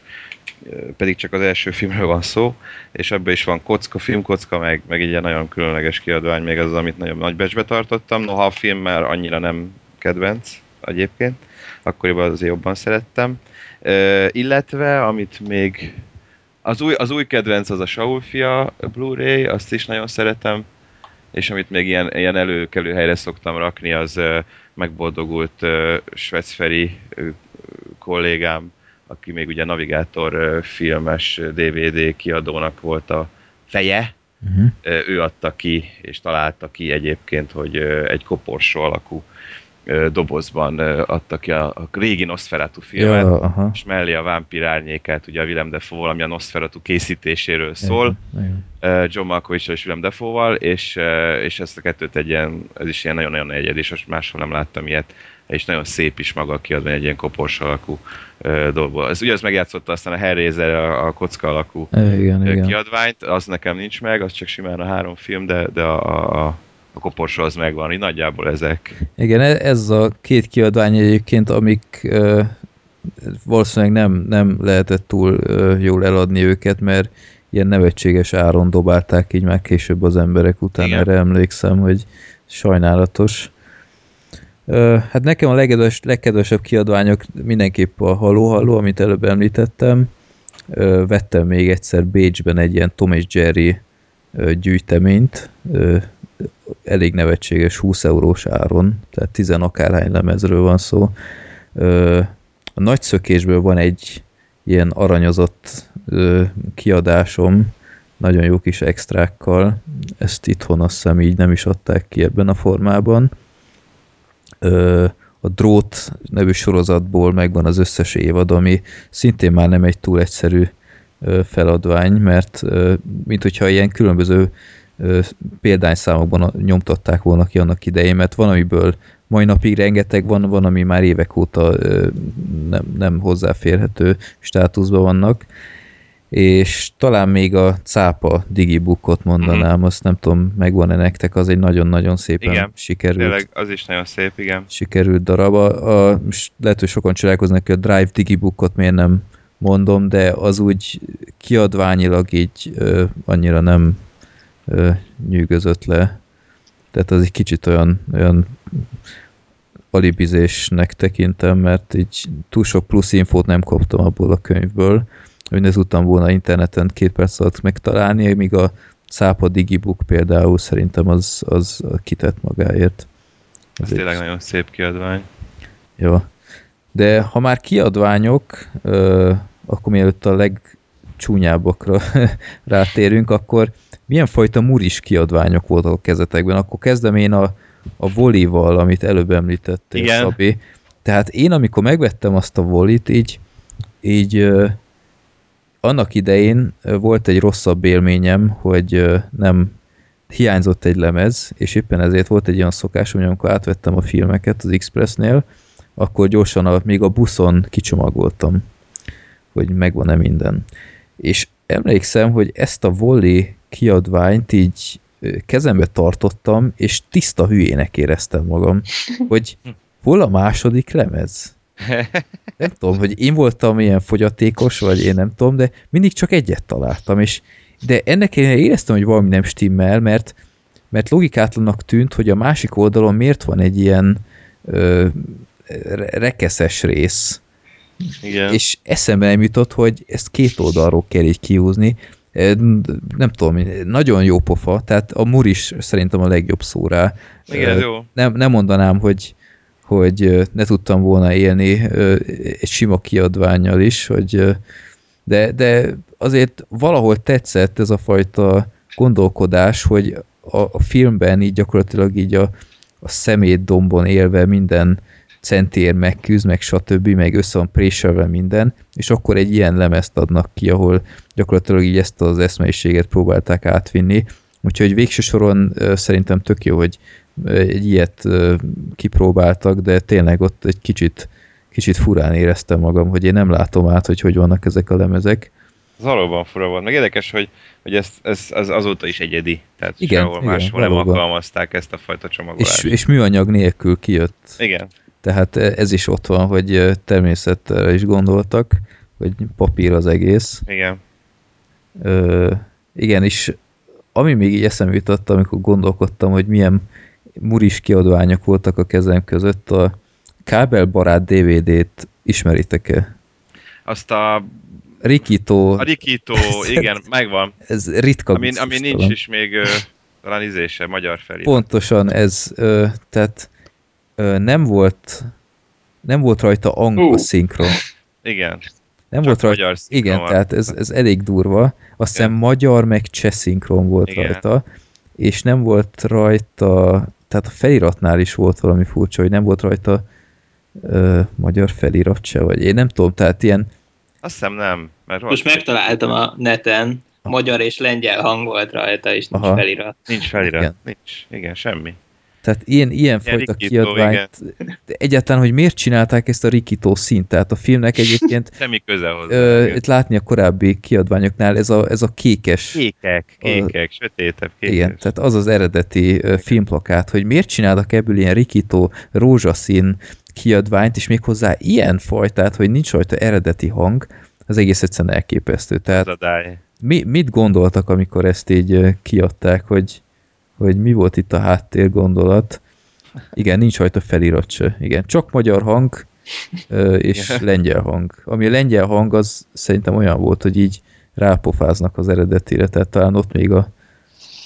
pedig csak az első filmről van szó, és ebben is van kocka, filmkocka, meg, meg egy ilyen nagyon különleges kiadvány, még az, amit nagyon nagy becsbe tartottam. Noha a film már annyira nem kedvenc egyébként, akkoriban azért jobban szerettem. Ö, illetve, amit még az új, az új kedvenc az a Saul fia Blu-ray, azt is nagyon szeretem, és amit még ilyen, ilyen előkelő helyre szoktam rakni, az megboldogult Svecferi kollégám, aki még ugye Navigátor filmes DVD kiadónak volt a feje, Uh-huh. Ő adta ki, és találta ki egyébként, hogy egy koporsó alakú dobozban ö, adta ki a, a régi Nosferatu filmet, Ja, aha. és mellé a vámpír árnyékát, ugye a Willem Dafoe valami a Nosferatu készítéséről szól, Igen. uh, John malkovich és Willem Dafoe-val, és, és ezt a kettőt egy ilyen, ez is ilyen nagyon-nagyon egyedi, és most máshol nem láttam ilyet, és nagyon szép is maga a kiadvány egy ilyen kopors alakú dolgból. Ez ugye az megjátszotta aztán a Hellraiser a, a kocka alakú Igen, igen. ö, igen. kiadványt, az nekem nincs meg, az csak simán a három film, de, de a, a, a a koporsó az megvan, így nagyjából ezek. Igen, e- ez a két kiadvány egyébként, amik ö, valószínűleg nem, nem lehetett túl ö, jól eladni őket, mert ilyen nevetséges áron dobálták így már később az emberek után, Igen. erre emlékszem, hogy sajnálatos. Ö, hát nekem a legkedves, legkedvesebb kiadványok mindenképp a Halló Halló, amit előbb említettem. Ö, vettem még egyszer Bécsben egy ilyen Tom és Jerry gyűjteményt, elég nevetséges 20 eurós áron, tehát 10 akárhány lemezről van szó. A nagy szökésből van egy ilyen aranyozott kiadásom, nagyon jó kis extrákkal, ezt itthon azt hiszem így nem is adták ki ebben a formában. A Drót nevű sorozatból megvan az összes évad, ami szintén már nem egy túl egyszerű feladvány, mert mint hogyha ilyen különböző példányszámokban nyomtatták volna ki annak idején, mert van, amiből mai napig rengeteg van, van, ami már évek óta nem, nem hozzáférhető státuszban vannak, és talán még a cápa digibookot mondanám, azt nem tudom, megvan-e nektek, az egy nagyon-nagyon szépen Igen, sikerült Tényleg az is nagyon szép, igen. sikerült darab. A, a, lehet, hogy sokan csodálkoznak, hogy a Drive Digibookot miért nem mondom, de az úgy kiadványilag így ö, annyira nem ö, nyűgözött le. Tehát az egy kicsit olyan, olyan alibizésnek tekintem, mert így túl sok plusz infót nem kaptam abból a könyvből, hogy ne tudtam volna interneten két perc alatt megtalálni, míg a Szápa Digibook például szerintem az, az kitett magáért. Ez egy- tényleg nagyon szép kiadvány. jó. De ha már kiadványok, akkor mielőtt a legcsúnyábbakra rátérünk, akkor milyen fajta muris kiadványok voltak a kezetekben? Akkor kezdem én a, a volival, amit előbb említettél, Igen. Szabi. Tehát én, amikor megvettem azt a volit, így, így annak idején volt egy rosszabb élményem, hogy nem hiányzott egy lemez, és éppen ezért volt egy olyan szokásom, hogy amikor átvettem a filmeket az Expressnél, akkor gyorsan a, még a buszon kicsomagoltam, hogy megvan-e minden. És emlékszem, hogy ezt a volley kiadványt így kezembe tartottam, és tiszta hülyének éreztem magam, hogy hol a második lemez? Nem tudom, hogy én voltam ilyen fogyatékos, vagy én nem tudom, de mindig csak egyet találtam, és de ennek ellenére éreztem, hogy valami nem stimmel, mert, mert logikátlanak tűnt, hogy a másik oldalon miért van egy ilyen ö, rekeszes rész, Igen. és eszembe nem jutott, hogy ezt két oldalról kell így kiúzni. Nem tudom, nagyon jó pofa, tehát a Mur is szerintem a legjobb szó rá. Igen, jó. Nem, nem mondanám, hogy, hogy ne tudtam volna élni egy sima kiadványjal is, hogy de, de azért valahol tetszett ez a fajta gondolkodás, hogy a, a filmben így gyakorlatilag így a, a szemétdombon élve minden centér megküzd, meg stb., meg össze van préselve minden, és akkor egy ilyen lemezt adnak ki, ahol gyakorlatilag így ezt az eszmeiséget próbálták átvinni. Úgyhogy végső soron szerintem tök jó, hogy egy ilyet kipróbáltak, de tényleg ott egy kicsit, kicsit furán éreztem magam, hogy én nem látom át, hogy hogy vannak ezek a lemezek. Ez valóban fura volt. Meg érdekes, hogy, hogy ez, ez, ez azóta is egyedi. Tehát Igen, sehol igen, máshol nem valóban. alkalmazták ezt a fajta csomagolást. És, és műanyag nélkül kijött. Igen. Tehát ez is ott van, hogy természetre is gondoltak, hogy papír az egész. Igen. Ö, igen, és ami még így eszembe jutott, amikor gondolkodtam, hogy milyen muris kiadványok voltak a kezem között, a kábelbarát DVD-t ismeritek-e? Azt a, Rikito, a Rikító, igen, megvan. ez ritka Ami, ami nincs is még talán izése, magyar felé. Pontosan ez, ö, tehát ö, nem volt nem volt rajta angol Ú. szinkron. Igen. Nem Csak volt rajta, magyar szinkron igen, van. tehát ez, ez elég durva. Azt hiszem magyar meg cseh szinkron volt Igen. rajta, és nem volt rajta, tehát a feliratnál is volt valami furcsa, hogy nem volt rajta ö, magyar felirat se, vagy én nem tudom, tehát ilyen, Azt hiszem nem. Mert Most megtaláltam a neten, magyar és lengyel hang volt rajta, és nincs Aha. felirat. Nincs felirat. Igen. Nincs. Igen, semmi. Tehát ilyen, ilyen fajta Rikító, kiadványt, de egyáltalán, hogy miért csinálták ezt a rikító szint, tehát a filmnek egyébként Semmi köze hozzá. ö, igen. itt látni a korábbi kiadványoknál ez a, ez a kékes Kékek, kékek, sötétebb kékes. Igen, tehát az az eredeti ö, filmplakát, hogy miért csináltak ebből ilyen rikító, rózsaszín kiadványt, és méghozzá ilyen fajtát, hogy nincs rajta eredeti hang, az egész egyszerűen elképesztő. Tehát a mi, mit gondoltak, amikor ezt így kiadták, hogy, hogy mi volt itt a háttér gondolat? Igen, nincs rajta felirat se. Igen, csak magyar hang és lengyel hang. Ami a lengyel hang, az szerintem olyan volt, hogy így rápofáznak az eredetire, tehát talán ott még a,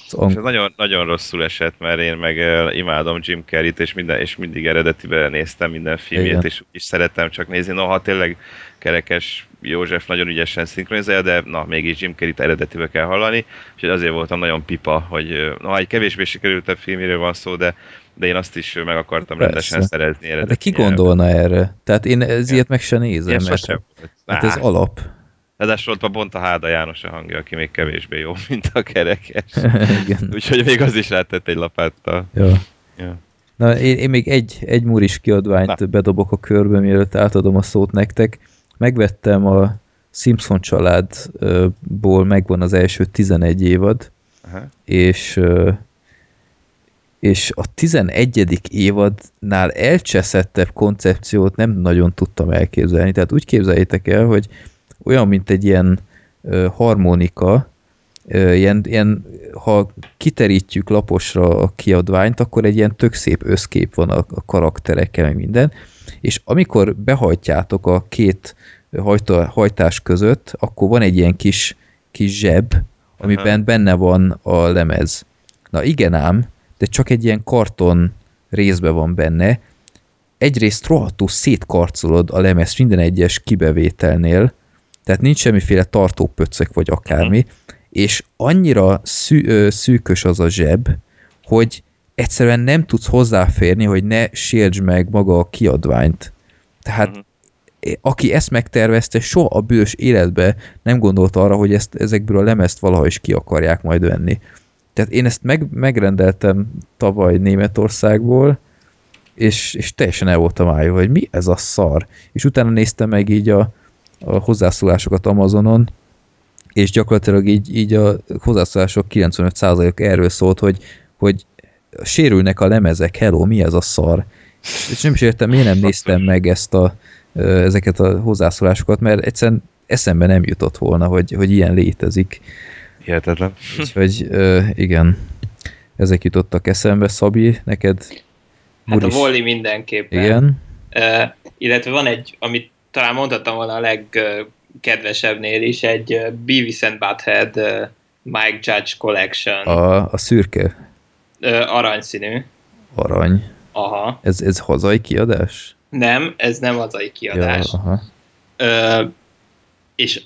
És ang- ez nagyon, nagyon rosszul esett, mert én meg ö, imádom Jim Carrey-t, és, minden, és mindig eredetiben néztem minden filmjét, Igen. és is szerettem csak nézni. Noha tényleg Kerekes József nagyon ügyesen szinkronizálja, de na, mégis Jim Carrey-t eredetibe kell hallani, úgyhogy azért voltam nagyon pipa, hogy na, egy kevésbé sikerültebb filméről van szó, de, de én azt is meg akartam Persze. rendesen szerezni Hát De ki gondolna erre? Tehát én ez Igen. ilyet meg se nézem, Ilyen mert sosem volt. hát ez alap. Ráadásul ott pont a Háda János a hangja, aki még kevésbé jó, mint a kerekes. Úgyhogy még az is rátett egy lapáttal. Ja. Ja. Na, én, én még egy, egy muris kiadványt Na. bedobok a körbe, mielőtt átadom a szót nektek. Megvettem a Simpson családból, megvan az első 11 évad, Aha. és és a 11. évadnál elcseszettebb koncepciót nem nagyon tudtam elképzelni. Tehát úgy képzeljétek el, hogy olyan, mint egy ilyen harmonika, ilyen, ilyen, ha kiterítjük laposra a kiadványt, akkor egy ilyen tök szép összkép van a, a karakterekkel, meg minden, és amikor behajtjátok a két hajtó, hajtás között, akkor van egy ilyen kis, kis zseb, amiben Aha. benne van a lemez. Na igen ám, de csak egy ilyen karton részbe van benne. Egyrészt rohadtul szétkarcolod a lemez minden egyes kibevételnél, tehát nincs semmiféle tartópöccek vagy akármi, és annyira szű, ö, szűkös az a zseb, hogy egyszerűen nem tudsz hozzáférni, hogy ne sértsd meg maga a kiadványt. Tehát Mhm. aki ezt megtervezte, soha a bős életbe nem gondolt arra, hogy ezt, ezekből a lemezt valaha is ki akarják majd venni. Tehát én ezt meg, megrendeltem tavaly Németországból, és, és teljesen el voltam állva, hogy mi ez a szar. És utána néztem meg így a, a hozzászólásokat Amazonon, és gyakorlatilag így, így a hozzászólások 95% erről szólt, hogy, hogy sérülnek a lemezek, hello, mi ez a szar? És nem is értem, miért nem néztem meg ezt a, ezeket a hozzászólásokat, mert egyszerűen eszembe nem jutott volna, hogy, hogy ilyen létezik. Hihetetlen. Úgyhogy igen, ezek jutottak eszembe. Szabi, neked Hát a Wally mindenképpen. Igen, Uh, illetve van egy, amit talán mondhattam volna a legkedvesebbnél is, egy Beavis and Butthead Mike Judge Collection, A, a szürke uh, aranyszínű. arany. Aha. Ez, ez hazai kiadás? Nem, ez nem hazai kiadás. Ja, aha. Ö, és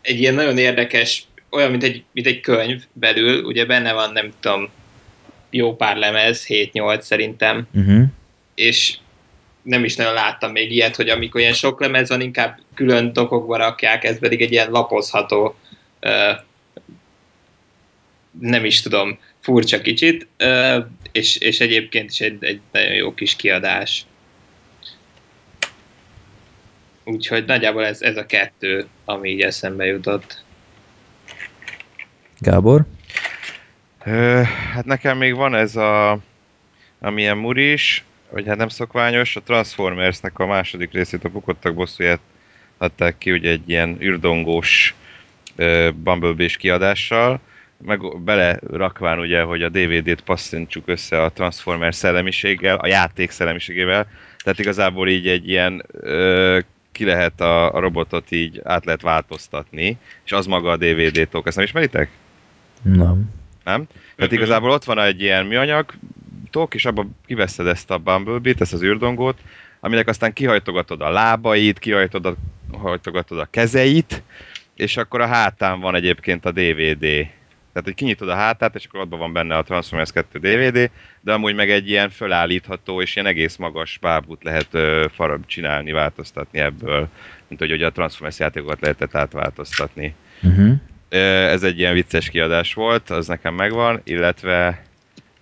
egy ilyen nagyon érdekes, olyan, mint egy, mint egy könyv belül, ugye benne van, nem tudom, jó pár lemez, 7-8 szerintem, Uh-huh. és nem is nagyon láttam még ilyet, hogy amikor ilyen sok lemez van, inkább külön dokokba rakják, ez pedig egy ilyen lapozható, ö, nem is tudom, furcsa kicsit, és, és egyébként is egy, egy nagyon jó kis kiadás. Úgyhogy nagyjából ez, ez a kettő, ami így eszembe jutott. Gábor? Ö, hát nekem még van ez a amilyen muris, vagy hát nem szokványos, a Transformersnek a második részét, a Bukottak bosszúját adták ki ugye egy ilyen ürdongós ö, Bumblebee-s kiadással, meg bele rakván ugye, hogy a DVD-t passzítsuk össze a Transformers szellemiséggel, a játék szellemiségével, tehát igazából így egy ilyen ö, ki lehet a, a robotot így át lehet változtatni, és az maga a DVD-tok. Ezt nem ismeritek? Nem. nem? Tehát igazából ott van egy ilyen műanyag tok, és abban kiveszed ezt a Bumblebee-t, ezt az űrdongót, aminek aztán kihajtogatod a lábait, kihajtogatod hajtogatod a kezeit, és akkor a hátán van egyébként a DVD. Tehát, hogy kinyitod a hátát, és akkor abban van benne a Transformers 2 DVD, de amúgy meg egy ilyen fölállítható és ilyen egész magas bábút lehet ö, farab csinálni, változtatni ebből, mint hogy ugye a Transformers játékokat lehetett átváltoztatni. Uh-huh. Ez egy ilyen vicces kiadás volt, az nekem megvan, illetve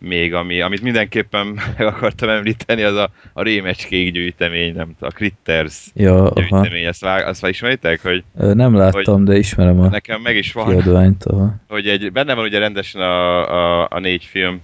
még ami, amit mindenképpen meg akartam említeni, az a, a rémecskék gyűjtemény, nem a Critters Ja, aha. gyűjtemény, azt, vág, azt már ismeritek, hogy Nem láttam, de ismerem a nekem meg is van, kiadványt. Aha. hogy egy, benne van ugye rendesen a, a, a négy film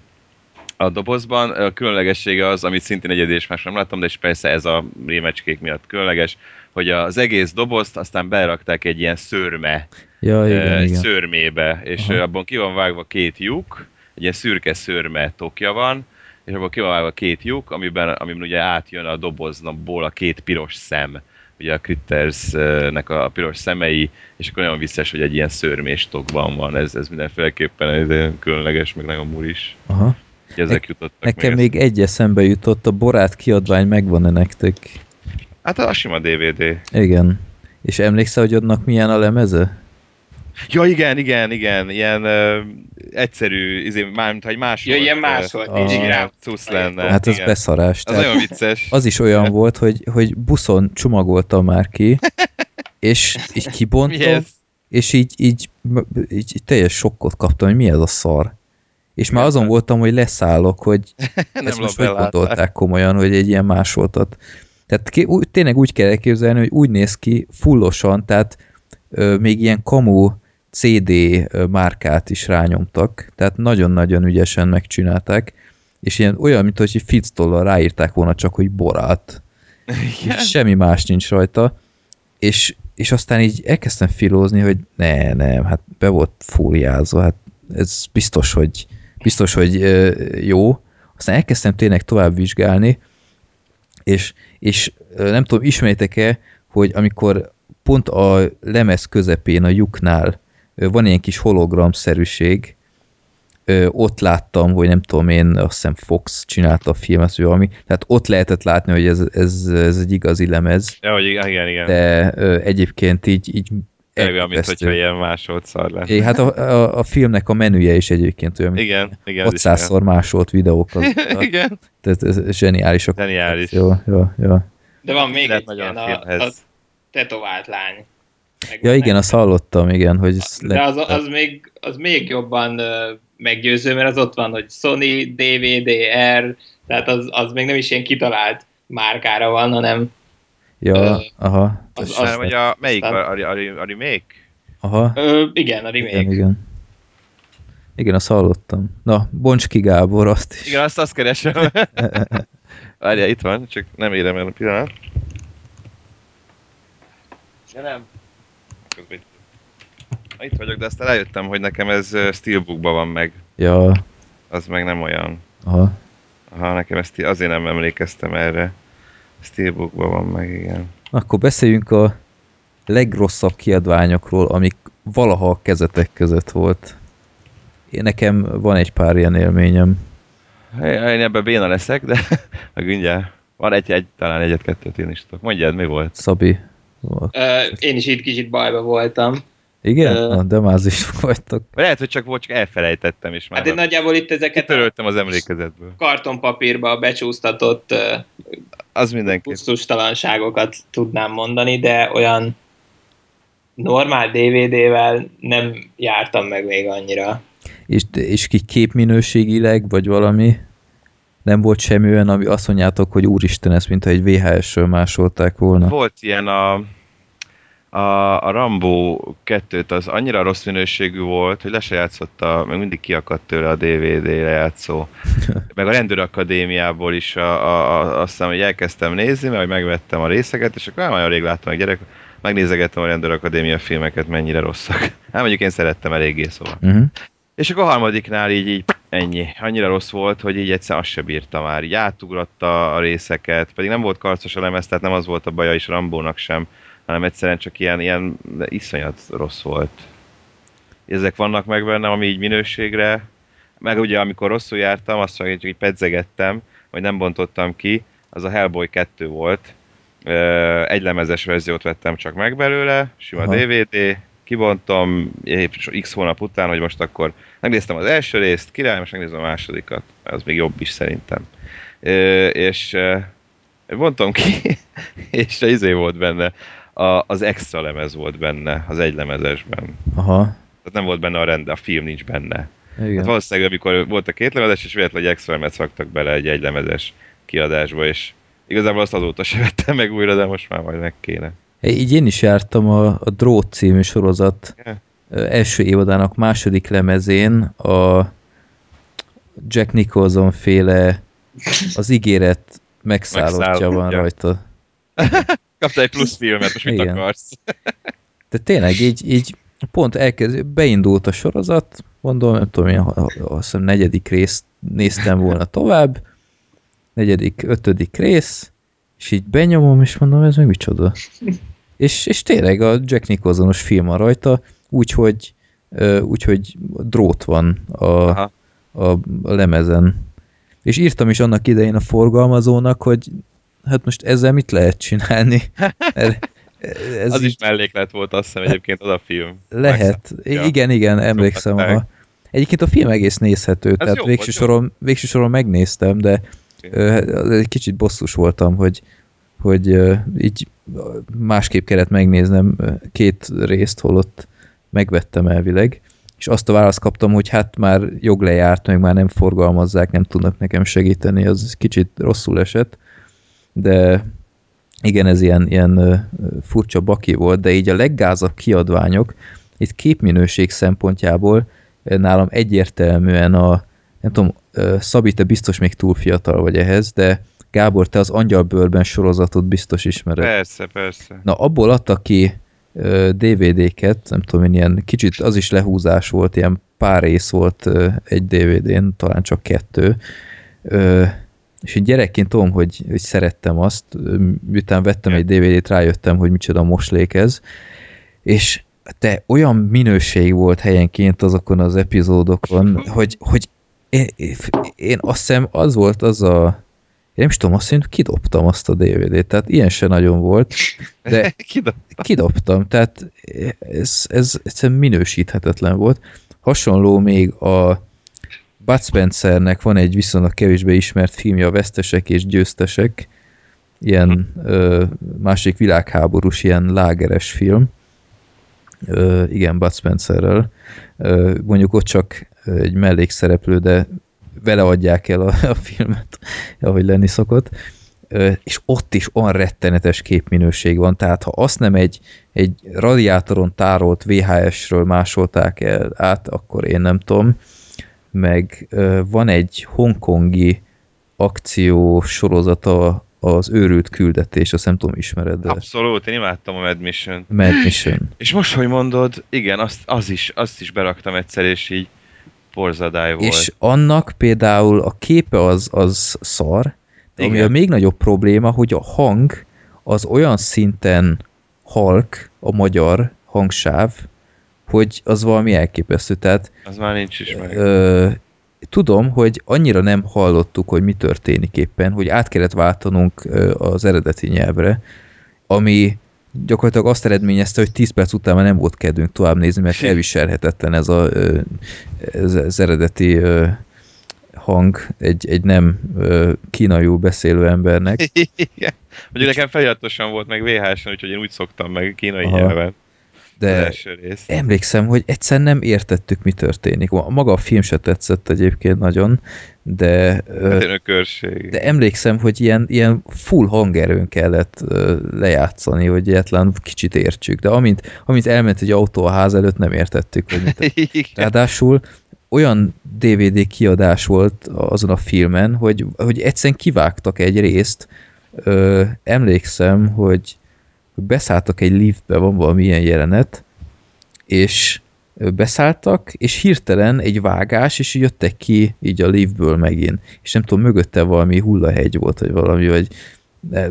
a dobozban, a különlegessége az, amit szintén egyedi és más nem láttam, de és persze ez a rémecskék miatt különleges, hogy az egész dobozt aztán berakták egy ilyen szőrme Ja, igen, egy igen. szőrmébe, és Aha. abban ki van vágva két lyuk, egy ilyen szürke szőrme tokja van, és abban ki van két lyuk, amiben, amiben ugye átjön a dobozból a két piros szem, ugye a Crittersnek a piros szemei, és akkor nagyon vicces, hogy egy ilyen szőrmés tokban van, ez, ez mindenféleképpen ez különleges, meg nagyon muris. Aha. Úgyhogy ezek jutottak Nekem még. még egy eszembe jutott, a Borát kiadvány megvan-e nektek? Hát a sima DVD. Igen. És emlékszel, hogy annak milyen a lemeze? Ja, igen, igen, igen, ilyen ö, egyszerű, izé, mármint, hogy más Ja, volt, ilyen más volt, Ah. így Igen, rá cusz lenne. Hát az igen. beszarás. Az nagyon vicces. az is olyan volt, hogy, hogy buszon csomagoltam már ki, és így kibontom, ez? és így, így, így, így teljes sokkot kaptam, hogy mi ez a szar. És már azon ez? voltam, hogy leszállok, hogy Nem ezt most hogy gondolták komolyan, hogy egy ilyen másoltat. Tehát ki, úgy, tényleg úgy kell elképzelni, hogy úgy néz ki fullosan, tehát ö, még ilyen kamu CD márkát is rányomtak, tehát nagyon-nagyon ügyesen megcsinálták, és ilyen olyan, mint hogy fictollal ráírták volna csak, hogy borát. És semmi más nincs rajta. És, és aztán így elkezdtem filózni, hogy ne, nem, hát be volt fóliázva, hát ez biztos, hogy biztos, hogy ö, jó. Aztán elkezdtem tényleg tovább vizsgálni, és, és nem tudom, ismeritek-e, hogy amikor pont a lemez közepén, a lyuknál van ilyen kis hologramszerűség, ott láttam, hogy nem tudom én, azt hiszem Fox csinálta a filmet, vagy valami, tehát ott lehetett látni, hogy ez, ez, ez egy igazi lemez, Ja, hogy igen, igen. de ö, egyébként így, így olyan, mint hogyha ilyen másolt szar lenne. É, hát a, a, a filmnek a menüje is egyébként olyan, Igen, igen. ez is 600-szor másolt videókat. igen. Tehát ez zseniális. Zseniális. Jó, jó, jó. De van még Lehet egy ilyen, a a tetovált lány. Meg Ja igen, azt hallottam, igen, hogy ez De az, az, még, az még jobban meggyőző, mert az ott van, hogy Sony, DVD, R, tehát az, az még nem is ilyen kitalált márkára van, hanem Ja, Ö, aha. az- Az, az- hogy a, melyik a, a, a, a remake? aha. ö, igen, a remake. Igen, igen. Igen, azt hallottam. Na, bonts ki Gábor, azt is. Igen, azt azt keresem. Várjál, itt van, csak nem érem el a pillanat. De nem. Közben itt- vagyok, de aztán rájöttem, hogy nekem ez Steelbookban van meg. Ja, Az meg nem olyan. aha. Aha, nekem ezt azért nem emlékeztem erre. Steelbookban van meg, igen. Akkor beszéljünk a legrosszabb kiadványokról, amik valaha a kezetek között volt. Én nekem van egy pár ilyen élményem. Én ebben béna leszek, de meg mindjárt. Van egy, egy talán egyet-kettőt én is tudok. Mondjad, mi volt? Szabi. Én is itt kicsit bajba voltam. Igen? Ö. Na, de már is vagytok. Vagy lehet, hogy csak volt, csak elfelejtettem, és már Hát én nagyjából itt ezeket a kitöröltem az emlékezetből. kartonpapírba becsúsztatott ö, Az mindenképp. pusztustalanságokat tudnám mondani, de olyan normál DVD-vel nem jártam meg még annyira. És, és ki képminőségileg, vagy valami? Nem volt semmi olyan, ami azt mondjátok, hogy úristen, ezt mintha egy VHS-ről másolták volna. Volt ilyen a, a, a Rambo 2-t, az annyira rossz minőségű volt, hogy le se játszotta, meg mindig kiakadt tőle a DVD lejátszó. Meg a rendőrakadémiából is a, a, a, aztán, hogy elkezdtem nézni, mert megvettem a részeket, és akkor már nagyon rég láttam meg gyerek, megnézegettem a rendőrakadémia filmeket, mennyire rosszak. Hát mondjuk én szerettem eléggé, szóval. Uh-huh. És akkor a harmadiknál így, így ennyi. Annyira rossz volt, hogy így egyszer azt se bírta már. Így átugratta a részeket, pedig nem volt karcos a lemez, tehát nem az volt a baja is Rambónak sem, hanem egyszerűen csak ilyen, ilyen iszonyat rossz volt. Ezek vannak meg bennem, ami így minőségre, meg ugye amikor rosszul jártam, azt mondja, hogy így pedzegettem, vagy nem bontottam ki, az a Hellboy 2 volt. Egy lemezes verziót vettem csak meg belőle, sima Aha. DVD, kibontom x hónap után, hogy most akkor megnéztem az első részt, király, most megnézem a másodikat. Az még jobb is szerintem. Ö, és ö, bontom ki, és a izé volt benne, a, az extra lemez volt benne, az egy lemezesben. Aha. Tehát nem volt benne a rend, a film nincs benne. Igen. Hát valószínűleg, amikor volt a két lemezes, és véletlenül egy extra lemez raktak bele egy egylemezes kiadásba, és igazából azt azóta se vettem meg újra, de most már majd meg kéne. É, Így én is jártam a, a Drót című sorozat ö, első évadának második lemezén a Jack Nicholson féle az ígéret megszállottja van rajta. Kaptál egy plusz filmet, most mit Igen. akarsz? De tényleg így, így pont elkezd, beindult a sorozat, mondom, nem tudom, én azt hiszem negyedik részt néztem volna tovább, negyedik, ötödik rész, és így benyomom, és mondom, ez meg micsoda. És, és tényleg a Jack Nicholsonos film van rajta, úgyhogy úgyhogy drót van a, Aha. a, a lemezen. És írtam is annak idején a forgalmazónak, hogy hát most ezzel mit lehet csinálni? Ez az is melléklet volt, azt hiszem egyébként az a film. lehet. Ja. Igen, igen, emlékszem. A... Egyébként a film egész nézhető, tehát jó végső jó. soron, végső soron megnéztem, de ö, egy kicsit bosszus voltam, hogy, hogy így másképp kellett megnéznem két részt, holott megvettem elvileg, és azt a választ kaptam, hogy hát már jog lejárt, meg már nem forgalmazzák, nem tudnak nekem segíteni, az kicsit rosszul esett, de igen, ez ilyen, ilyen furcsa baki volt, de így a leggázabb kiadványok, itt képminőség szempontjából nálam egyértelműen a, nem tudom, Szabi, te biztos még túl fiatal vagy ehhez, de Gábor, te az Angyalbőrben sorozatot biztos ismered. Persze, persze. Na, abból adtak ki DVD-ket, nem tudom én, ilyen kicsit az is lehúzás volt, ilyen pár rész volt egy DVD-n, talán csak kettő. És én gyerekként tudom, hogy, hogy szerettem azt, miután vettem egy DVD-t, rájöttem, hogy micsoda moslék ez, és te olyan minőség volt helyenként azokon az epizódokon, hogy, hogy én, én azt hiszem az volt az a én nem is tudom, azt hiszem, kidobtam azt a DVD-t, tehát ilyen se nagyon volt, de Kidobtam. kidobtam, tehát ez, ez egyszerűen minősíthetetlen volt. Hasonló még a Bud Spencernek van egy viszonylag kevésbé ismert filmje, a Vesztesek és Győztesek, ilyen ö, másik világháborús, ilyen lágeres film, ö, igen, Bud Spencerrel. Ö, mondjuk ott csak egy mellékszereplő, de vele adják el a, a filmet, ahogy lenni szokott. Ö, és ott is olyan rettenetes képminőség van, tehát ha azt nem egy, egy radiátoron tárolt VHS-ről másolták el át, akkor én nem tudom. Meg van egy hongkongi akció sorozata az őrült küldetés, azt nem tudom, ismered de Abszolút, én imádtam a Mad Mission. Mad Mission. És most, hogy mondod, igen, azt, az is, azt is beraktam egyszer, és így porzadály volt. És annak például a képe az, az szar, ami Igen. a még nagyobb probléma, hogy a hang az olyan szinten halk, a magyar hangsáv, hogy az valami elképesztő. Tehát Az már nincs is meg. Ö, tudom, hogy annyira nem hallottuk, hogy mi történik éppen, hogy át kellett váltanunk az eredeti nyelvre, ami gyakorlatilag azt eredményezte, hogy 10 perc után már nem volt kedvünk tovább nézni, mert elviselhetetlen ez a, ez, az eredeti hang egy, egy nem ö, kínaiul beszélő embernek. Igen. Mondjuk nekem feliratosan volt meg VHS-en, úgyhogy én úgy szoktam meg kínai Aha. nyelven. De emlékszem, hogy egyszer nem értettük, mi történik. Maga a film se tetszett egyébként nagyon, de Hát. De emlékszem, hogy ilyen, ilyen full hangerőn kellett lejátszani, hogy egyetlen kicsit értsük. De amint, amint elment egy autó a ház előtt, nem értettük, hogy mit. Ráadásul olyan DVD kiadás volt azon a filmen, hogy, hogy egyszerűen kivágtak egy részt. Ö, emlékszem, hogy beszálltak egy liftbe, van valami ilyen jelenet, és beszálltak, és hirtelen egy vágás, és jöttek ki így a liftből megint. És nem tudom, mögötte valami hullahegy volt, vagy valami, vagy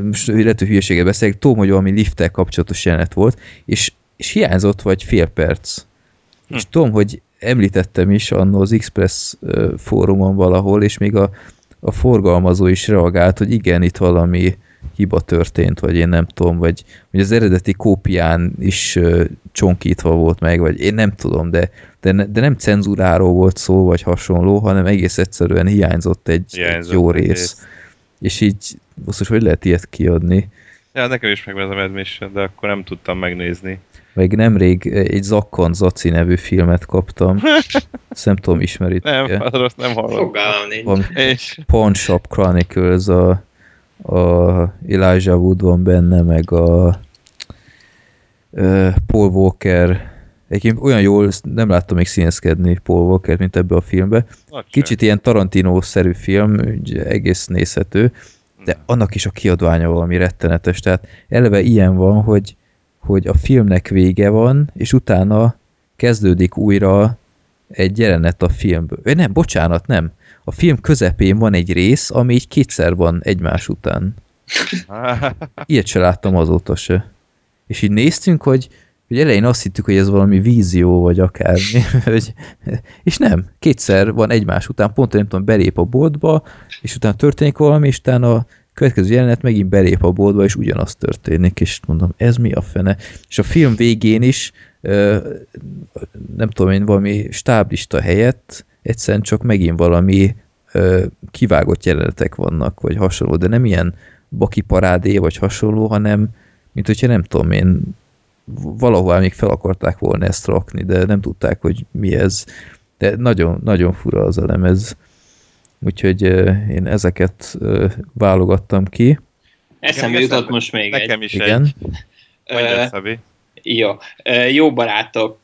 most lehet, hogy hülyeséget beszélek, tudom, hogy valami lifttel kapcsolatos jelenet volt, és, és hiányzott vagy fél perc. Hm. És tudom, hogy említettem is annó az Express fórumon valahol, és még a, a forgalmazó is reagált, hogy igen, itt valami hiba történt, vagy én nem tudom, vagy, vagy az eredeti kópián is ö, csonkítva volt meg, vagy én nem tudom, de, de, ne, de nem cenzúráról volt szó, vagy hasonló, hanem egész egyszerűen hiányzott egy, Hiányzott egy jó rész. rész. És így, most hogy lehet ilyet kiadni? Ja, nekem is megvan ez a Mad de akkor nem tudtam megnézni. Meg nemrég egy Zakkan Zaci nevű filmet kaptam. Ezt nem tudom, ismerit Nem, arról nem hallottam. Fogalmam nincs. Pawn Shop Chronicles, a, a Elijah Wood van benne, meg a Paul Walker. Egyébként olyan jól, nem láttam még színészkedni Paul Walker, mint ebbe a filmbe. Kicsit ilyen Tarantino-szerű film, egész nézhető, de annak is a kiadványa valami rettenetes. Tehát eleve ilyen van, hogy, hogy a filmnek vége van, és utána kezdődik újra egy jelenet a filmből. Nem, bocsánat, nem. A film közepén van egy rész, ami így kétszer van egymás után. Ilyet se láttam azóta se. És így néztünk, hogy, hogy elején azt hittük, hogy ez valami vízió, vagy akármi, hogy, és nem, kétszer van egymás után, pont nem tudom, belép a boltba, és utána történik valami, és utána a következő jelenet megint belép a boltba, és ugyanaz történik, és mondom, ez mi a fene? És a film végén is, nem tudom én, valami stáblista helyett egyszerűen csak megint valami ö, kivágott jelenetek vannak, vagy hasonló, de nem ilyen baki parádé, vagy hasonló, hanem mint hogyha nem tudom én, valahol még fel akarták volna ezt rakni, de nem tudták, hogy mi ez. De nagyon, nagyon fura az a lemez. Úgyhogy én ezeket válogattam ki. Eszembe jutott most még egy. Nekem is Igen. egy. Mondjad, Szabi. Jó. Jó barátok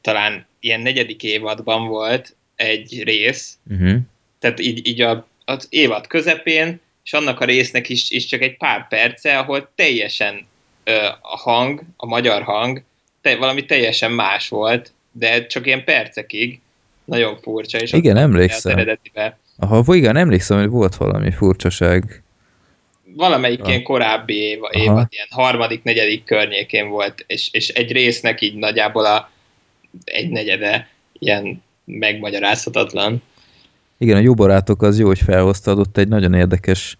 talán ilyen negyedik évadban volt egy rész, Uh-huh. tehát így, így a, az évad közepén, és annak a résznek is, is csak egy pár perce, ahol teljesen ö, a hang, a magyar hang, te, valami teljesen más volt, de csak ilyen percekig, nagyon furcsa. És Igen, emlékszem. Az eredetibe. Aha, igen, emlékszem, hogy volt valami furcsaság. Valamelyik Ah. ilyen korábbi éva, Aha. évad, ilyen harmadik, negyedik környékén volt, és, és egy résznek így nagyjából a egy negyede ilyen megmagyarázhatatlan. Igen, a jó barátok az jó, hogy felhoztad, ott egy nagyon érdekes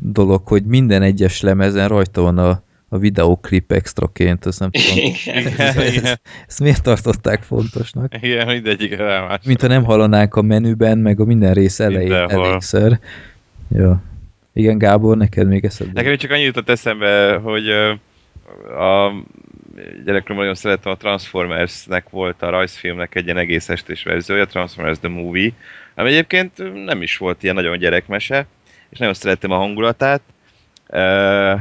dolog, hogy minden egyes lemezen rajta van a, a videóklip extraként, ezt nem tudom. Igen. Ezt miért tartották fontosnak? Igen, mindegyik rámás. Mint ha nem hallanánk a menüben, meg a minden rész elején elégszer. Ja. Igen, Gábor, neked még eszedbe? Nekem csak annyit jutott eszembe, hogy a gyerekkoromban nagyon szerettem a Transformersnek volt a rajzfilmnek egy ilyen egész estés verziója, Transformers The Movie, ami egyébként nem is volt ilyen nagyon gyerekmese, és nagyon szerettem a hangulatát. Uh,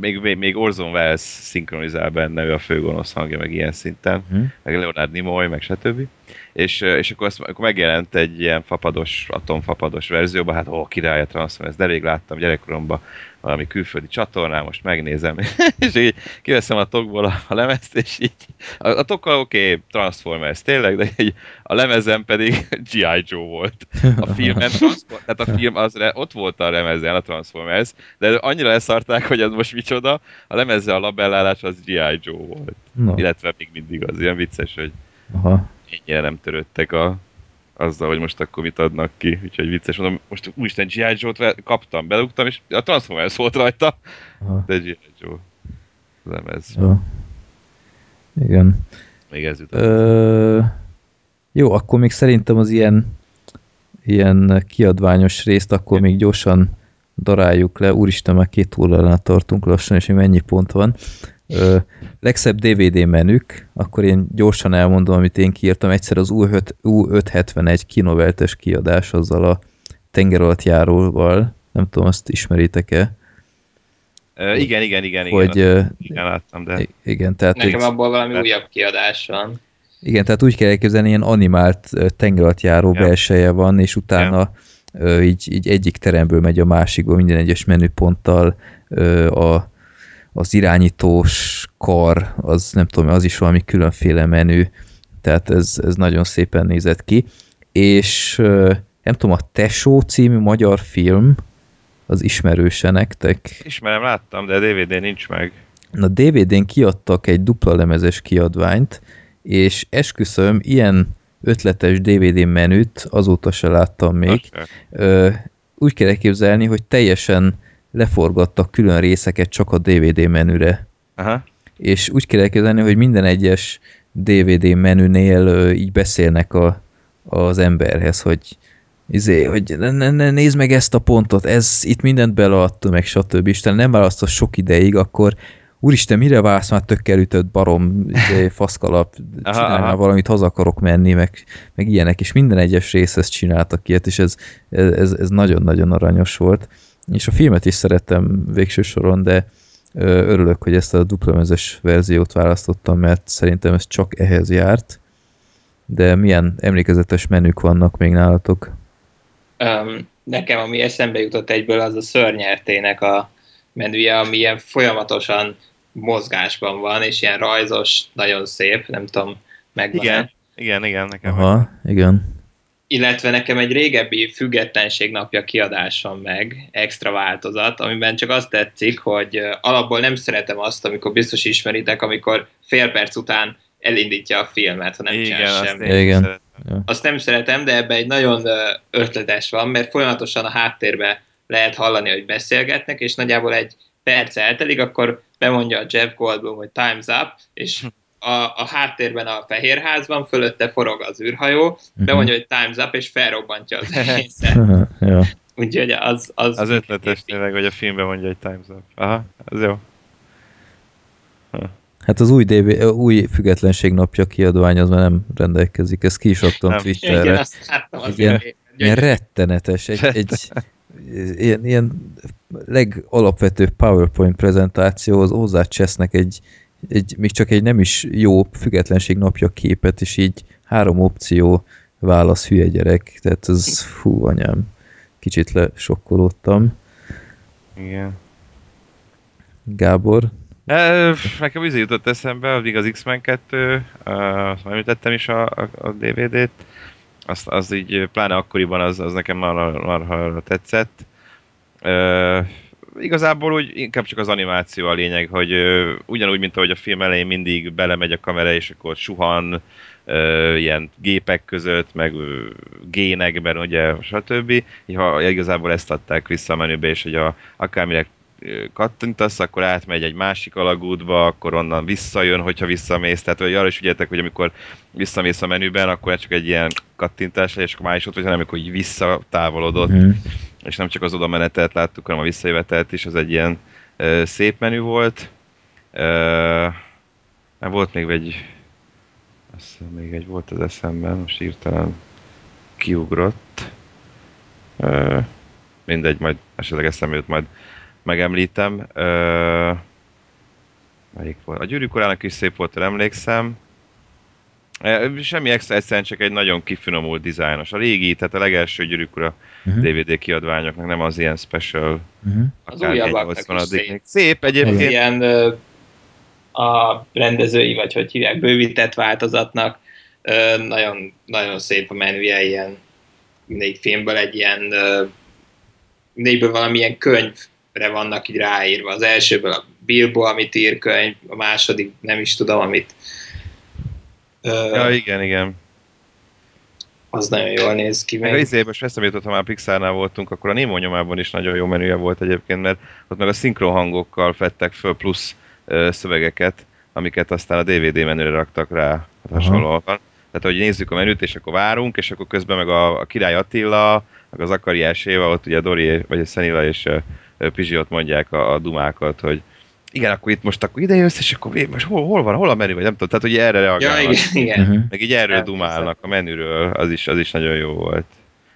még, még, Orson Welles szinkronizál benne, ő a főgonosz hangja, meg ilyen szinten, Hm? meg Leonard Nimoy, meg stb. És, és akkor, azt, akkor megjelent egy ilyen fapados, atomfapados verzióban, hát ó, király a Transformers, de rég láttam gyerekkoromban valami külföldi csatornán, most megnézem, és így kiveszem a tokból a, a lemezt, és így, a, a tokkal oké, okay, Transformers, tényleg, de így a lemezen pedig G.I. Joe volt. A filmen, tehát a film az, ott volt a lemezen a Transformers, de annyira leszarták, hogy ez most micsoda, a lemezze a labellálás az G.I. Joe volt. No. Illetve még mindig az ilyen vicces, hogy Aha. Ennyire nem törődtek a, azzal, hogy most akkor mit adnak ki. Úgyhogy vicces, mondom, most úristen G.I. Joe-t kaptam, belugtam, és a Transformers volt rajta, Aha. de G.I. Joe lemez. Jó. Igen. Még ez jutott. Ö, jó, akkor még szerintem az ilyen, ilyen kiadványos részt akkor még gyorsan daráljuk le. Úristen, már két óránál tartunk lassan, és mennyi pont van. Ö, legszebb DVD menük, akkor én gyorsan elmondom, amit én kiírtam. Egyszer az U5, U571 kinoveltes kiadás azzal a tenger alatt járóval. Nem tudom, azt ismeritek-e? Ö, igen, igen, igen, igen. Hogy, azt ö, igen, láttam, de... Igen, tehát Nekem egy- abból valami Mert- újabb kiadás van. Igen, tehát úgy kell elképzelni, ilyen animált tengeralattjáró Ja. belseje van, és utána ö, így, így egyik teremből megy a másikba minden egyes menüponttal ö, a, az irányítós kar, az nem tudom, az is valami különféle menü, tehát ez, ez nagyon szépen nézett ki, és nem tudom, a Tesó című magyar film, az ismerőse nektek. Ismerem, láttam, de DVD nincs meg. Na DVD-n kiadtak egy dupla lemezes kiadványt, és esküszöm, ilyen ötletes DVD menüt azóta se láttam még. Ö, úgy kell elképzelni, hogy teljesen leforgattak külön részeket csak a DVD menüre. Aha. És úgy kell elképzelni, hogy minden egyes DVD menünél így beszélnek a, az emberhez, hogy izé, hogy ne, ne, ne, nézd meg ezt a pontot, ez itt mindent beleadtunk, meg stb. Isten nem választasz sok ideig, akkor úristen, mire vársz már tökkel ütött barom, izé, faszkalap, Aha, csinálj már valamit, haza akarok menni, meg, meg ilyenek, és minden egyes részhez csináltak ilyet, és ez, ez, ez nagyon-nagyon aranyos volt. És a filmet is szerettem végső soron, de örülök, hogy ezt a duplamezes verziót választottam, mert szerintem ez csak ehhez járt. De milyen emlékezetes menük vannak még nálatok? Um, nekem, ami eszembe jutott egyből, az a szörnyertének a menüje, ami ilyen folyamatosan mozgásban van, és ilyen rajzos, nagyon szép, nem tudom, megvan Igen, igen, igen, nekem meg. Aha, igen. Illetve nekem egy régebbi függetlenség napja kiadásom meg, extra változat, amiben csak azt tetszik, hogy alapból nem szeretem azt, amikor biztos ismeritek, amikor fél perc után elindítja a filmet, ha nem igen, csinál azt Igen. szeretem. Azt nem szeretem, de ebben egy nagyon ötletes van, mert folyamatosan a háttérbe lehet hallani, hogy beszélgetnek, és nagyjából egy perc eltelik, akkor bemondja a Jeff Goldblum, hogy time's up, és a, a háttérben a fehérházban, fölötte forog az űrhajó, bemondja, hogy time's up, és felrobbantja az egészet. ja. Úgyhogy az... Az, Az ötletes tényleg, hogy a filmben mondja, hogy Time's Up. Aha, az jó. Hát az új, DV, új függetlenség napja kiadvány az már nem rendelkezik, ezt ki is adtam. Igen, Twitterre. azt láttam az Igen. elején. Ilyen rettenetes, egy, egy ilyen, ilyen legalapvetőbb PowerPoint prezentációhoz hozzácsesznek egy, egy, még csak egy nem is jó függetlenség napja képet, és így három opció válasz hülye gyerek, tehát ez fú anyám, kicsit lesokkolódtam. Igen. Gábor, E, nekem izé jutott eszembe, addig az X-Men 2, uh, azt már említettem is a, a, a DVD-t, azt, az így, pláne akkoriban az, az nekem marha, marha tetszett. Uh, igazából úgy inkább csak az animáció a lényeg, hogy uh, ugyanúgy, mint ahogy a film elején mindig belemegy a kamera, és akkor suhan uh, ilyen gépek között, meg uh, génekben, ugye, stb. Ha igazából ezt adták vissza a menübe, és hogy a, akármire ö, kattintasz, akkor átmegy egy másik alagútba, akkor onnan visszajön, hogyha visszamész. Tehát hogy arra is ügyeltek, hogy amikor visszamész a menüben, akkor csak egy ilyen kattintás és akkor már is ott vagy, hanem amikor így visszatávolodott, Mhm. És nem csak az oda menetet láttuk, hanem a visszajövetelt is, az egy ilyen ö, szép menü volt. Ö, hát volt még egy, azt még egy volt az eszemben, most hirtelen kiugrott. Ö, mindegy, majd esetleg eszembe jut, majd megemlítem. Ö, melyik volt? A gyűrűk urának is szép volt, emlékszem. E, Semmi extra, egyszerűen csak egy nagyon kifinomult dizájnos. A régi, tehát a legelső gyűrűk ura Mhm. DVD kiadványoknak nem az ilyen special, Mhm. Az újabbaknak is 80 szép. Szép egyébként. Ilyen a rendezői, vagy hogy hívják, bővített változatnak nagyon, nagyon szép a menüje, ilyen négy filmből egy ilyen négyből valamilyen könyvre vannak így ráírva. Az elsőből a Bilbo, amit ír könyv, a második nem is tudom, amit Ja, igen, igen. az nagyon jól néz ki. Meg Meg. izé, most eszembe jutott, ha már Pixarnál voltunk, akkor a Nemo nyomában is nagyon jó menüje volt egyébként, mert ott meg a szinkron hangokkal fettek föl plusz ö, szövegeket, amiket aztán a DVD menüre raktak rá hát hasonlóan. Tehát, hogy nézzük a menüt, és akkor várunk, és akkor közben meg a, a Király Attila, meg az Akariás Éva, ott ugye Dori, vagy a Szenila és Pizsi ott mondják a, a dumákat, hogy igen, akkor itt most akkor ide jössz, és akkor vé- most hol, hol van, hol a menü, vagy nem tudom, tehát hogy erre Ja, reagálnak. igen, igen. Mhm. Meg így erről Elhiszem. dumálnak a menüről, az is, az is nagyon jó volt.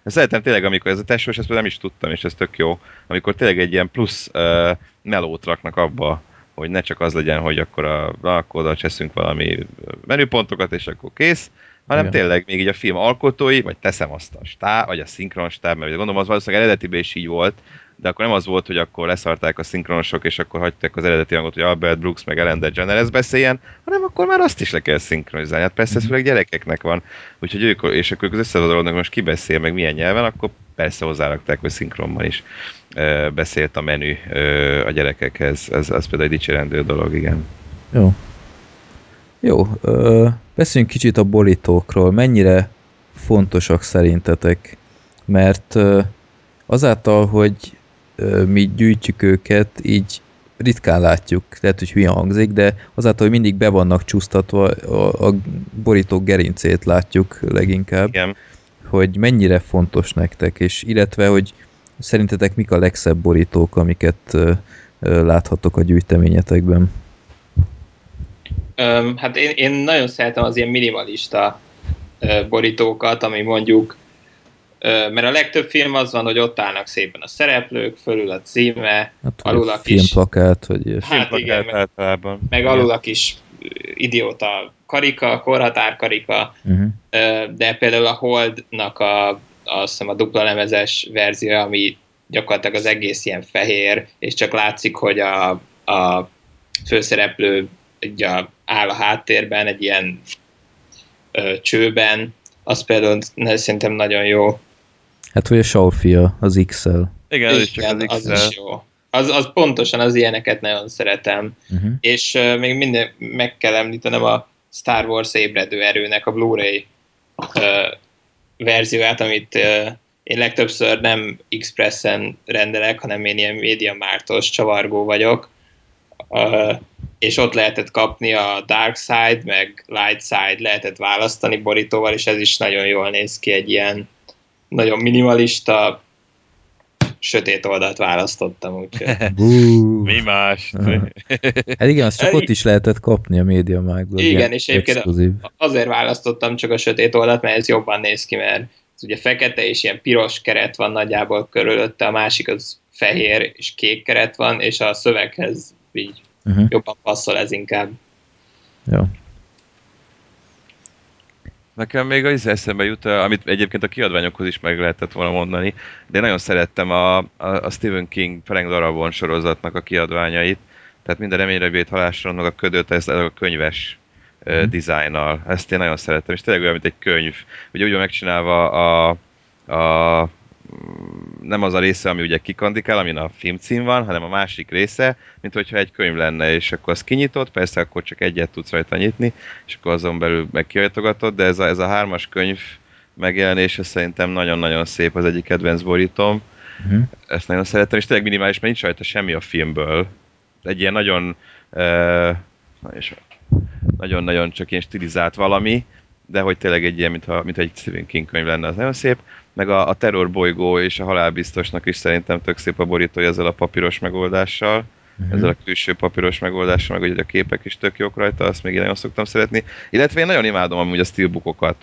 Szeretem tényleg, amikor ez a tesós, ezt nem is tudtam, és ez tök jó, amikor tényleg egy ilyen plusz uh, melót raknak abba, hogy ne csak az legyen, hogy akkor, a, na, akkor oda cseszünk valami menüpontokat, és akkor kész, hanem Igen. tényleg még így a film alkotói, vagy teszem azt a stáb, vagy a szinkron stáb, mert gondolom az valószínűleg eredetiben is így volt, de akkor nem az volt, hogy akkor leszarták a szinkronosok, és akkor hagyták az eredeti hangot, hogy Albert Brooks meg Ellen DeGeneres beszéljen, hanem akkor már azt is le kell szinkronizálni. Hát persze ez főleg gyerekeknek van, úgyhogy ők, és akkor ők az összevadolódnak, most ki beszél, meg milyen nyelven, akkor persze hozzárakták, hogy szinkronban is ö, beszélt a menü ö, a gyerekekhez. Ez, ez például egy dicsérendő dolog, igen. Jó. Jó, ö, beszéljünk kicsit a borítókról. Mennyire fontosak szerintetek? Mert ö, azáltal, hogy mi gyűjtjük őket, így ritkán látjuk, lehet, hogy hülye hangzik, de azáltal, hogy mindig be vannak csúsztatva, a, a borítók gerincét látjuk leginkább, Igen. hogy mennyire fontos nektek, és illetve, hogy szerintetek mik a legszebb borítók, amiket ö, ö, láthatok a gyűjteményetekben. Öm, hát én, én nagyon szeretem az ilyen minimalista ö, borítókat, ami mondjuk, mert a legtöbb film az van, hogy ott állnak szépen a szereplők, fölül a címe, Hát, Alul a kis- filmplakát, ilyesmi. Hát Filmplakát igen, meg- általában. meg alul a kis idióta karika, korhatár karika, Uh-huh. ö, de például a Holdnak a, azt hiszem a dupla lemezes verzió, ami gyakorlatilag az egész ilyen fehér, és csak látszik, hogy a, a főszereplő ugye áll a háttérben, egy ilyen ö, csőben, az például szerintem nagyon jó. Hát, hogy a Saufia, az XL. Igen, az Igen, az az XL. is jó. Az, az pontosan az ilyeneket nagyon szeretem. Uh-huh. És uh, még minden meg kell említenem a Star Wars ébredő erőnek a Blu-ray uh, verzióját, amit uh, én legtöbbször nem Expressen rendelek, hanem én ilyen médiamártos csavargó vagyok. Uh, és ott lehetett kapni a Dark Side, meg Light Side, lehetett választani borítóval, és ez is nagyon jól néz ki, egy ilyen nagyon minimalista, sötét oldalt választottam, úgyhogy. Mi más? Hát igen, azt csak ott is lehetett kapni a média mágból. Igen, és egyébként exkluzív. azért választottam csak a sötét oldalt, mert ez jobban néz ki, mert ez ugye fekete és ilyen piros keret van nagyjából körülötte, a másik az fehér és kék keret van, és a szöveghez így Uh-huh. jobban passzol ez inkább. Jó. Nekem még az eszembe jut, eh, amit egyébként a kiadványokhoz is meg lehetett volna mondani, de én nagyon szerettem a, a, a Stephen King Frank Darabon sorozatnak a kiadványait, tehát minden reményre bírt halásra, meg a ködöt, ez a könyves Mhm. dizájnnal. Ezt én nagyon szerettem, és tényleg olyan, mint egy könyv. Ugye úgy van megcsinálva a, a nem az a része, ami ugye kikandikál, amin a filmcím van, hanem a másik része, mint hogyha egy könyv lenne, és akkor az kinyitott, persze akkor csak egyet tudsz rajta nyitni, és akkor azon belül meg kiajtogatod, de ez a, ez a hármas könyv megjelenése szerintem nagyon-nagyon szép, az egyik kedvenc borítóm. Uh-huh. Ezt nagyon szeretem, és tényleg minimális, mert nincs rajta semmi a filmből. Egy ilyen nagyon uh, nagyon-nagyon csak ilyen stilizált valami, de hogy tényleg egy ilyen, mintha, mintha egy Stephen King könyv lenne, az nagyon szép. Meg a, a terrorbolygó és a halálbiztosnak is szerintem tök szép a borítója ezzel a papíros megoldással, Mhm. ezzel a külső papíros megoldással, meg hogy a képek is tök jók rajta, azt még én nagyon szoktam szeretni. Illetve én nagyon imádom amúgy a steelbookokat.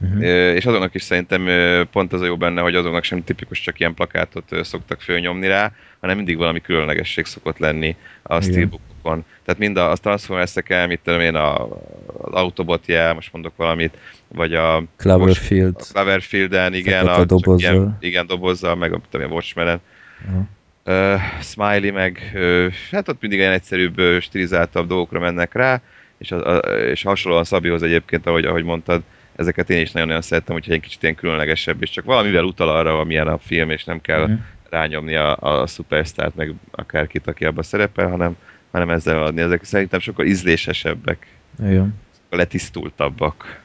Uh-huh. És azoknak is szerintem pont az a jó benne, hogy azoknak sem tipikus csak ilyen plakátot szoktak fölnyomni rá, hanem mindig valami különlegesség szokott lenni a Igen. Játékokon. Tehát mind a, a Transformers-eken, mit tudom én, a, az Autobot jel, most mondok valamit, vagy a Cloverfield. a Cloverfield-en, igen, Fekete a, dobozzal. Ilyen, igen, dobozzal, meg a, tudom, én, a Watchmen-en. Aha. Uh, Smiley meg, uh, hát ott mindig ilyen egyszerűbb, ö, stilizáltabb dolgokra mennek rá, és, a, a, és hasonlóan Szabihoz egyébként, ahogy, ahogy mondtad, ezeket én is nagyon-nagyon szerettem, úgyhogy egy kicsit ilyen különlegesebb, és csak valamivel utal arra, amilyen a film, és nem kell Mhm. rányomni a, a szupersztárt, meg akárkit, aki abban szerepel, hanem, hanem ezzel adni. Ezek szerintem sokkal ízlésesebbek, Igen. sokkal letisztultabbak.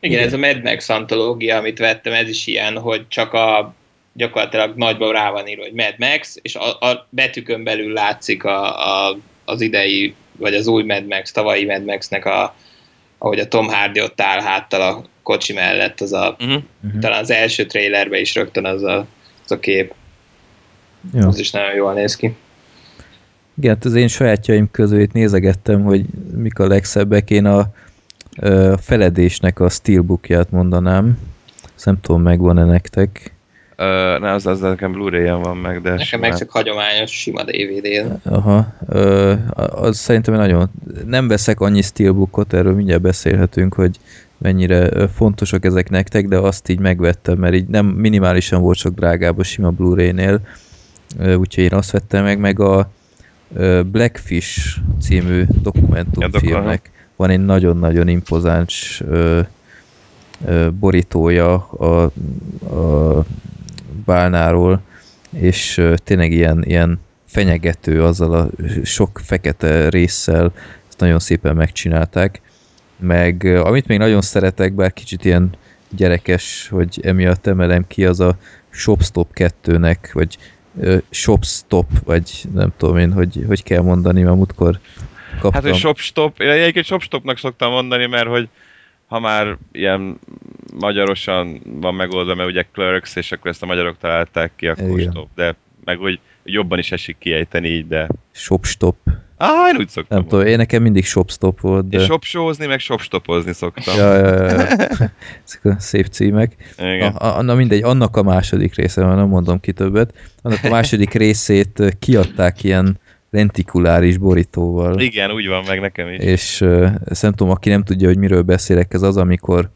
Igen, ez a Mad Max antológia, amit vettem, ez is ilyen, hogy csak a gyakorlatilag nagyban rá van írva, hogy Mad Max, és a, a betűkön belül látszik a, a, az idei, vagy az új Mad Max, tavalyi Mad Maxnek a, ahogy a Tom Hardy ott áll háttal a kocsi mellett, az a, Uh-huh. Talán az első trailerben is rögtön az a, az a kép, Jó. az is nagyon jól néz ki. Igen, hát az én sajátjaim közül itt nézegettem, hogy mik a legszebbek. Én a, ö, a feledésnek a steelbookját mondanám. Azt nem tudom, megvan-e nektek. Uh, ne, az, az nekem Blu-ray-en van meg, de Nekem simán. meg csak hagyományos, sima DVD-n. Aha, ö, az szerintem nagyon... Nem veszek annyi steelbookot, erről mindjárt beszélhetünk, hogy mennyire ö, fontosak ezek nektek, de azt így megvettem, mert így nem minimálisan volt sok drágább a sima Blu-ray-nél, Ö, úgyhogy én azt vettem meg, meg a ö, Blackfish című dokumentumfilmnek van egy nagyon-nagyon impozáns ö, ö, borítója a, a bálnáról, és ö, tényleg ilyen, ilyen fenyegető azzal a sok fekete résszel, ezt nagyon szépen megcsinálták. Meg amit még nagyon szeretek, bár kicsit ilyen gyerekes, hogy emiatt emelem ki, az a Shopstop 2-nek, vagy Shopstop, vagy nem tudom én, hogy, hogy kell mondani, mert múltkor kaptam. Hát, hogy shopstop, én egyébként shopstopnak szoktam mondani, mert hogy ha már ilyen magyarosan van megoldva, mert ugye Clerks, és akkor ezt a magyarok találták ki, akkor Igen. stop, de meg hogy jobban is esik kiejteni így, de... Shopstop. Ah, én úgy szoktam. Nem tudom, én nekem mindig Shopstop volt, de... És shopshozni, meg shopstopozni szoktam. Ja, ja, ja. Ezek a szép címek. Na, Igen. a- na mindegy, annak a második része, mert nem mondom ki többet, annak a második részét kiadták ilyen lentikuláris borítóval. Igen, úgy van meg nekem is. És uh, ezt nem tudom, aki nem tudja, hogy miről beszélek, ez az, amikor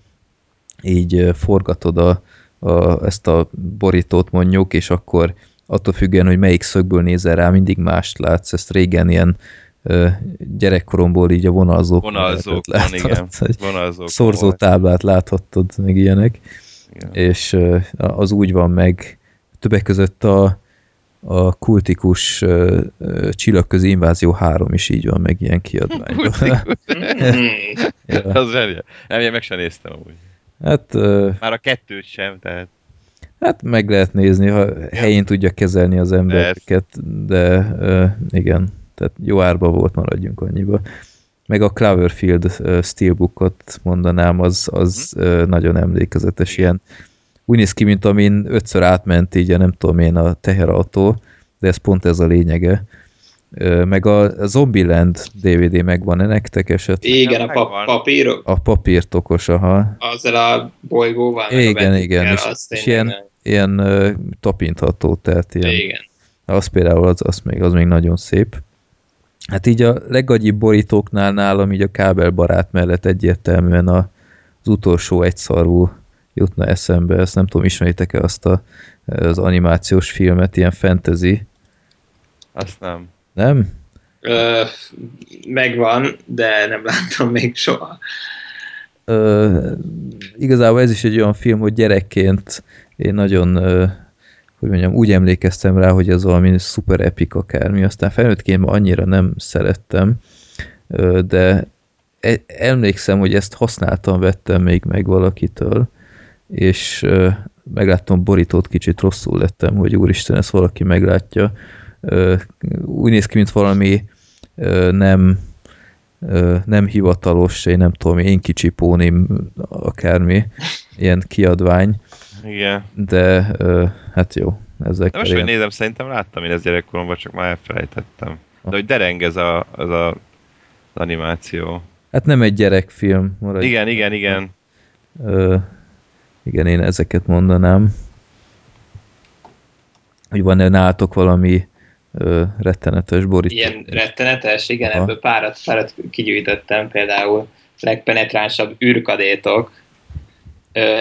így forgatod a, a, ezt a borítót mondjuk, és akkor attól függően, hogy melyik szögből nézel rá, mindig mást látsz. Ezt régen ilyen uh, gyerekkoromból így a vonalzók. Vonalzókon, igen. Vonalzókon Szorzó táblát láthattad, meg ilyenek Igen. és az úgy van meg, többek között a, a kultikus ö, ö, csillagközi invázió 3 is így van meg ilyen kiadványban. Ja. Az zseniál. Nem, én meg sem néztem amúgy. hát, ö, Már a kettőt sem, tehát hát meg lehet nézni, ha helyén tudja kezelni az embereket, de ö, igen, tehát jó árba volt, maradjunk annyiba. Meg a Cloverfield ö, Steelbookot mondanám, az, az ö, nagyon emlékezetes, ilyen úgy néz ki, mint amin ötször átment így, nem tudom én, a teherautó, de ez pont ez a lényege. Meg a Zombieland DVD megvan-e nektek esetleg? Igen, a pap- papírok, A papírtokos, aha. azzal a bolygóval. meg a Igen, igen, és, és ilyen, ilyen tapintható, tehát ilyen, Igen. az például az, az, még, az még nagyon szép. Hát így a legagyibb borítóknál nálam így a kábelbarát mellett egyértelműen a, az utolsó egyszarvú jutna eszembe, ezt nem tudom, ismeritek-e azt a, az animációs filmet, ilyen fantasy, azt nem. Nem? Ö, megvan, de nem láttam még soha. Ö, igazából ez is egy olyan film, hogy gyerekként én nagyon, ö, hogy mondjam, úgy emlékeztem rá, hogy ez valami szuper epik akármi, aztán felnőttként annyira nem szerettem, ö, de e- emlékszem, hogy ezt használtam, vettem még meg valakitől, és ö, megláttam borítót, kicsit rosszul lettem, hogy úristen, ezt valaki meglátja. Úgy néz ki, mint valami nem nem hivatalos, én nem tudom, én kicsi pónim, akármi, ilyen kiadvány, Igen. de hát jó, ezek De most, hogy nézem, szerintem láttam én ezt gyerekkoromban, csak már elfelejtettem. De hogy dereng ez a, az a az animáció. Hát nem egy gyerekfilm, maradj. Igen, igen, igen. Ö, igen, én ezeket mondanám. Hogy van-e nálatok valami ö, rettenetes borító. Ilyen rettenetes, igen, Aha. ebből párat, párat kigyűjtöttem, például legpenetránsabb űrkadétok. Ö,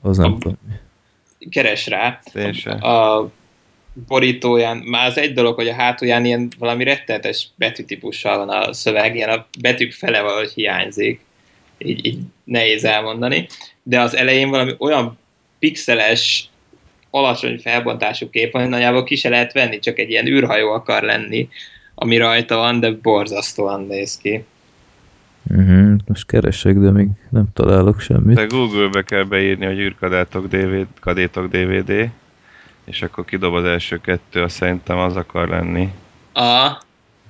Az nem a- tudom. keres rá. Én sem. A borítóján, már az egy dolog, hogy a hátulján ilyen valami rettenetes betűtípussal van a szöveg, ilyen a betűk fele valahogy hiányzik. Így, így nehéz elmondani. De az elején valami olyan pixeles, alacsony felbontású kép van, nagyjából ki se lehet venni, csak egy ilyen űrhajó akar lenni, ami rajta van, de borzasztóan néz ki. Uh-huh. Most keresek, de még nem találok semmit. De Google-be kell beírni, hogy űrkadétok DVD, kadétok DVD, és akkor kidob az első kettő, azt szerintem az akar lenni. A,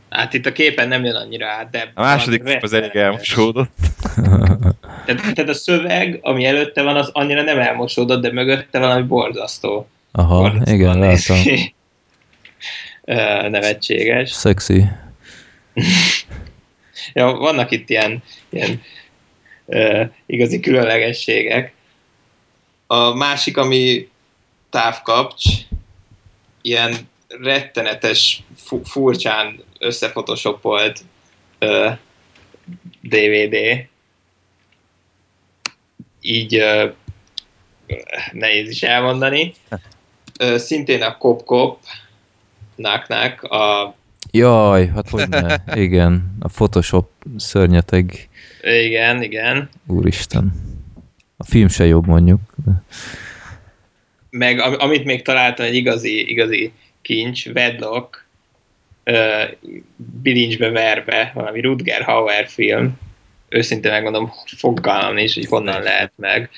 hát itt a képen nem jön annyira át, de... A második az elég elmosódott. Tehát, tehát a szöveg, ami előtte van, az annyira nem elmosódott, de mögötte valami borzasztó. Aha, borzasztóan igen, látom. Nevetséges. Szexi. Ja, vannak itt ilyen, ilyen ö, igazi különlegességek. A másik, ami távkapcs, ilyen rettenetes, fu- furcsán összefotoshopolt ö, DVD. Így nehéz is elmondani. Szintén a Kop Kop, Nak a Jaj, hát hogy ne. Igen, a Photoshop szörnyeteg, igen, igen. úristen. A film se jobb mondjuk. meg am- amit még találtam egy igazi, igazi kincs, Wedlock, ö, bilincsbe verve, valami Rutger Hauer film, őszintén megmondom, fogalmam is, hogy honnan lehet meg,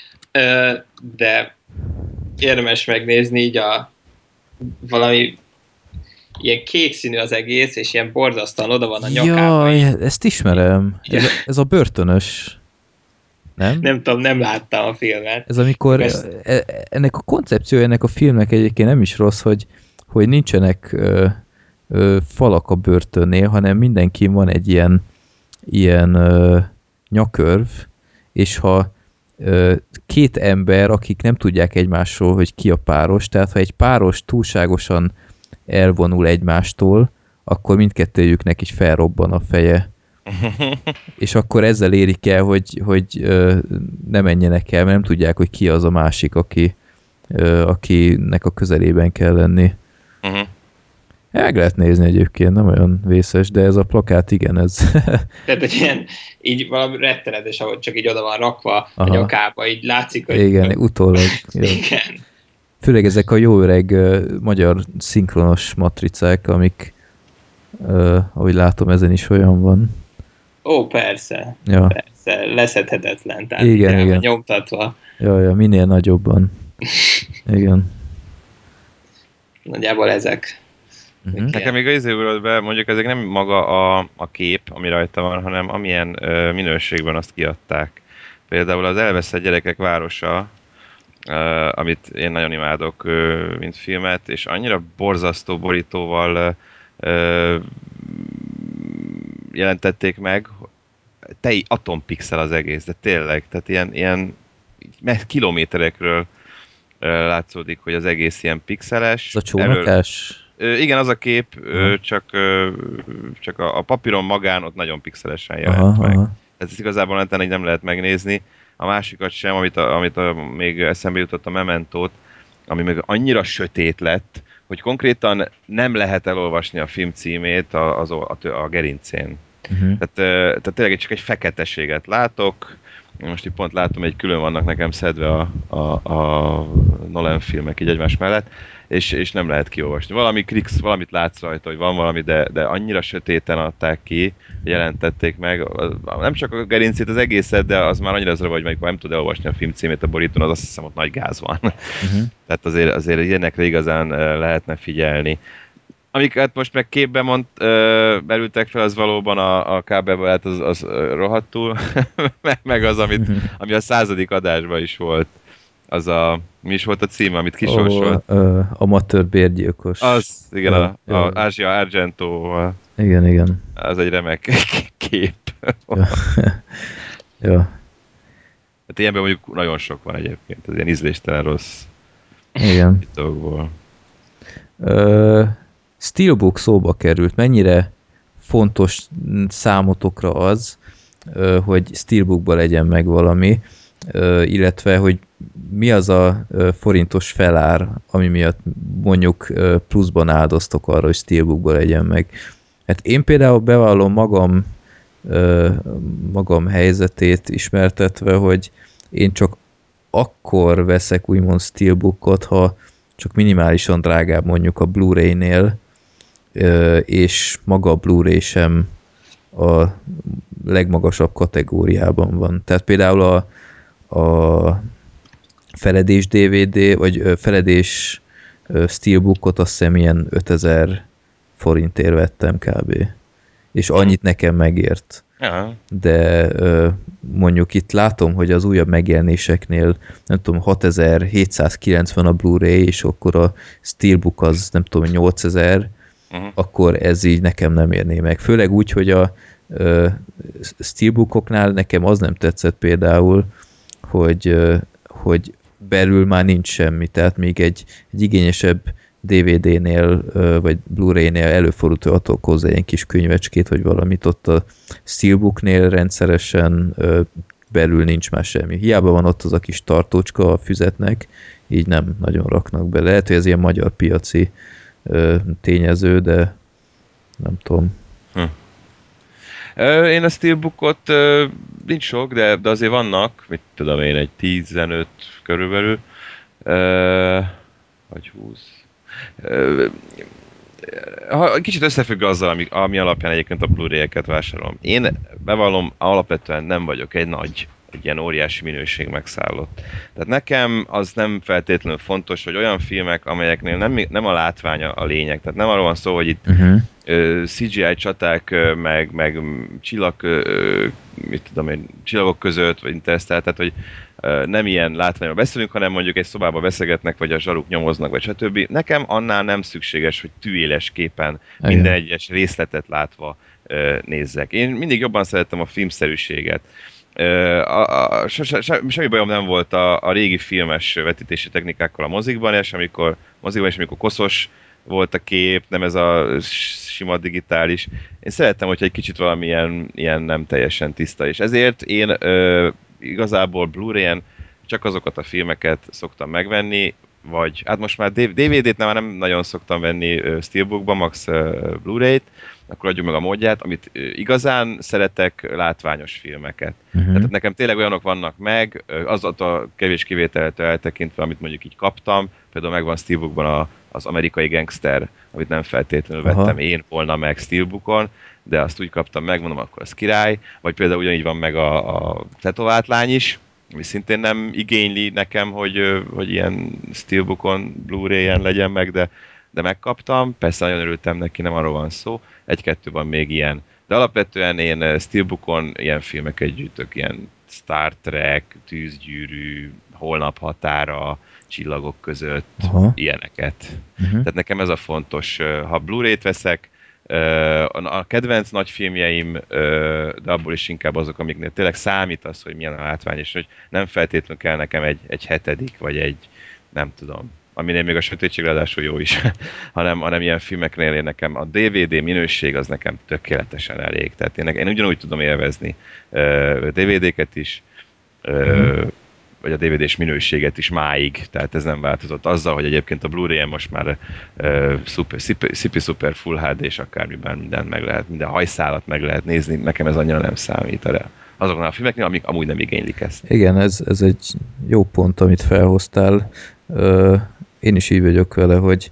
de érdemes megnézni így a valami ilyen kék színű az egész, és ilyen borzasztóan oda van a nyakában. Jaj, ezt ismerem. Ez, ez a börtönös. Nem? Nem tudom, nem láttam a filmet. Ez amikor, Ezt- e- ennek a koncepciója ennek a filmnek egyébként nem is rossz, hogy, hogy nincsenek ö, ö, falak a börtönnél, hanem mindenki van egy ilyen, ilyen ö, nyakörv, és ha ö, két ember, akik nem tudják egymásról, hogy ki a páros, tehát ha egy páros túlságosan elvonul egymástól, akkor mindkettőjüknek is felrobban a feje. és akkor ezzel érik el, hogy, hogy ö, ne menjenek el, mert nem tudják, hogy ki az a másik, aki, ö, akinek a közelében kell lenni. Uh-huh. Meg lehet nézni egyébként, nem olyan vészes, de ez a plakát igen, ez Tehát, hogy ilyen, így valami rettenetes, ahogy csak így oda van rakva Aha. a nyakába, így látszik, hogy igen, utólag. Jó. igen. Főleg ezek a jó öreg magyar szinkronos matricák, amik ö, ahogy látom, ezen is olyan van. Ó, persze, Ja, persze, leszedhetetlen, tehát Igen, igen. nyomtatva. ja, ja, minél nagyobban. Igen. Nagyjából ezek. Uh-huh. Nekem még az izé ugrott be, mondjuk ezek nem maga a, a kép, ami rajta van, hanem amilyen ö, minőségben azt kiadták. Például az Elveszett Gyerekek Városa, ö, amit én nagyon imádok, ö, mint filmet, és annyira borzasztó borítóval ö, jelentették meg, te atompixel az egész, de tényleg, tehát ilyen, ilyen kilométerekről látszódik, hogy az egész ilyen pixeles. Ez a csónakás? Igen, az a kép, Aha. csak, csak a, a papíron magán ott nagyon pixelesen jelent Aha, meg. aha. Ez igazából neten így nem lehet megnézni. A másikat sem, amit, a, amit a, még eszembe jutott a Mementót, ami meg annyira sötét lett, hogy konkrétan nem lehet elolvasni a film címét a, az, a, a gerincén. Uh-huh. Tehát, tehát tényleg csak egy feketeséget látok, most itt pont látom, hogy külön vannak nekem szedve a, a, a Nolan filmek így egymás mellett, és, és nem lehet kiolvasni. Valami kliksz, valamit látsz rajta, hogy van valami, de, de annyira sötéten adták ki, jelentették meg, nem csak a gerincét, az egészet, de az már annyira zavar, hogy amikor nem tud elolvasni a film címét a borítón, az azt hiszem ott nagy gáz van. Uh-huh. Tehát azért, azért ilyenekre igazán ö, lehetne figyelni. Amiket most meg képbe mond, ö, belültek fel, az valóban a, a kábelbe, hát az, az rohadtul, meg- az, amit, ami a századik adásban is volt. Az a, mi is volt a címe, amit kisorsolt? Ó, ö, amatőr bérgyilkos. Az, igen, Ja, a, a Ázsia Argento, Igen, igen. az egy remek kép. Ja. ja. Hát ilyenben mondjuk nagyon sok van egyébként, ez ilyen ízléstelen rossz Igen. dolgokból. Ö, Steelbook szóba került, mennyire fontos számotokra az, hogy Steelbookba legyen meg valami, illetve, hogy mi az a forintos felár, ami miatt mondjuk pluszban áldoztok arra, hogy Steelbookba legyen meg. Hát én például bevallom magam magam helyzetét ismertetve, hogy én csak akkor veszek úgymond Steelbookot, ha csak minimálisan drágább mondjuk a Blu-ray-nél, és maga a Blu-ray sem a legmagasabb kategóriában van. Tehát például a, a feledés DVD, vagy feledés Steelbookot azt hiszem ilyen 5000 forintért vettem kb. És annyit nekem megért. De mondjuk itt látom, hogy az újabb megjelenéseknél nem tudom, 6790 a Blu-ray, és akkor a Steelbook az nem tudom, 8000, Mhm. akkor ez így nekem nem érné meg. Főleg úgy, hogy a ö, Steelbookoknál nekem az nem tetszett például, hogy, ö, hogy belül már nincs semmi, tehát még egy, egy igényesebb DVD-nél vagy Blu-ray-nél előfordult, hogy adok hozzá egy kis könyvecskét, vagy valamit ott a Steelbooknél rendszeresen belül nincs már semmi. Hiába van ott az a kis tartócska a füzetnek, így nem nagyon raknak bele. Lehet, hogy ez ilyen magyar piaci tényező, de nem tudom. Ö, Én a Steelbookot nincs sok, de, de azért vannak, mit tudom én, egy 15 körülbelül, vagy 20. Ö, ha, kicsit összefügg azzal, ami, ami alapján egyébként a Blu-ray-eket vásárolom. Én bevallom, alapvetően nem vagyok egy nagy, egy ilyen óriási minőség megszállott. Tehát nekem az nem feltétlenül fontos, hogy olyan filmek, amelyeknél nem, nem a látványa a lényeg. Tehát nem arról van szó, hogy itt Uh-huh. ö, CGI csaták, meg, meg csillag, mit tudom én, csillagok között, vagy Interstellar, tehát hogy nem ilyen látványról beszélünk, hanem mondjuk egy szobába beszélgetnek, vagy a zsaruk nyomoznak, vagy stb. Nekem annál nem szükséges, hogy tűéles képen minden egyes részletet látva nézzek. Én mindig jobban szerettem a filmszerűséget. A, a, se, se- semmi bajom nem volt a, a régi filmes vetítési technikákkal a mozikban, és amikor mozikban, és amikor koszos volt a kép, nem ez a sima digitális. Én szerettem, hogyha egy kicsit valamilyen ilyen nem teljesen tiszta, és ezért én ö, igazából Blu-ray-en csak azokat a filmeket szoktam megvenni, vagy hát most már DVD-t nem, már nem nagyon szoktam venni Steelbookba, max Blu-ray-t, akkor adjuk meg a módját, amit igazán szeretek, látványos filmeket. Uh-huh. Tehát nekem tényleg olyanok vannak meg, az a kevés kivételtől eltekintve, amit mondjuk így kaptam, például megvan Steelbookban a, az amerikai gangster, amit nem feltétlenül Aha. vettem én volna meg Steelbookon, de azt úgy kaptam meg, mondom, akkor az király, vagy például ugyanígy van meg a, a tetovált lány is, szintén nem igényli nekem, hogy, hogy ilyen Steelbookon, Blu-ray-en legyen meg, de, de megkaptam, persze nagyon örültem neki, nem arról van szó, egy-kettő van még ilyen. De alapvetően én Steelbookon ilyen filmeket gyűjtök, ilyen Star Trek, Tűzgyűrű, Holnap határa, Csillagok között, Aha. ilyeneket. Uh-huh. Tehát nekem ez a fontos. Ha Blu-ray-t veszek, a kedvenc nagy filmjeim, de abból is inkább azok, amiknél tényleg számít az, hogy milyen a látvány, és hogy nem feltétlenül kell nekem egy, egy hetedik, vagy egy, nem tudom, aminél még a sötétség ráadásul jó is, hanem, hanem ilyen filmeknél én nekem a DVD minőség az nekem tökéletesen elég. Tehát én, én ugyanúgy tudom élvezni ö, DVD-ket is, ö, vagy a DVD-s minőséget is máig, tehát ez nem változott azzal, hogy egyébként a Blu-ray-en most már uh, super, szipi, szipi super full HD és akármiben mindent meg lehet, minden hajszálat meg lehet nézni, nekem ez annyira nem számít arra azoknál a filmeknél, amik amúgy nem igénylik ezt. Igen, ez, ez egy jó pont, amit felhoztál. Ö, Én is így vagyok vele, hogy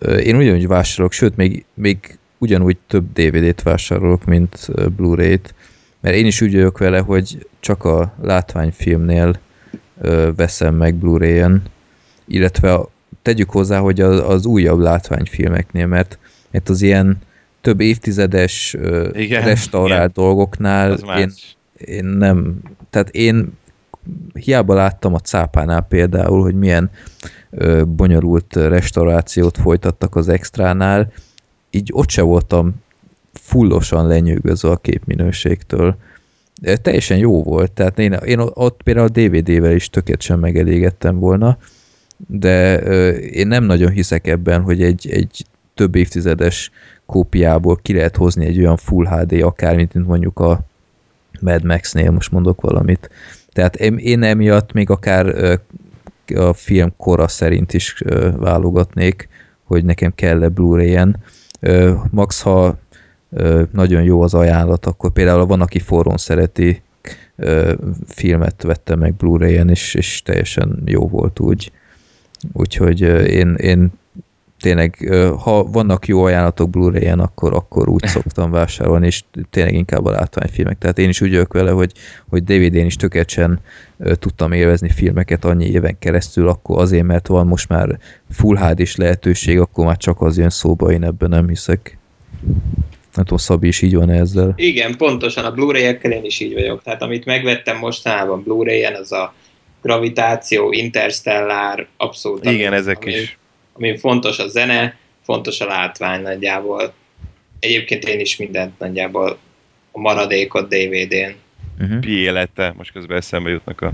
én ugyanúgy vásárolok, sőt, még, még ugyanúgy több DVD-t vásárolok, mint Blu-ray-t, mert én is úgy vagyok vele, hogy csak a látványfilmnél veszem meg Blu-ray-en, illetve tegyük hozzá, hogy az, az újabb látványfilmeknél, mert, mert az ilyen több évtizedes Igen, restaurált igen. dolgoknál én, én nem, tehát én hiába láttam a cápánál például, hogy milyen ö, bonyolult restaurációt folytattak az extránál, így ott se voltam fullosan lenyűgözve a képminőségtől. Teljesen jó volt, tehát én, én ott például a DVD-vel is tökéletesen megelégedtem volna, de én nem nagyon hiszek ebben, hogy egy, egy több évtizedes kópiából ki lehet hozni egy olyan Full HD akár, mint mondjuk a Mad Max-nél, most mondok valamit. Tehát én, én emiatt még akár a film kora szerint is válogatnék, hogy nekem kell-e Blu-ray-en. Max, ha nagyon jó az ajánlat, akkor például van, aki forrón szereti, filmet vettem meg Blu-ray-en, és, és teljesen jó volt úgy. Úgyhogy én, én tényleg, ha vannak jó ajánlatok Blu-ray-en, akkor, akkor úgy szoktam vásárolni, és tényleg inkább a látványfilmek. Tehát én is úgy vagyok vele, hogy, hogy DVD-n is tökéletesen tudtam élvezni filmeket annyi éven keresztül, akkor azért, mert van most már Full HD-s lehetőség, akkor már csak az jön szóba, én ebben nem hiszek. Nem tudom, Szabi is így van ezzel. Igen, pontosan, a Blu-ray-ekkel én is így vagyok. Tehát amit megvettem mostanában Blu-ray-en, az a Gravitáció, Interstellar, abszolút. Igen, ami, ezek ami, is. Ami fontos a zene, fontos a látvány nagyjából. Egyébként én is mindent nagyjából a maradékot DVD-n. Uh-huh. Pi élete, most közben eszembe jutnak a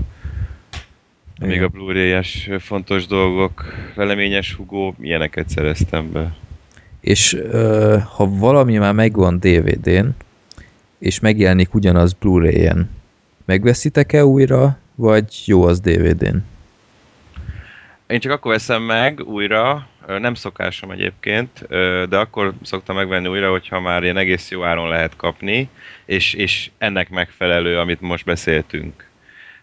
még a Blu-ray-es fontos dolgok, veleményes hugó, ilyeneket szereztem be. És ö, ha valami már megvan DVD-n, és megjelenik ugyanaz Blu-ray-en, megveszitek-e újra, vagy jó az DVD-n? Én csak akkor veszem meg újra, nem szokásom egyébként, de akkor szoktam megvenni újra, hogyha már ilyen egész jó áron lehet kapni, és, és ennek megfelelő, amit most beszéltünk.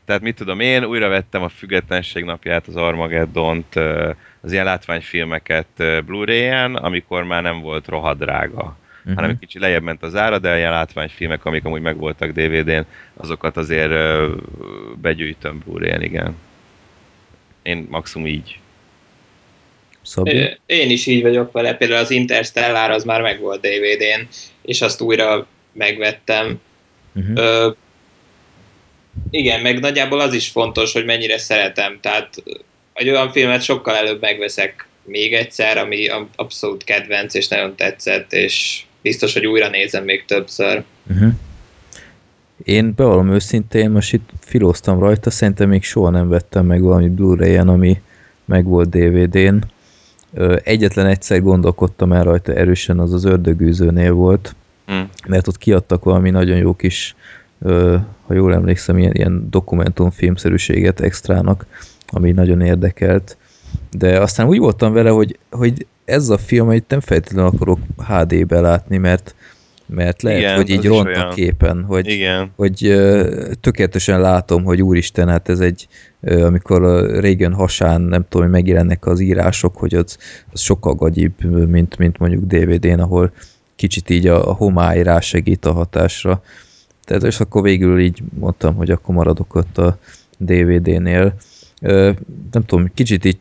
Tehát mit tudom én, újra vettem a Függetlenség napját, az Armageddont, az ilyen látványfilmeket Blu-ray-en, amikor már nem volt rohadrága. Uh-huh. hanem egy kicsi lejjebb ment az ára, de ilyen látványfilmek, amik amúgy megvoltak DVD-n, azokat azért begyűjtöm Blu-ray-en, igen. Én maximum így. Szabi? Én is így vagyok vele, például az Interstellar az már megvolt DVD-n, és azt újra megvettem. Uh-huh. Ö, igen, meg nagyjából az is fontos, hogy mennyire szeretem. Tehát egy olyan filmet sokkal előbb megveszek még egyszer, ami abszolút kedvenc, és nagyon tetszett, és biztos, hogy újra nézem még többször. Uh-huh. Én bevallom őszintén, most itt filóztam rajta, szerintem még soha nem vettem meg valami Blu-ray-en, ami meg volt DVD-n. Egyetlen egyszer gondolkodtam el rajta erősen, az az ördögűzőnél volt, Hm. mert ott kiadtak valami nagyon jó kis, ha jól emlékszem, ilyen, ilyen dokumentumfilmszerűséget extrának, ami nagyon érdekelt. De aztán úgy voltam vele, hogy, hogy ez a film, itt nem feltétlenül akarok HD-be látni, mert, mert lehet, Igen, hogy így ront a képen, hogy, Igen. hogy ö, tökéletesen látom, hogy úristen, hát ez egy, ö, amikor a Reagan hasán, nem tudom, hogy megjelennek az írások, hogy az, az sokkal gagyibb, mint, mint mondjuk DVD-n, ahol kicsit így a, a homály rásegít a hatásra. Tehát és akkor végül így mondtam, hogy akkor maradok ott a DVD-nél. Nem tudom, kicsit így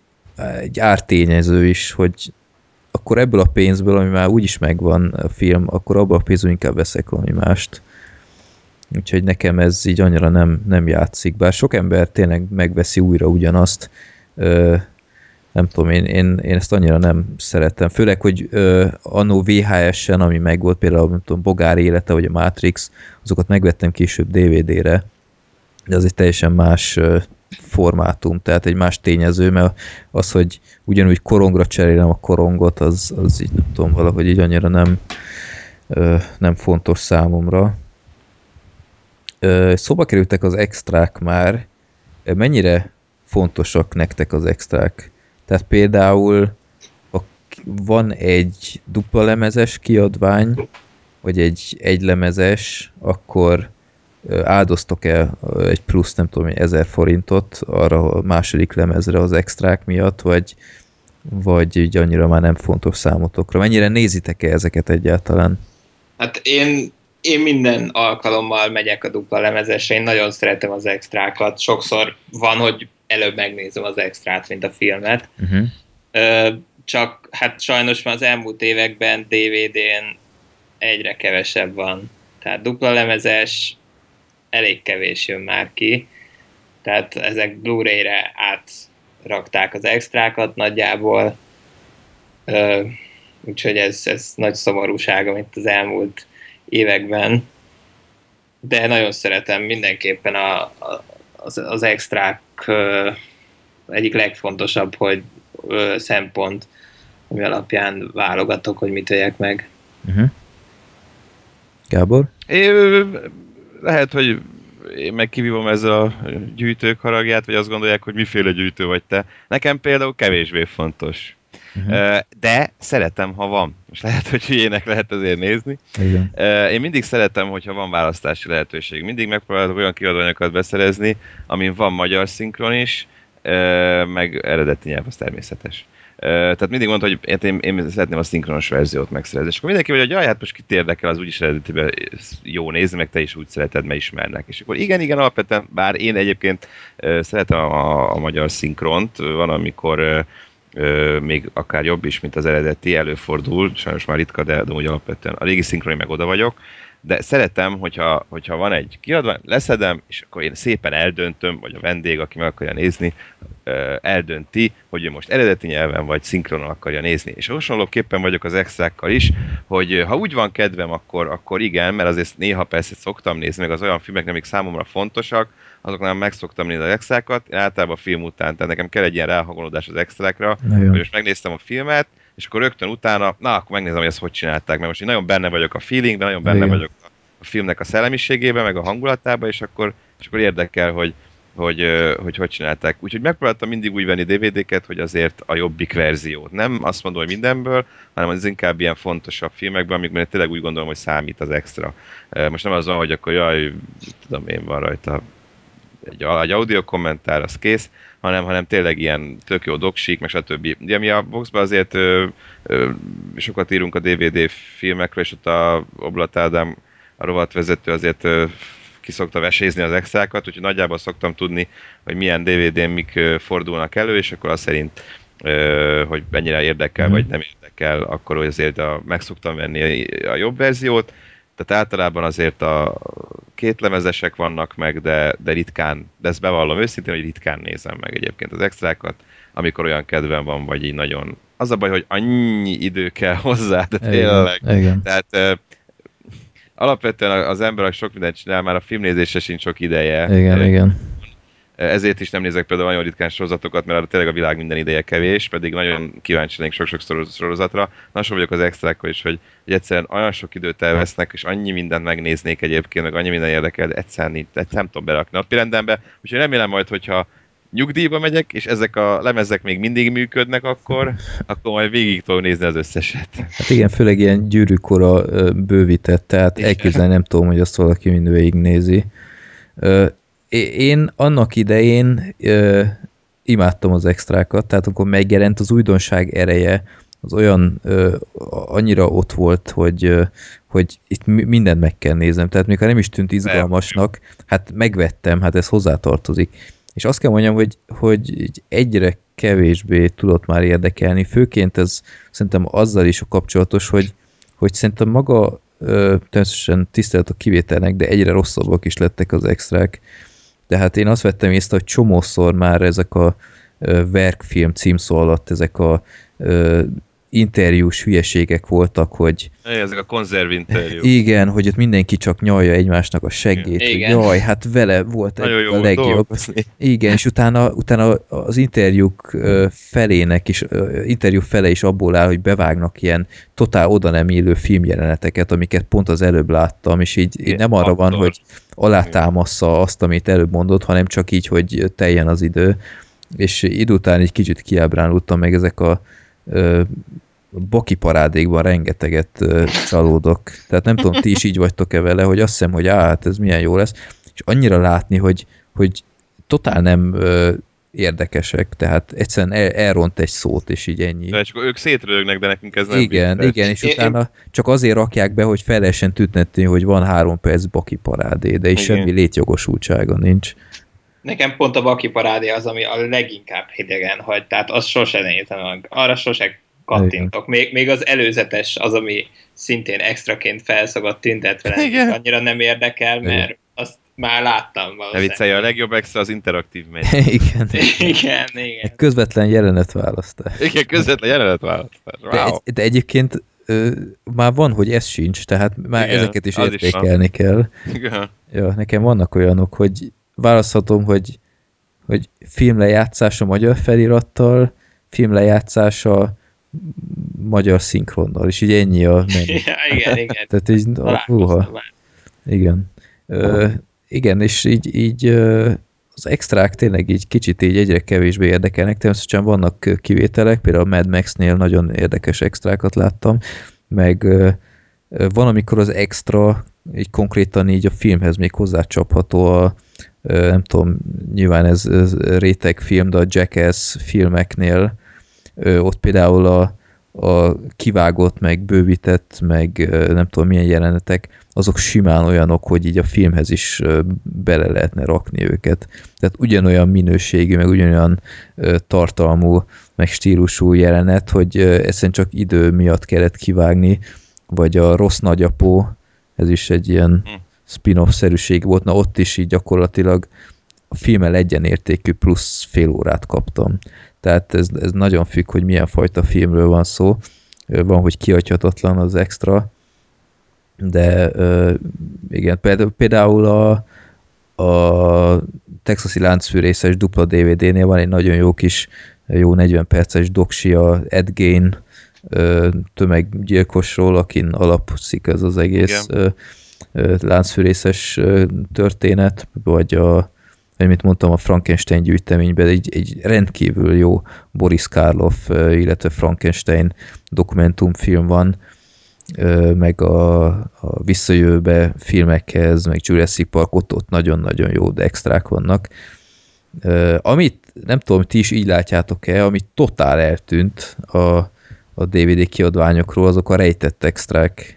egy ártényező is, hogy akkor ebből a pénzből, ami már úgyis megvan a film, akkor abból a pénzből inkább veszek valami mást. Úgyhogy nekem ez így annyira nem, nem játszik. Bár sok ember tényleg megveszi újra ugyanazt. Nem tudom, én, én, én ezt annyira nem szeretem. Főleg, hogy ö, annó VHS-en, ami megvolt, például nem tudom, Bogár élete, vagy a Matrix, azokat megvettem később DVD-re, de az egy teljesen más ö, formátum, tehát egy más tényező, mert az, hogy ugyanúgy korongra cserélem a korongot, az, az így nem tudom, valahogy így annyira nem, ö, nem fontos számomra. Ö, Szóba kerültek az extrák már, mennyire fontosak nektek az extrák? Tehát például, k- van egy dupla lemezes kiadvány, vagy egy egylemezes, akkor áldoztok el egy plusz, nem tudom, ezer forintot arra a második lemezre az extrák miatt, vagy, vagy így annyira már nem fontos számotokra. Mennyire nézitek-e ezeket egyáltalán? Hát én, én minden alkalommal megyek a dupla lemezesre, én nagyon szeretem az extrákat. Sokszor van, hogy előbb megnézem az extrát, mint a filmet. Uh-huh. Ö, csak hát sajnos már az elmúlt években DVD-n egyre kevesebb van. Tehát dupla lemezes elég kevés jön már ki. Tehát ezek Blu-ray-re átrakták az extrákat nagyjából. Ö, úgyhogy ez, ez nagy szomorúság, amit az elmúlt években. De nagyon szeretem mindenképpen a, a, az, az extrák egyik legfontosabb, hogy szempont, ami alapján válogatok, hogy mit vegyek meg. Uh-huh. Gábor? É, lehet, hogy én meg kivívom ezzel a gyűjtők haragját, vagy azt gondolják, hogy miféle gyűjtő vagy te. Nekem például kevésbé fontos. Uh-huh. De szeretem, ha van. Most lehet, hogy hülyének lehet azért nézni. Igen. Én mindig szeretem, hogyha van választási lehetőség. Mindig megpróbálok olyan kiadványokat beszerezni, amin van magyar szinkron is, meg eredeti nyelv, az természetes. Tehát mindig mondta, hogy én, én szeretném a szinkronos verziót megszerezni. És akkor mindenki vagy, hogy jaj, hát most kit érdekel, az úgyis eredetiben jó nézni, meg te is úgy szereted, mert ismernek. És akkor igen, igen, alapvetően, bár én egyébként szeretem a, a magyar szinkront, van, amikor még akár jobb is, mint az eredeti, előfordul, sajnos már ritka, de, de úgy alapvetően a régi szinkron meg oda vagyok, de szeretem, hogyha, hogyha van egy kiadvány, leszedem, és akkor én szépen eldöntöm, vagy a vendég, aki meg akarja nézni, eldönti, hogy ő most eredeti nyelven vagy szinkronon akarja nézni. És hasonlóképpen vagyok az extrákkal is, hogy ha úgy van kedvem, akkor, akkor igen, mert azért néha persze szoktam nézni, meg az olyan filmek, amik számomra fontosak, azoknál meg szoktam nézni az extrákat, én általában a film után, tehát nekem kell egy ilyen ráhangolódás az extrákra, hogy most megnéztem a filmet, és akkor rögtön utána, na, akkor megnézem, hogy ezt hogy csinálták, mert most én nagyon benne vagyok a feelingben, nagyon benne Igen. vagyok a, filmnek a szellemiségében, meg a hangulatában, és akkor, és akkor érdekel, hogy, hogy, hogy hogy csinálták. Úgyhogy megpróbáltam mindig úgy venni DVD-ket, hogy azért a jobbik verziót. Nem azt mondom, hogy mindenből, hanem az inkább ilyen fontosabb filmekben, amikben tényleg úgy gondolom, hogy számít az extra. Most nem az van, hogy akkor jaj, tudom én, van rajta egy, egy audio kommentár, az kész, hanem, hanem tényleg ilyen tök jó doksik, meg stb. Ugye mi a boxban azért ö, ö, sokat írunk a DVD filmekről, és ott a Oblat Ádám, a rovatvezető azért ö, ki szokta vesézni az extrákat, úgyhogy nagyjából szoktam tudni, hogy milyen DVD-n mik fordulnak elő, és akkor azt szerint, hogy mennyire érdekel, mm. vagy nem érdekel, akkor azért a, meg szoktam venni a jobb verziót, tehát általában azért a két lemezesek vannak meg, de, de ritkán, de ezt bevallom őszintén, hogy ritkán nézem meg egyébként az extrákat, amikor olyan kedvem van, vagy így nagyon... Az a baj, hogy annyi idő kell hozzá, de tényleg. Igen, igen. Tehát alapvetően az ember sok mindent csinál, már a filmnézésre sincs sok ideje. Igen, uh, igen ezért is nem nézek például nagyon ritkán sorozatokat, mert arra tényleg a világ minden ideje kevés, pedig nagyon kíváncsi lennék sok-sok sorozatra. Nagyon vagyok az extrákkal is, hogy, hogy egyszerűen olyan sok időt elvesznek, és annyi mindent megnéznék egyébként, meg annyi minden érdekel, de egyszerűen nincs, nem tudom berakni a rendembe. Úgyhogy remélem majd, hogyha nyugdíjba megyek, és ezek a lemezek még mindig működnek, akkor, akkor majd végig tudom nézni az összeset. Hát igen, főleg ilyen gyűrűkora bővített, tehát elképzelni nem tudom, hogy azt valaki mind végignézi. Én annak idején ö, imádtam az extrákat, tehát amikor megjelent az újdonság ereje, az olyan ö, annyira ott volt, hogy, ö, hogy itt mindent meg kell néznem. Tehát mikor nem is tűnt izgalmasnak, hát megvettem, hát ez hozzátartozik. És azt kell mondjam, hogy, hogy egyre kevésbé tudott már érdekelni, főként ez szerintem azzal is kapcsolatos, hogy, hogy szerintem maga természetesen tisztelt a kivételnek, de egyre rosszabbak is lettek az extrák. Tehát én azt vettem észre, hogy csomószor már ezek a verkfilm címszó alatt ezek a interjús hülyeségek voltak, hogy... Ezek a konzervinterjú. Igen, hogy ott mindenki csak nyalja egymásnak a seggét. Igen. Jaj, hát vele volt Nagyon jó a legjobb. Dolgozni. Igen, és utána, utána az interjúk felének is, interjú fele is abból áll, hogy bevágnak ilyen totál oda nem illő filmjeleneteket, amiket pont az előbb láttam, és így, így nem arra van, hogy alátámassza azt, amit előbb mondott, hanem csak így, hogy teljen az idő. És idő után egy kicsit kiábránultam meg ezek a boki parádékban rengeteget csalódok. Tehát nem tudom, ti is így vagytok-e vele, hogy azt hiszem, hogy á, hát ez milyen jó lesz, és annyira látni, hogy, hogy totál nem érdekesek, tehát egyszerűen el, elront egy szót, és így ennyi. De csak ők szétrőgnek, de nekünk ez nem Igen, vicces. igen, és én, utána én... csak azért rakják be, hogy fel lehessen tüntetni, hogy van három perc baki parádé, de is semmi létjogosultsága nincs. Nekem pont a baki parádé az, ami a leginkább hidegen hagy, tehát azt sose nézem meg, arra sose kattintok. Még, még az előzetes az, ami szintén extraként felszagott tüntetve lenni, annyira nem érdekel, mert Igen. azt már láttam Ne viccelj, a legjobb extra az interaktív megy. igen. igen, igen. Közvetlen jelenetválasztás. Igen, közvetlen jelenetválasztás. Wow. De, egy, de egyébként ö, már van, hogy ez sincs, tehát már Igen, ezeket is értékelni is kell. Igen. Ja, nekem vannak olyanok, hogy választhatom, hogy, hogy filmlejátszás a magyar felirattal, filmlejátszás a magyar szinkronnal, és így ennyi a menü. Ja, igen, igen. Tehát így, már. igen. Ö, igen, és így, így az extrák tényleg így kicsit így egyre kevésbé érdekelnek, természetesen vannak kivételek, például a Mad Max-nél nagyon érdekes extrákat láttam, meg van, amikor az extra így konkrétan így a filmhez még hozzácsapható a, nem tudom, nyilván ez, ez réteg film, de a Jackass filmeknél ott például a, a kivágott, meg bővített, meg nem tudom milyen jelenetek, azok simán olyanok, hogy így a filmhez is bele lehetne rakni őket. Tehát ugyanolyan minőségű, meg ugyanolyan tartalmú, meg stílusú jelenet, hogy egyszerűen csak idő miatt kellett kivágni, vagy a rossz nagyapó, ez is egy ilyen Hm. Spin-off-szerűség volt, na ott is így gyakorlatilag a filmmel egyenértékű plusz fél órát kaptam. Tehát ez, ez nagyon függ, hogy milyen fajta filmről van szó. Van, hogy kiadhatatlan az extra, de igen, például, a, a texasi láncfűrészes dupla DVD-nél van egy nagyon jó kis, jó 40 perces doksi a Ed Gein ö, tömeggyilkosról, akin alapszik ez az egész ö, láncfűrészes történet, vagy a vagy mint mondtam, a Frankenstein gyűjteményben egy, egy rendkívül jó Boris Karloff, illetve Frankenstein dokumentumfilm van, meg a, a visszajövőbe filmekhez, meg Jurassic Park, ott, ott nagyon-nagyon jó extrák vannak. Amit, nem tudom, ti is így látjátok-e, amit totál eltűnt a, a DVD kiadványokról, azok a rejtett extrák.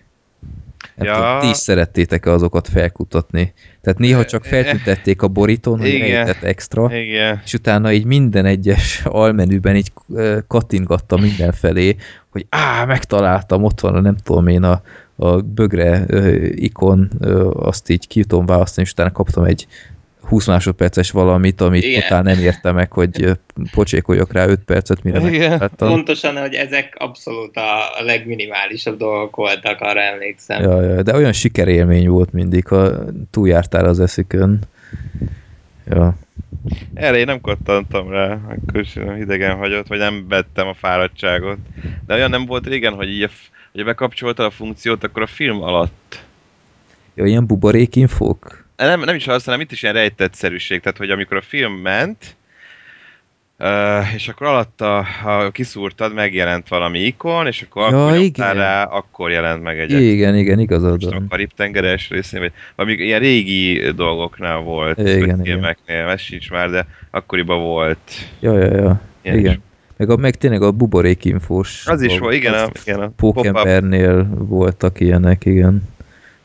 Ja. tudom, ti is szerettétek -e azokat felkutatni. Tehát néha csak feltüntették a borítón, hogy rejtett extra, Igen. és utána így minden egyes almenüben így ö, kattingattam mindenfelé, hogy á, megtaláltam, ott van a nem tudom én a, a bögre ö, ikon, ö, azt így ki tudom választani, és utána kaptam egy 20 másodperces valamit, amit Igen. totál nem értem meg, hogy pocsékoljak rá 5 percet, mire Igen. megtaláltam. Pontosan, hogy ezek abszolút a, legminimálisabb dolgok voltak, arra emlékszem. Ja, ja, de olyan sikerélmény volt mindig, ha túljártál az eszükön. Ja. Erre én nem kattantam rá, akkor is idegen hagyott, vagy nem vettem a fáradtságot. De olyan nem volt régen, hogy így a, hogy bekapcsolta a funkciót, akkor a film alatt ja, ilyen buborékinfók? Nem, nem is az, hanem itt is ilyen rejtettszerűség, tehát hogy amikor a film ment, Uh, és akkor alatta, ha kiszúrtad, megjelent valami ikon, és akkor Ja, akkor igen. rá, akkor jelent meg egy Igen, igen, igazad most a van. Karib-tengeres részén, vagy valami ilyen régi dolgoknál volt, Igen, vagy igen. filmeknél, ez sincs már, de akkoriban volt. Ja, ja, ja. Ilyen igen. is. Meg, a, meg tényleg a buborékinfós. Az is volt, igen, a, igen, a. Pókembernél voltak ilyenek, igen.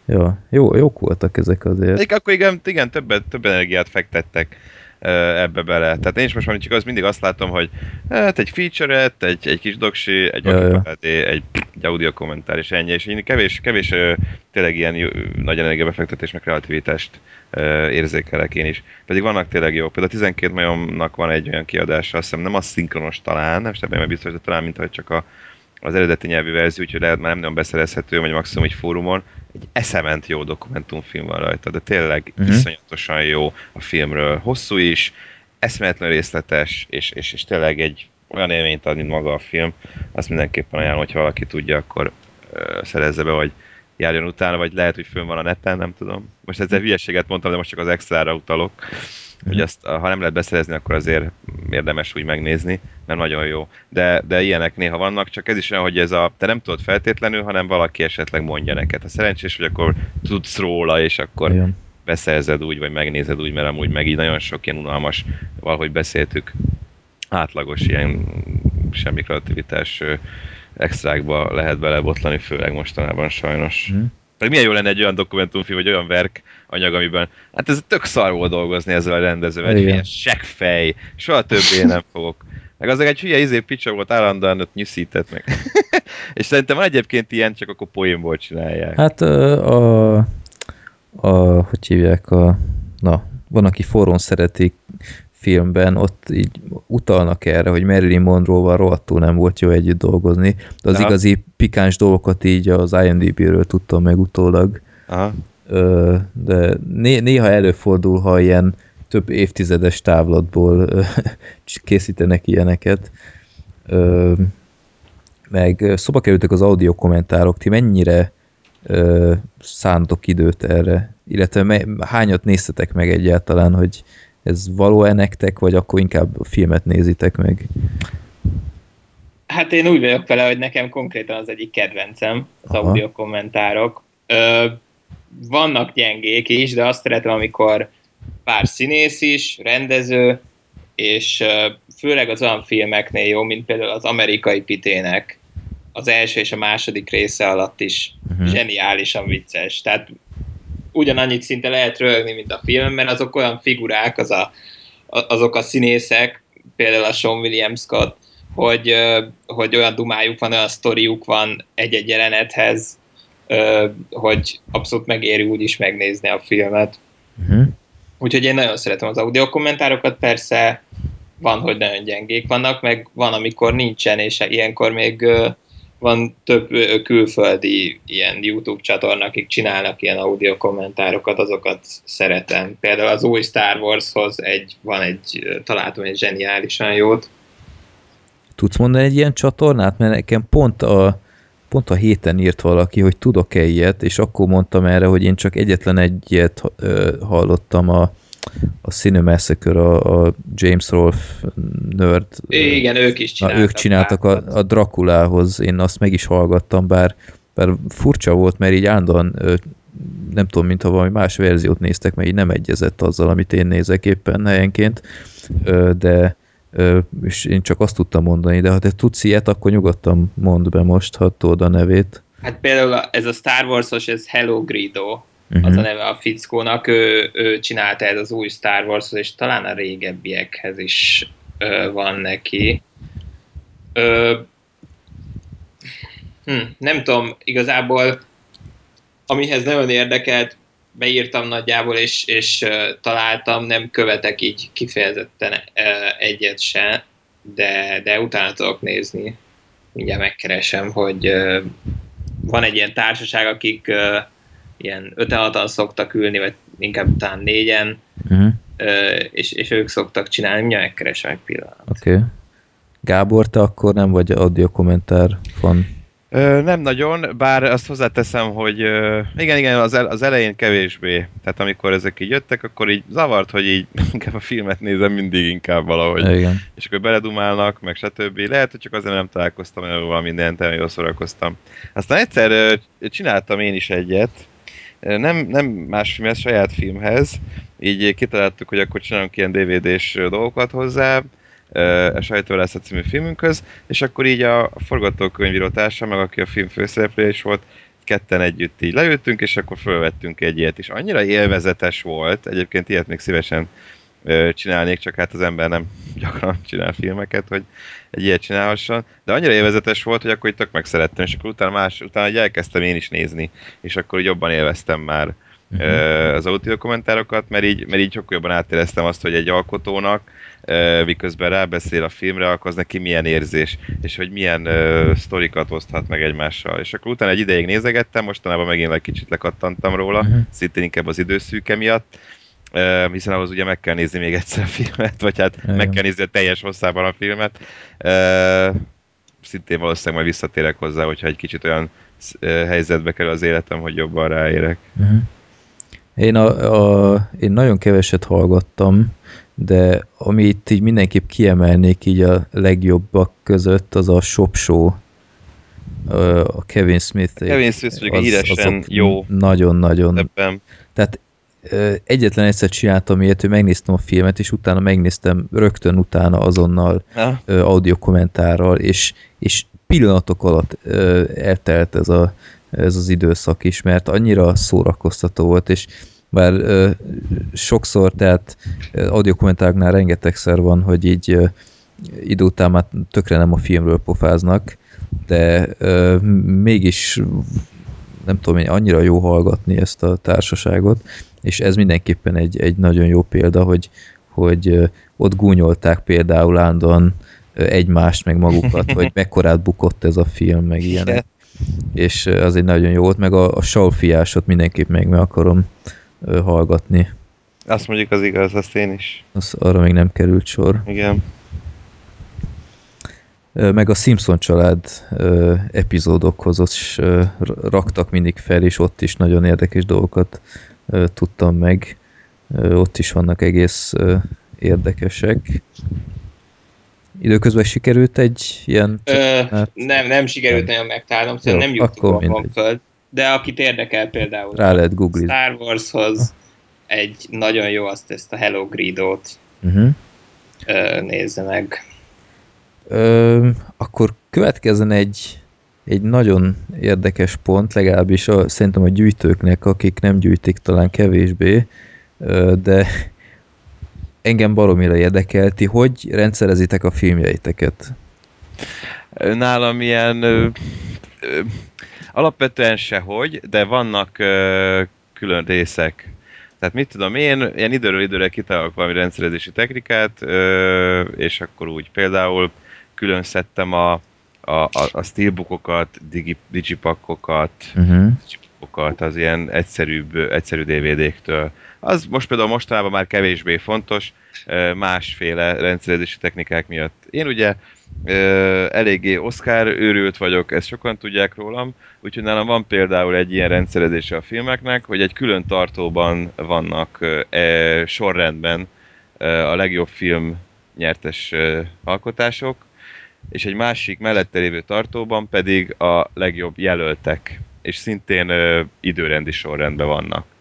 Ja, jó, jók voltak ezek azért. Egyik akkor igen, igen többet, több energiát fektettek ebbe bele. Tehát én is most már csak az mindig azt látom, hogy hát egy feature egy, egy kis doksi, egy Ja, ja, egy, egy, audio kommentár és ennyi, és én kevés, kevés tényleg ilyen jó, nagy energiabefektetés meg kreativitást érzékelek én is. Pedig vannak tényleg jók. Például a 12 majomnak van egy olyan kiadása, azt hiszem nem az szinkronos talán, nem is ebben biztos, de talán mint hogy csak a, az eredeti nyelvű verzió, úgyhogy lehet már nem nagyon beszerezhető, vagy maximum egy fórumon. Egy eszement jó dokumentumfilm van rajta, de tényleg Mhm. uh-huh. iszonyatosan jó a filmről. Hosszú is, eszméletlenül részletes, és, és, és tényleg egy olyan élményt ad, mint maga a film. Azt mindenképpen ajánlom, hogyha valaki tudja, akkor ö, szerezze be, vagy járjon utána, vagy lehet, hogy fönn van a neten, nem tudom. Most ezzel hülyeséget mondtam, de most csak az extrára utalok. Hogy azt, ha nem lehet beszerezni, akkor azért érdemes úgy megnézni, mert nagyon jó. De, de ilyenek néha vannak, csak ez is olyan, hogy ez a, te nem tudod feltétlenül, hanem valaki esetleg mondja neked. Ha szerencsés vagy, akkor tudsz róla, és akkor Igen. beszerzed úgy, vagy megnézed úgy, mert amúgy meg így nagyon sok ilyen unalmas, valahogy beszéltük, átlagos ilyen semmi kreativitás extrákba lehet belebotlani, főleg mostanában sajnos. Mhm. Pedig milyen jó lenne egy olyan dokumentumfilm, vagy olyan verk anyag, amiben, hát ez tök szar volt dolgozni ezzel a rendezővel, egy hülye seggfej, soha többé nem fogok. Meg az egy hülye izé picsa volt, állandóan ott nyűszített meg. és szerintem van egyébként ilyen, csak akkor poénból csinálják. Hát ö, a, a, hogy hívják a, na, van, aki forrón szeretik filmben, ott így utalnak erre, hogy Marilyn Monroe-val rohadtul nem volt jó együtt dolgozni, de az Aha. igazi pikáns dolgokat így az IMDb-ről tudtam meg utólag. Aha. De né- néha előfordul, ha ilyen több évtizedes távlatból készítenek ilyeneket. Meg ö, szóba kerültek az audio kommentárok, ti mennyire szántok időt erre, illetve hányat néztetek meg egyáltalán, hogy ez való-e nektek, vagy akkor inkább a filmet nézitek meg? Hát én úgy vagyok vele, hogy nekem konkrétan az egyik kedvencem, az Aha. audio kommentárok. Ö, vannak gyengék is, de azt szeretem, amikor pár színész is, rendező, és főleg az olyan filmeknél jó, mint például az amerikai pitének az első és a második része alatt is Mhm. zseniálisan vicces. Tehát ugyanannyit szinte lehet röhögni, mint a film, mert azok olyan figurák, az a, azok a színészek, például a Sean William Scott, hogy, hogy olyan dumájuk van, olyan sztoriuk van egy-egy jelenethez, hogy abszolút megéri úgy is megnézni a filmet. Uh-huh. Úgyhogy én nagyon szeretem az audio kommentárokat, persze van, hogy nagyon gyengék vannak, meg van, amikor nincsen, és ilyenkor még van több külföldi ilyen YouTube csatorna, akik csinálnak ilyen audio kommentárokat, azokat szeretem. Például az új Star Warshoz egy, van egy, találtam egy zseniálisan jót. Tudsz mondani egy ilyen csatornát? Mert nekem pont a, pont a héten írt valaki, hogy tudok-e ilyet, és akkor mondtam erre, hogy én csak egyetlen egy ilyet ö, hallottam a, a Cinemassacre, a, a James Rolfe nerd. Igen, ők is Na, csináltak. ők csináltak a, a Drakulához, én azt meg is hallgattam, bár, bár furcsa volt, mert így állandóan nem tudom, mintha valami más verziót néztek, mert így nem egyezett azzal, amit én nézek éppen helyenként, de és én csak azt tudtam mondani, de ha te tudsz ilyet, akkor nyugodtan mondd be most, ha tudod a nevét. Hát például ez a Star Wars-os, ez Hello Greedo, Uh-huh. az a neve a fickónak, ő, ő csinálta ez az új Star wars és talán a régebbiekhez is ö, van neki. Ö, hm, nem tudom, igazából amihez nagyon érdekelt, beírtam nagyjából, és, és találtam, nem követek így kifejezetten egyet se, de, de utána tudok nézni. Mindjárt megkeresem, hogy van egy ilyen társaság, akik ilyen 5 szoktak ülni, vagy inkább talán négyen, Uh-huh. és, és ők szoktak csinálni, mindjárt megkeresem egy pillanat. Oké. Okay. Gábor, te akkor nem vagy audio kommentár fan. Ö, nem nagyon, bár azt hozzáteszem, hogy ö, igen, igen, az, el, az elején kevésbé. Tehát amikor ezek így jöttek, akkor így zavart, hogy így inkább a filmet nézem mindig inkább valahogy. Igen. És akkor beledumálnak, meg stb. Lehet, hogy csak azért nem találkoztam olyan róla mindent, jól szórakoztam. Aztán egyszer ö, csináltam én is egyet, nem, nem más filmhez, saját filmhez, így kitaláltuk, hogy akkor csinálunk ilyen DVD-s dolgokat hozzá, ö, a Sajtórászat című filmünkhöz, és akkor így a forgatókönyvíró társam, meg aki a film főszereplője is volt, ketten együtt így leültünk, és akkor fölvettünk egy ilyet, és annyira élvezetes volt, egyébként ilyet még szívesen csinálnék, csak hát az ember nem gyakran csinál filmeket, hogy egy ilyet csinálhasson, de annyira élvezetes volt, hogy akkor így tök megszerettem, és akkor utána más, utána így elkezdtem én is nézni, és akkor jobban élveztem már ö, az audio kommentárokat, mert így, mert így sokkal jobban átéreztem azt, hogy egy alkotónak miközben rábeszél a filmre, akkor az neki milyen érzés, és hogy milyen ö, sztorikat oszthat meg egymással. És akkor utána egy ideig nézegettem, mostanában megint egy kicsit lekattantam róla, Mhm. szintén inkább az időszűke miatt, ö, hiszen ahhoz ugye meg kell nézni még egyszer a filmet, vagy hát Igen. meg kell nézni a teljes hosszában a filmet. Ö, szintén valószínűleg majd visszatérek hozzá, hogyha egy kicsit olyan helyzetbe kerül az életem, hogy jobban ráérek. Uh-huh. Én, a, a, én nagyon keveset hallgattam, de amit így mindenképp kiemelnék így a legjobbak között, az a Shop Show, a Kevin Smith. Kevin Smith mondjuk híresen azok jó. Nagyon-nagyon. Ebben Tehát egyetlen egyszer csináltam ilyet, hogy megnéztem a filmet, és utána megnéztem rögtön utána azonnal Ha? audio kommentárral, és, és pillanatok alatt eltelt ez, a, ez az időszak is, mert annyira szórakoztató volt, és bár ö, sokszor, tehát ö, audio kommentároknál rengetegszer van, hogy így ö, idő után már tökre nem a filmről pofáznak, de ö, mégis nem tudom én, annyira jó hallgatni ezt a társaságot, és ez mindenképpen egy, egy nagyon jó példa, hogy, hogy ott gúnyolták például állandóan egymást, meg magukat, hogy mekkorát bukott ez a film, meg ilyenek. És az egy nagyon jó volt, meg a, a Saul fiásot mindenképp meg meg akarom hallgatni. Azt mondjuk az igaz, azt én is. Az, arra még nem került sor. Igen. Meg a Simpson család epizódokhoz is raktak mindig fel, és ott is nagyon érdekes dolgokat tudtam meg. Ott is vannak egész érdekesek. Időközben sikerült egy ilyen... Ö, hát- nem, nem sikerült nagyon megtalálnom, szóval nem van mindegy. föld, de akit érdekel például Rá lehet googlizni. Star Warshoz egy nagyon jó azt ezt a Hello Greedo-t Uh-huh. ö, nézze meg. Ö, akkor következzen egy, egy nagyon érdekes pont, legalábbis a, szerintem a gyűjtőknek, akik nem gyűjtik, talán kevésbé, ö, de engem baromira érdekelti, hogy rendszerezitek a filmjeiteket. Nálam ilyen ö, ö, alapvetően sehogy, de vannak ö, külön részek. Tehát mit tudom én, ilyen időről időre kitalálok valami rendszerezési technikát, ö, és akkor úgy például külön szedtem a, a, a, a steelbookokat, digi, digipakkokat, Uh-huh. az ilyen egyszerűbb, egyszerű DVD-któl. Az most például mostanában már kevésbé fontos, másféle rendszerezési technikák miatt. Én ugye eléggé Oscar őrült vagyok, ezt sokan tudják rólam, úgyhogy nálam van például egy ilyen rendszerezése a filmeknek, hogy egy külön tartóban vannak e, sorrendben a legjobb film nyertes alkotások, és egy másik mellette lévő tartóban pedig a legjobb jelöltek, és szintén időrendi sorrendben vannak.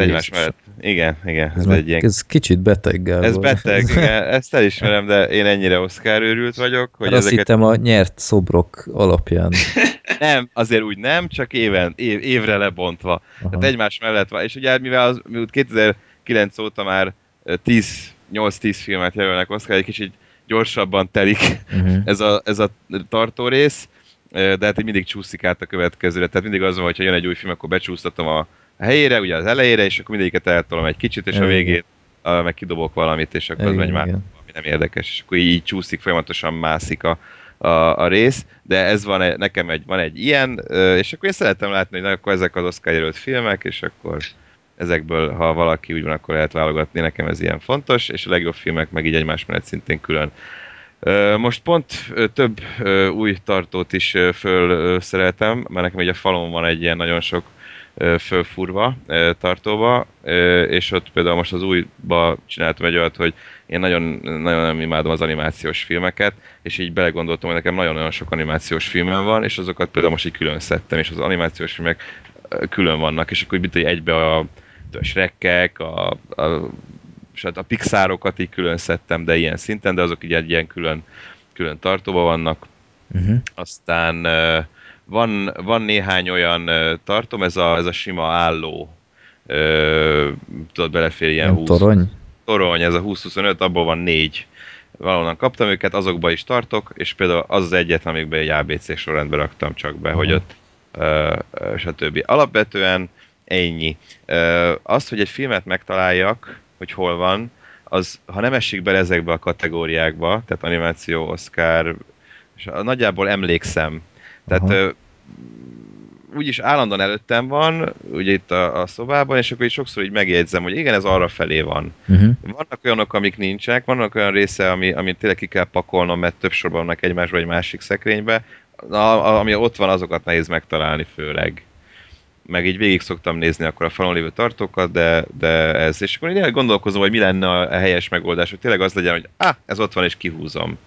Egymás mellett. Igen, igen, Ez, ez, egy ilyen... ez kicsit beteg, Gábor. Ez beteg, igen, ezt elismerem, de én ennyire Oscar őrült vagyok, hogy Hát azt ezeket... hittem a nyert szobrok alapján. Nem, azért úgy nem, csak éven, év, évre lebontva. Aha. Tehát egymás mellett van. És ugye mivel az, mivel 2009 óta már ö, 10, 8-10 filmet jelölnek Oscar, egy kicsit gyorsabban telik Uh-huh. ez a, ez a tartó rész, de hát így mindig csúszik át a következőre. Tehát mindig az van, hogy ha jön egy új film, akkor becsúsztatom a helyére, ugye az elejére, és akkor mindegyiket eltolom egy kicsit, és a Igen. a, meg kidobok valamit, és akkor az Igen, megy már igen. valami nem érdekes, és akkor így csúszik, folyamatosan mászik a, a, a rész, de ez van, egy- nekem egy, van egy ilyen, és akkor én szeretem látni, hogy na, akkor ezek az Oscar jelölt filmek, és akkor ezekből, ha valaki úgy van, akkor lehet válogatni, nekem ez ilyen fontos, és a legjobb filmek meg így egymás mellett szintén külön. Most pont több új tartót is ö, fölszereltem, mert nekem ugye a falon van egy ilyen nagyon sok fölfurva tartóba, és ott például most az újba csináltam egy olyat, hogy én nagyon, nagyon nem imádom az animációs filmeket, és így belegondoltam, hogy nekem nagyon-nagyon sok animációs filmem van, és azokat például most így külön szedtem, és az animációs filmek külön vannak, és akkor így egybe a, a Shrekek, a, a hát a Pixarokat így külön szedtem, de ilyen szinten, de azok így egy ilyen külön, külön tartóba vannak. Uh-huh. Aztán ö, van, van néhány olyan tartom, ez a, ez a sima álló, ö, tudod, belefér ilyen 20, torony? torony, ez a 20-25, abból van négy. Valahonnan kaptam őket, azokba is tartok, és például az az egyetlen, amikben egy ABC sorrendbe raktam csak be, hogy ott ö, ö, stb. Alapvetően ennyi. Ö, az, hogy egy filmet megtaláljak, hogy hol van, az, ha nem esik bele ezekbe a kategóriákba, tehát animáció, Oscar, és nagyjából emlékszem. Tehát Aha. úgyis állandóan előttem van, ugye itt a, a szobában, és akkor így sokszor így megjegyzem, hogy igen, ez arra felé van. Uh-huh. Vannak olyanok, amik nincsenek, vannak olyan része, ami, amit tényleg ki kell pakolnom, mert több sorban vannak egymásba egy másik szekrénybe. Na, a- ami ott van, azokat nehéz megtalálni főleg. Meg így végig szoktam nézni akkor a falon lévő tartókat, de, de ez. És akkor én gondolkozom, hogy mi lenne a helyes megoldás, hogy tényleg az legyen, hogy ah, ez ott van, és kihúzom.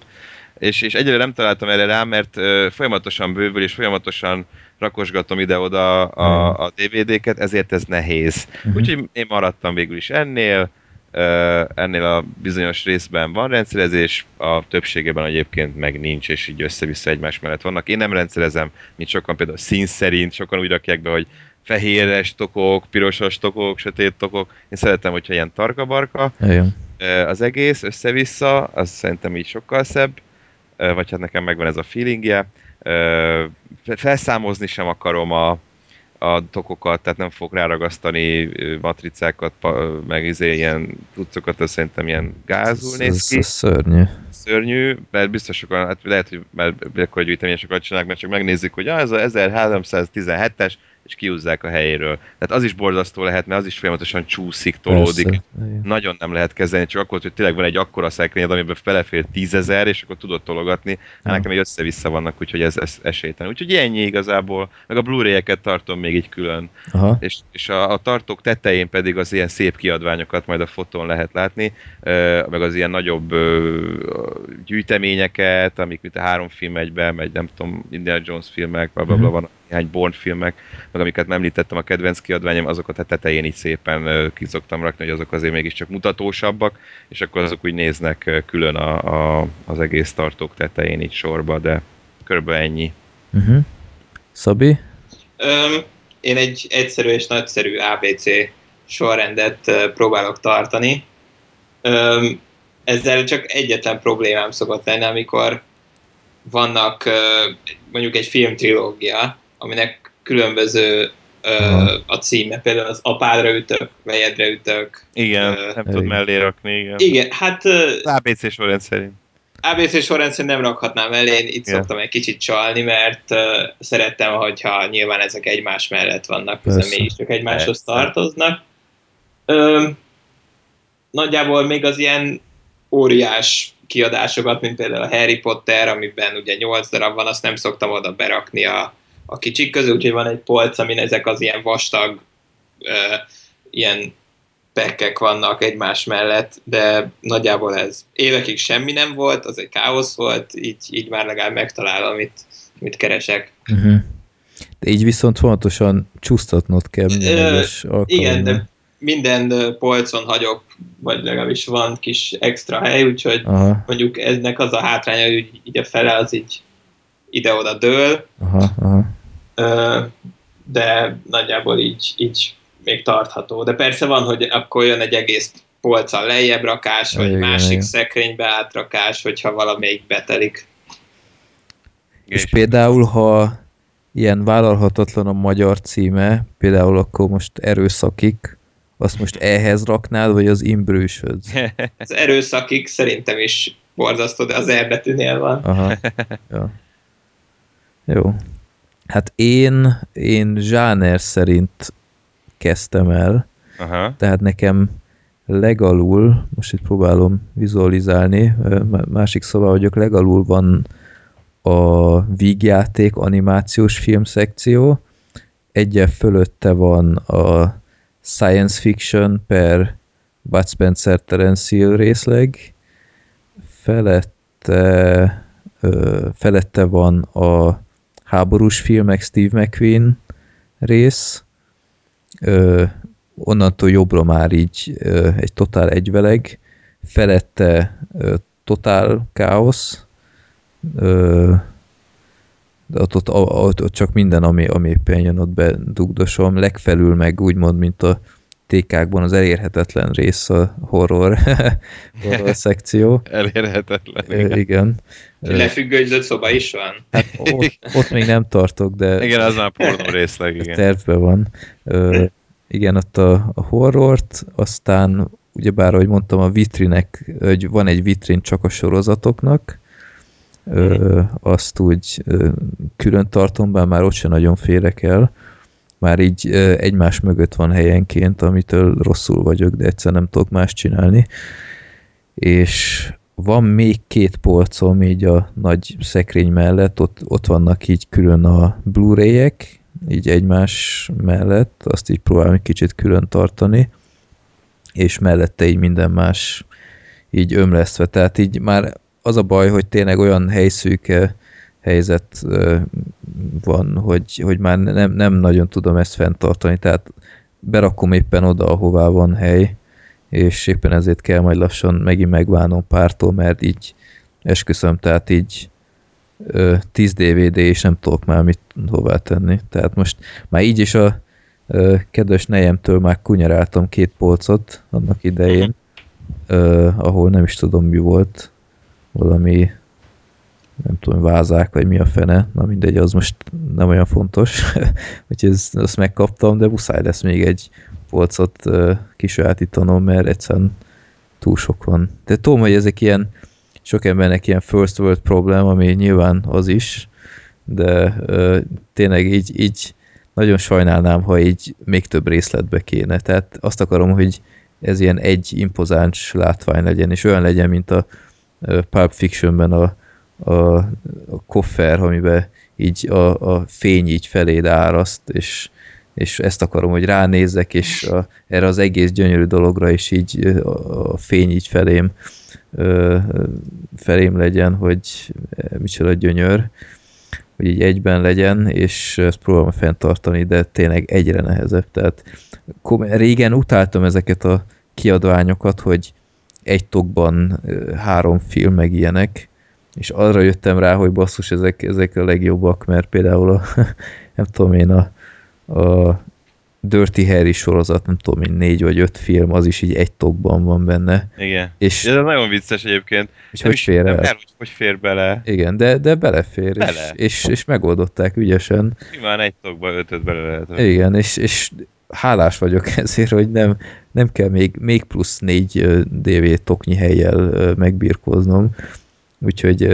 És, és egyre nem találtam erre rá, mert ö, folyamatosan bővül, és folyamatosan rakosgatom ide-oda a, a DVD-ket, ezért ez nehéz. Mhm. Úgyhogy én maradtam végül is ennél, Ö, ennél a bizonyos részben van rendszerezés, a többségében egyébként meg nincs, és így össze-vissza egymás mellett vannak. Én nem rendszerezem, mint sokan például szín szerint, sokan úgy rakják be, hogy fehéres tokok, pirosas tokok, sötét tokok. Én szeretem, hogyha ilyen tarka-barka Igen. Az egész, össze-vissza, az szerintem így sokkal szebb, vagy hát nekem megvan ez a feelingje. Felszámozni sem akarom a, a tokokat, tehát nem fogok ráragasztani matricákat, meg izé ilyen cuccokat, ez szerintem ilyen gázul néz ki ez szörnyű. szörnyű, mert biztos sokan, hát lehet, hogy már akkor gyűjtemények sokat csinálnak, mert csak megnézzük, hogy ah, ez a 1317-es, és kiúzzák a helyéről. Tehát az is borzasztó lehet, mert az is folyamatosan csúszik, tolódik. Persze. Nagyon nem lehet kezelni, csak akkor, hogy tényleg van egy akkora szekrényed, amiben belefér tízezer, és akkor tudod tologatni. Hát nekem egy össze-vissza vannak, úgyhogy ez, ez esélytelen. Úgyhogy ennyi igazából, meg a Blu-ray-eket tartom még így külön. Aha. És, és a, a tartók tetején pedig az ilyen szép kiadványokat majd a fotón lehet látni, meg az ilyen nagyobb gyűjteményeket, amik mint a három film egyben, meg nem tudom, Indiana Jones filmek, bla bla bla, Mhm. van néhány Bourne filmek, meg amiket nem említettem a kedvenc kiadványom, azokat a tetején így szépen ö, ki szoktam rakni, hogy azok azért mégiscsak mutatósabbak, és akkor azok úgy néznek külön a, a, az egész tartók tetején így sorba, de körülbelül ennyi. Uh-huh. Szabi? Öm, én egy egyszerű és nagyszerű ABC sorrendet próbálok tartani. Öm, ezzel csak egyetlen problémám szokott lenni, amikor vannak mondjuk egy filmtrilógia, aminek különböző Aha. a címe, például az apádra ütök, vejedre ütök. Igen, Ö, nem igen. mellé rakni, igen. Igen, hát Az ABC sorrend szerint. ABC sorrendszerűen nem rakhatnám elé, én itt Ja. szoktam egy kicsit csalni, mert uh, szerettem, hogyha nyilván ezek egymás mellett vannak, hiszen mégiscsak egymáshoz Persze. tartoznak. Ö, nagyjából még az ilyen óriás kiadásokat, mint például a Harry Potter, amiben ugye 8 darab van, azt nem szoktam oda berakni a, a kicsik közül, úgyhogy van egy polc, amin ezek az ilyen vastag, ö, ilyen pekkek vannak egymás mellett, de nagyjából ez évekig semmi nem volt, az egy káosz volt, így, így már legalább megtalálom, amit, amit keresek. Uh-huh. De így viszont fontosan csúsztatnod kell minden egyes alkalommal. Igen, de minden polcon hagyok, vagy legalábbis van kis extra hely, úgyhogy Aha, mondjuk ennek az a hátránya, hogy így a fele az így ide-oda dől, aha, aha. de nagyjából így, így még tartható. De persze van, hogy akkor jön egy egész polccal lejjebb rakás, vagy Igen, másik igen. szekrénybe átrakás, hogyha valamelyik betelik. És például, ha ilyen vállalhatatlan a magyar címe, például akkor most erőszakik, azt most ehhez raknád, vagy az imbrősödz? Az erőszakig szerintem is borzasztó, de az erbetűnél van. Aha. Ja. Jó. Hát én, én zsáner szerint kezdtem el, Aha. tehát nekem legalul, most itt próbálom vizualizálni, másik szóval vagyok, legalul van a vígjáték animációs film szekció, egyen fölötte van a science fiction per Bud Spencer Terence Hill részleg, felette, ö, felette van a háborús filmek Steve McQueen rész, ö, onnantól jobbra már így ö, egy totál egyveleg, felette ö, totál káosz, ö, de ott, ott, ott, ott csak minden, ami, ami éppen jön, ott bedugdosom, legfelül meg úgymond, mint a tékákban az elérhetetlen rész a horror, horror szekció. Elérhetetlen. Igen. igen. Ö, Lefüggőzött szoba is van. Hát ott, ott még nem tartok, de igen, az már pornó részleg, igen. tervben van. Ö, igen, ott a, a horrort, aztán ugyebár, ahogy mondtam, a vitrinek, hogy van egy vitrin csak a sorozatoknak, ö, azt úgy ö, külön tartom, bár már ott sem nagyon férek el. Már így egymás mögött van helyenként, amitől rosszul vagyok, de egyszer nem tudok más csinálni. És van még két polcom így a nagy szekrény mellett, ott, ott vannak így külön a Blu-ray-ek, így egymás mellett, azt így próbálom egy kicsit külön tartani, és mellette így minden más így ömlesztve. Tehát így már az a baj, hogy tényleg olyan helyszűke helyzet van, hogy, hogy már nem, nem nagyon tudom ezt fenntartani, tehát berakom éppen oda, ahová van hely, és éppen ezért kell majd lassan megint megválnom pártól, mert így esküszöm, tehát így ö, 10 DVD, és nem tudok már mit hová tenni. Tehát most már így is a ö, kedves nejemtől már kunyeráltam két polcot annak idején, ö, ahol nem is tudom mi volt, valami nem tudom, vázák, vagy mi a fene, na mindegy, az most nem olyan fontos, úgyhogy ezt, azt megkaptam, de muszáj lesz még egy polcot kisajátítanom, mert egyszerűen túl sok van. De tudom, hogy ezek ilyen, sok embernek ilyen first world problém, ami nyilván az is, de ö, tényleg így, így nagyon sajnálnám, ha így még több részletbe kéne. Tehát azt akarom, hogy ez ilyen egy impozáns látvány legyen, és olyan legyen, mint a Pulp Fictionben a, a, a koffer, amiben így a, a fény így feléd áraszt, és, és ezt akarom, hogy ránézzek, és a, erre az egész gyönyörű dologra is így a, a fény így felém ö, felém legyen, hogy eh, micsoda gyönyör, hogy így egyben legyen, és ezt próbálom fenntartani, de tényleg egyre nehezebb. Tehát régen utáltam ezeket a kiadványokat, hogy egy tokban három film meg ilyenek, és arra jöttem rá, hogy basszus, ezek, ezek a legjobbak, mert például a, nem tudom én, a, a Dirty Harry sorozat, nem tudom én, négy vagy öt film, az is így egy tokban van benne. Igen. És, Ez nagyon vicces egyébként. és Nem hogy fér nem el? el, hogy hogy fér bele. Igen, de, de belefér, Bele. És, és, és megoldották ügyesen. Simán egy tokba ötöt bele lehet. Igen, és, és hálás vagyok ezért, hogy nem, nem kell még, még plusz négy DV toknyi helyjel ö, megbirkóznom, úgyhogy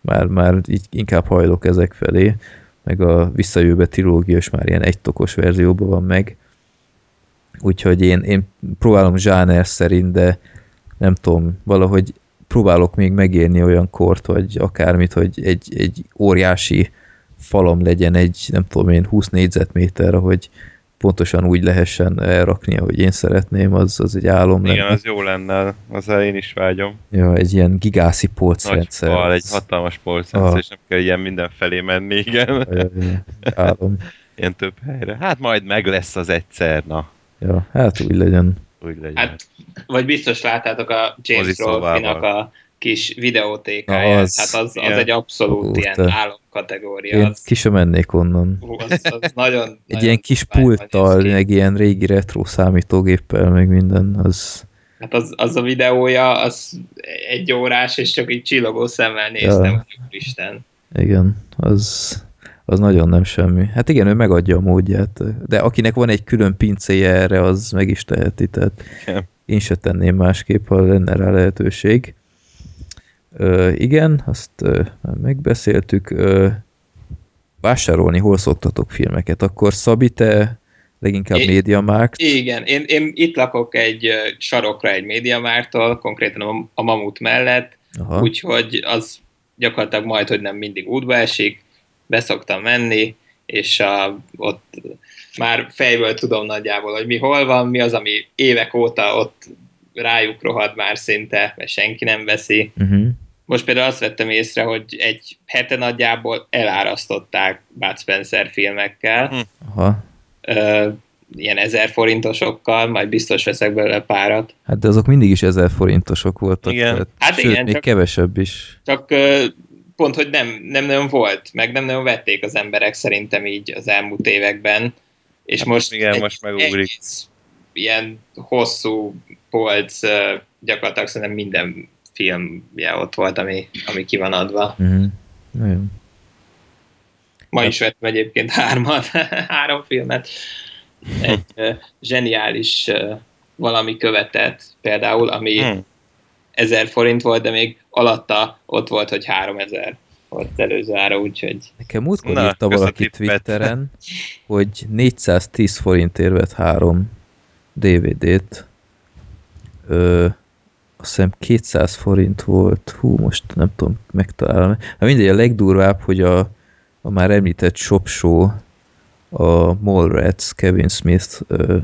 már, már így inkább hajlok ezek felé, meg a visszajövőbe trilógia is már ilyen egy tokos verzióban van meg, úgyhogy én, én próbálom zsáner szerint, de nem tudom, valahogy próbálok még megérni olyan kort, vagy akármit, hogy egy, egy óriási falam legyen egy, nem tudom én, 20 négyzetméter, hogy pontosan úgy lehessen elrakni, ahogy én szeretném, az, az egy álom Igen, lenne. az jó lenne, az én is vágyom. Ja, egy ilyen gigászi Nagy polcrendszer. fal, egy hatalmas polcrendszer, Ah. és nem kell ilyen mindenfelé menni, igen. Álom. Ilyen több helyre. Hát majd meg lesz az egyszer, na. Ja, hát úgy legyen. Úgy legyen. Hát, vagy biztos láttátok a James. Rolfe-nak a kis videótékáját. Na, az- hát az, az egy abszolút Ú, ilyen te. álomkategória. Én Az, ki sem mennék onnan. az, az nagyon, Egy nagyon ilyen kis pulttal, meg ilyen régi retro számítógéppel, meg minden, az... Hát az, az a videója, az egy órás, és csak így csillogó szemmel néztem, Ja. hogy Isten. Igen, az, az nagyon nem semmi. Hát igen, ő megadja a módját, de akinek van egy külön pincéje erre, az meg is teheti, tehát én se tenném másképp, ha lenne rá lehetőség. Ö, igen, azt ö, megbeszéltük. Ö, vásárolni hol szoktatok filmeket? Akkor Szabi, te leginkább Én- Mediamarkt. Igen, én, én itt lakok egy sarokra egy médiamártól, konkrétan a, a Mamut mellett, Aha. úgyhogy az gyakorlatilag majd, hogy nem mindig útba esik, beszoktam menni, és a, ott már fejből tudom nagyjából, hogy mi hol van, mi az, ami évek óta ott rájuk rohad már szinte, mert senki nem veszi. Uh-huh. Most például azt vettem észre, hogy egy hete nagyjából elárasztották Bud Spencer filmekkel, Hm. Aha. ö, ilyen ezer forintosokkal, majd biztos veszek belőle párat. Hát de azok mindig is ezer forintosok voltak. Igen. Tehát, Hát sőt, igen, még csak- kevesebb is. Csak ö, pont, hogy nem, nem nagyon volt, meg nem nagyon vették az emberek szerintem így az elmúlt években, és Hát most igen, egy most megugrik. egész ilyen hosszú polc, gyakorlatilag szerintem minden filmje ott volt, ami, ami ki van adva. Uh-huh. Nagyon. Ma is vettem egyébként hármat, három filmet. Egy ö, zseniális ö, valami követett például, ami Hm. 1000 forint volt, de még alatta ott volt, hogy 3000 volt előző ára, úgyhogy Nekem múltkor Na, írta valaki. Twitteren, hogy 410 forintért vett három DVD-t. Ö, azt hiszem 200 forint volt. Hú, most nem tudom, megtalálom. Hát mindegy, a legdurvább, hogy a, a már említett Shop Show, a Mallrats, Kevin Smith ö,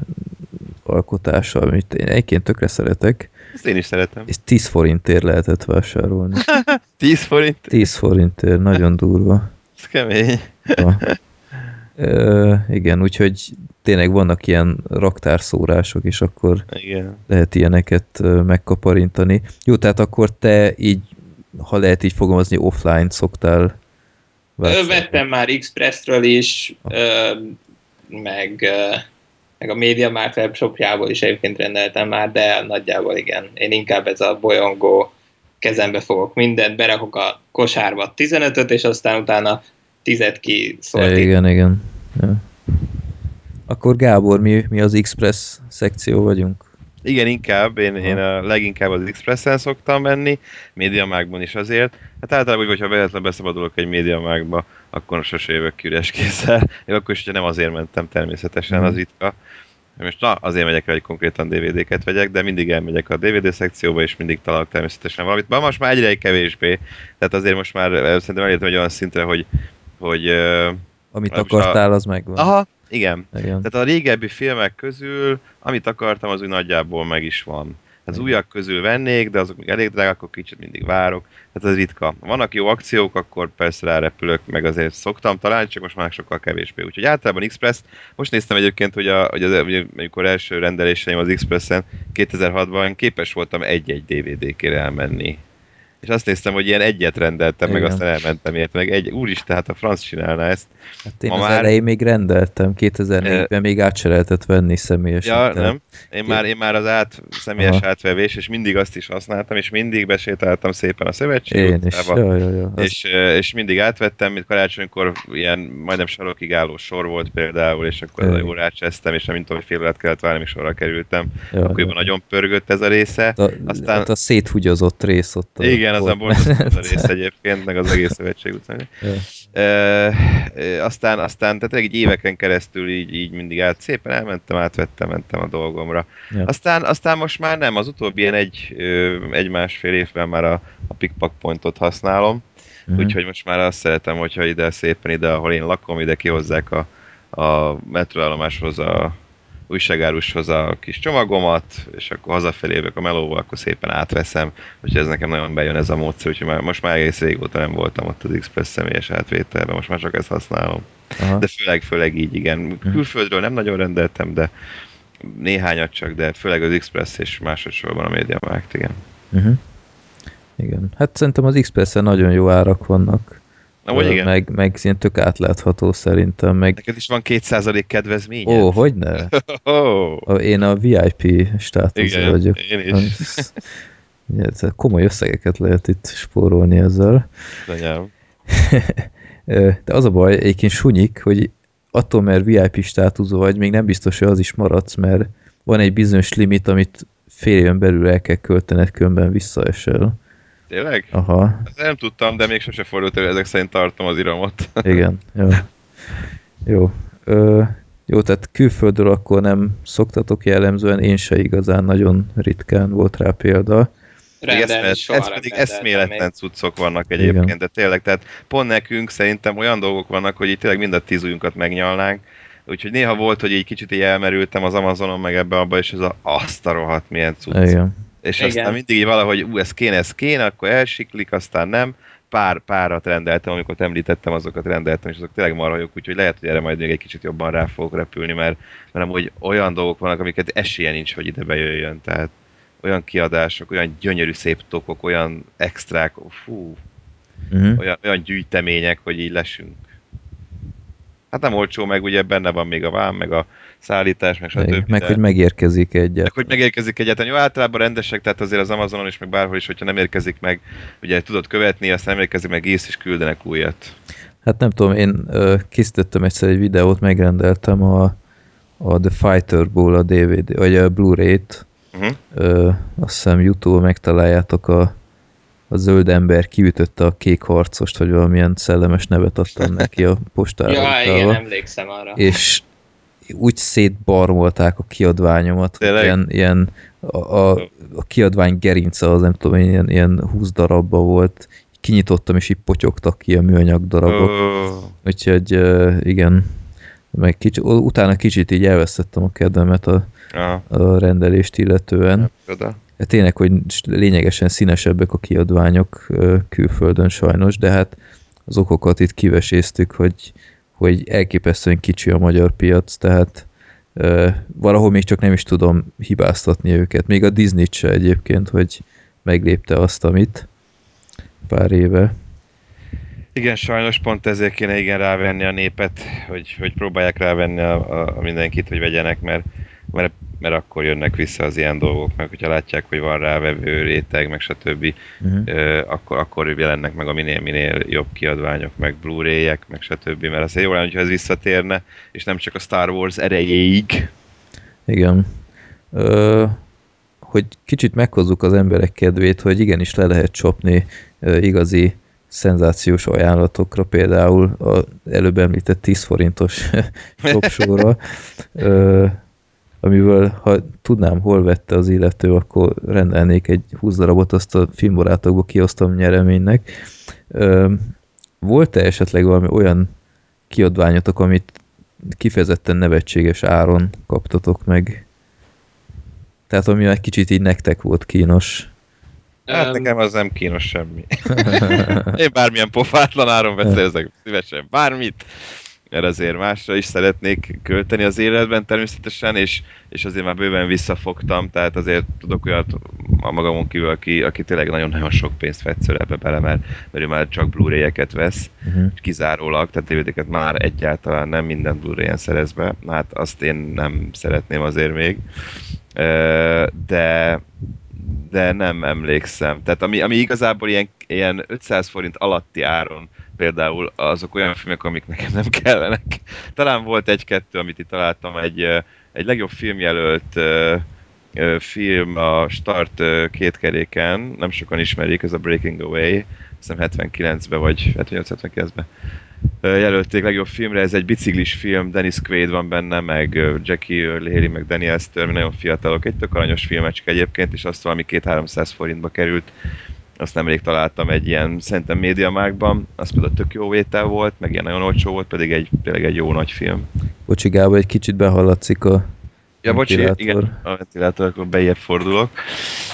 alkotása, amit én egyébként tökre szeretek, Ezt én is szeretem. és 10 forintért lehetett vásárolni. 10 forint? 10 forintért, nagyon durva. Ez kemény. Ja. Ö, igen, úgyhogy tényleg vannak ilyen raktárszórások, és akkor Igen. lehet ilyeneket megkaparintani. Jó, tehát akkor te így, ha lehet így fogalmazni, offline szoktál vásárolni. vettem már Expressről is, ö, meg, ö, meg a MediaMarkt webshopjából is egyébként rendeltem már, de nagyjából igen. Én inkább ez a bolyongó kezembe fogok mindent, berakok a kosárba 15-öt, és aztán utána 10 ki szorti. igen, igen. Ja. Akkor Gábor, mi, mi az Express szekció vagyunk? Igen, inkább. Én, én a leginkább az Expressen szoktam menni, Mediamágban is azért. Hát általában, hogy ha véletlenül beszabadulok egy Mediamágba, akkor sose jövök ki üres kézzel. Még akkor is, hogyha nem azért mentem természetesen, Mhm. az ritka. Most na, azért megyek rá, hogy konkrétan DVD-ket vegyek, de mindig elmegyek a DVD szekcióba, és mindig találok természetesen valamit. Ma most már egyre kevésbé, tehát azért most már eh, szerintem elértem egy olyan szintre, hogy, hogy Amit akartál, az megvan. aha, igen, Igen. tehát a régebbi filmek közül, amit akartam, az úgy nagyjából meg is van. Az Igen. újak közül vennék, de azok még elég drágák, akkor kicsit mindig várok. Tehát ez ritka. Vannak jó akciók, akkor persze rárepülök, meg azért szoktam találni, csak most már sokkal kevésbé. Úgyhogy általában Express, most néztem egyébként, hogy, a, hogy az, amikor első rendeléseim az Expressen 2006-ban képes voltam egy-egy DVD-kére elmenni. És azt néztem, hogy ilyen egyet rendeltem, meg Igen. aztán elmentem érte, meg egy, úristen, hát a franc csinálná ezt. Hát én Ma az már- elején még rendeltem, 2004-ben még át se lehetett venni személyesen. Ja, tehát- nem. Én már, én már az át, személyes Aha. átvevés, és mindig azt is használtam, és mindig besétáltam szépen a szövetség Én is. utcába, Ja, ja, ja. Az, és, és mindig átvettem, mint karácsonykor ilyen majdnem sarokig álló sor volt például, és akkor Igen. jó rácsesztem, és nem mint hogy fél órát kellett várni, míg sorra kerültem. ja, Akkoriban nagyon pörgött ez a része. a, aztán- ott a széthugyozott rész ott. a- Igen, az a borzasztó a rész egyébként, meg az egész szövetség utcán. Ö, ö, aztán, aztán, tehát így éveken keresztül így, így mindig át, szépen elmentem, átvettem, mentem a dolgomra. Ja. Aztán, aztán most már nem, az utóbbi ilyen egy, egy-másfél évben már a, a pickpack pointot használom, Mhm. úgyhogy most már azt szeretem, hogyha ide szépen ide, ahol én lakom, ide kihozzák a, a metroállomáshoz a újságárushoz a kis csomagomat, és akkor hazafelé jövök a melóval, akkor szépen átveszem, úgyhogy ez nekem nagyon bejön ez a módszer, úgyhogy már, most már egész régóta nem voltam ott az Express személyes átvételben, most már csak ezt használom. Aha. De főleg, főleg így, igen. Külföldről nem nagyon rendeltem, de néhányat csak, de főleg az Express és másodszorban a MediaMarkt, igen. Uh-huh. Igen. Hát szerintem az Expressen nagyon jó árak vannak. Amúgy igen. Meg, meg ilyen tök átlátható szerintem, meg Neked is van 2% kedvezmény? Ó, hogyne? Oh, A- Én a VIP státuszban igen, vagyok. én is. Komoly összegeket lehet itt spórolni ezzel. De az a baj, egyébként sunyik, hogy attól, mert VIP státuszban vagy, még nem biztos, hogy az is maradsz, mert van egy bizonyos limit, amit fél éven belül el kell költened, különben visszaesel. Tényleg? Aha, Ezt nem tudtam, de még sose fordult elő, ezek szerint tartom az iramot. igen. Jó. Jó. Ö, jó, tehát külföldről akkor nem szoktatok jellemzően, én se igazán nagyon ritkán volt rá példa. Rendelni ez nem pedig eszméletlen cuccok vannak egyébként, Igen. de tényleg, tehát pont nekünk szerintem olyan dolgok vannak, hogy így tényleg mind a tíz ujjunkat megnyalnánk, úgyhogy néha volt, hogy így kicsit így elmerültem az Amazonon meg ebbe abba, és ez a azt a rohadt milyen cucc. Igen. És Igen. aztán mindig így valahogy, ú, ez kéne, ez kéne, akkor elsiklik, aztán nem. Pár, párat rendeltem, amikor említettem, azokat rendeltem, és azok tényleg marhajok, úgyhogy lehet, hogy erre majd még egy kicsit jobban rá fogok repülni, mert, mert amúgy olyan dolgok vannak, amiket esélye nincs, hogy ide bejöjjön. Tehát olyan kiadások, olyan gyönyörű szép tokok, olyan extrák, fú, Uh-huh. olyan, olyan gyűjtemények, hogy így lesünk. Hát nem olcsó, meg ugye benne van még a vám, meg a szállítás, meg stb. Meg, meg hogy megérkezik egyet. meg hogy megérkezik egyáltalán. Jó, általában rendesek, tehát azért az Amazonon is, meg bárhol is, hogyha nem érkezik meg, ugye tudod követni, aztán nem érkezik meg ész, és küldenek újat. Hát nem tudom, én ö, készítettem egyszer egy videót, megrendeltem a, a The Fighter-ból a DVD, vagy a Blu-ray-t. Uh-huh. Ö, azt hiszem Youtube-on megtaláljátok a, a zöld ember kiütötte a kék harcost, vagy valamilyen szellemes nevet adtam neki a postára. Ja, utána. igen, emlékszem arra. és úgy szétbarmolták a kiadványomat, hogy Tényleg? ilyen, ilyen a, a, a kiadvány gerince az nem tudom, ilyen, ilyen 20 darabba volt, kinyitottam, és így potyogtak ki a műanyag darabok, Oh. úgyhogy igen, meg kicsi, utána kicsit így elvesztettem a kedvemet a, Aha, a rendelést illetően. oda. Hát tényleg, hogy lényegesen színesebbek a kiadványok külföldön sajnos, de hát az okokat itt kiveséztük, hogy, hogy elképesztően kicsi a magyar piac, tehát valahol még csak nem is tudom hibáztatni őket. Még a disney se egyébként, hogy meglépte azt, amit pár éve. Igen, sajnos pont ezért kéne igen rávenni a népet, hogy, hogy próbálják rávenni a, a, a mindenkit, hogy vegyenek, mert, mert, mert akkor jönnek vissza az ilyen dolgok, meg hogyha látják, hogy van rávevő réteg, meg stb., Uh-huh. ö, akkor, akkor jelennek meg a minél-minél jobb kiadványok, meg Blu-ray-ek, meg stb., mert azért jó lenne, hogyha ez visszatérne, és nem csak a Star Wars erejéig. Igen. Ö, hogy kicsit meghozzuk az emberek kedvét, hogy igenis le lehet csapni ö, igazi szenzációs ajánlatokra, például az előbb említett 10 forintos shopsóra, amiből ha tudnám, hol vette az illető, akkor rendelnék egy 20 darabot, azt a filmbarátokba kiosztom nyereménynek. Volt-e esetleg valami olyan kiadványotok, amit kifejezetten nevetséges áron kaptatok meg? Tehát ami egy kicsit így nektek volt kínos. Hát nekem az nem kínos semmi. Én bármilyen pofátlan áron beszerzek szívesen bármit, mert azért másra is szeretnék költeni az életben természetesen, és, és azért már bőven visszafogtam, tehát azért tudok olyat a magamon kívül, aki, aki tényleg nagyon-nagyon sok pénzt fetszöl ebbe bele, mert, mert ő már csak Blu-ray-eket vesz, Uh-huh. kizárólag, tehát DVD-ket már egyáltalán nem minden Blu-ray-en szerez be, hát azt én nem szeretném azért még, de de nem emlékszem. Tehát ami, ami igazából ilyen, ilyen 500 forint alatti áron például azok olyan filmek, amik nekem nem kellenek. Talán volt egy-kettő, amit itt találtam, egy, egy legjobb filmjelölt film a Start két keréken, nem sokan ismerik, ez a Breaking Away, hiszem 79-ben vagy 78-79-ben ö, jelölték legjobb filmre, ez egy biciklis film, Dennis Quaid van benne, meg Jackie Haley, meg Daniel Stern, nagyon fiatalok, egy tök aranyos filmecske egyébként, és azt valami 2-300 forintba került, azt nemrég találtam egy ilyen, szerintem Mediamarktban, az például tök jó vétel volt, meg ilyen nagyon olcsó volt, pedig egy, tényleg egy jó nagy film. Bocsi Gábor, egy kicsit behallatszik a Ja, bocsi, ventilátor. igen, a ventilátorokon bejebb fordulok.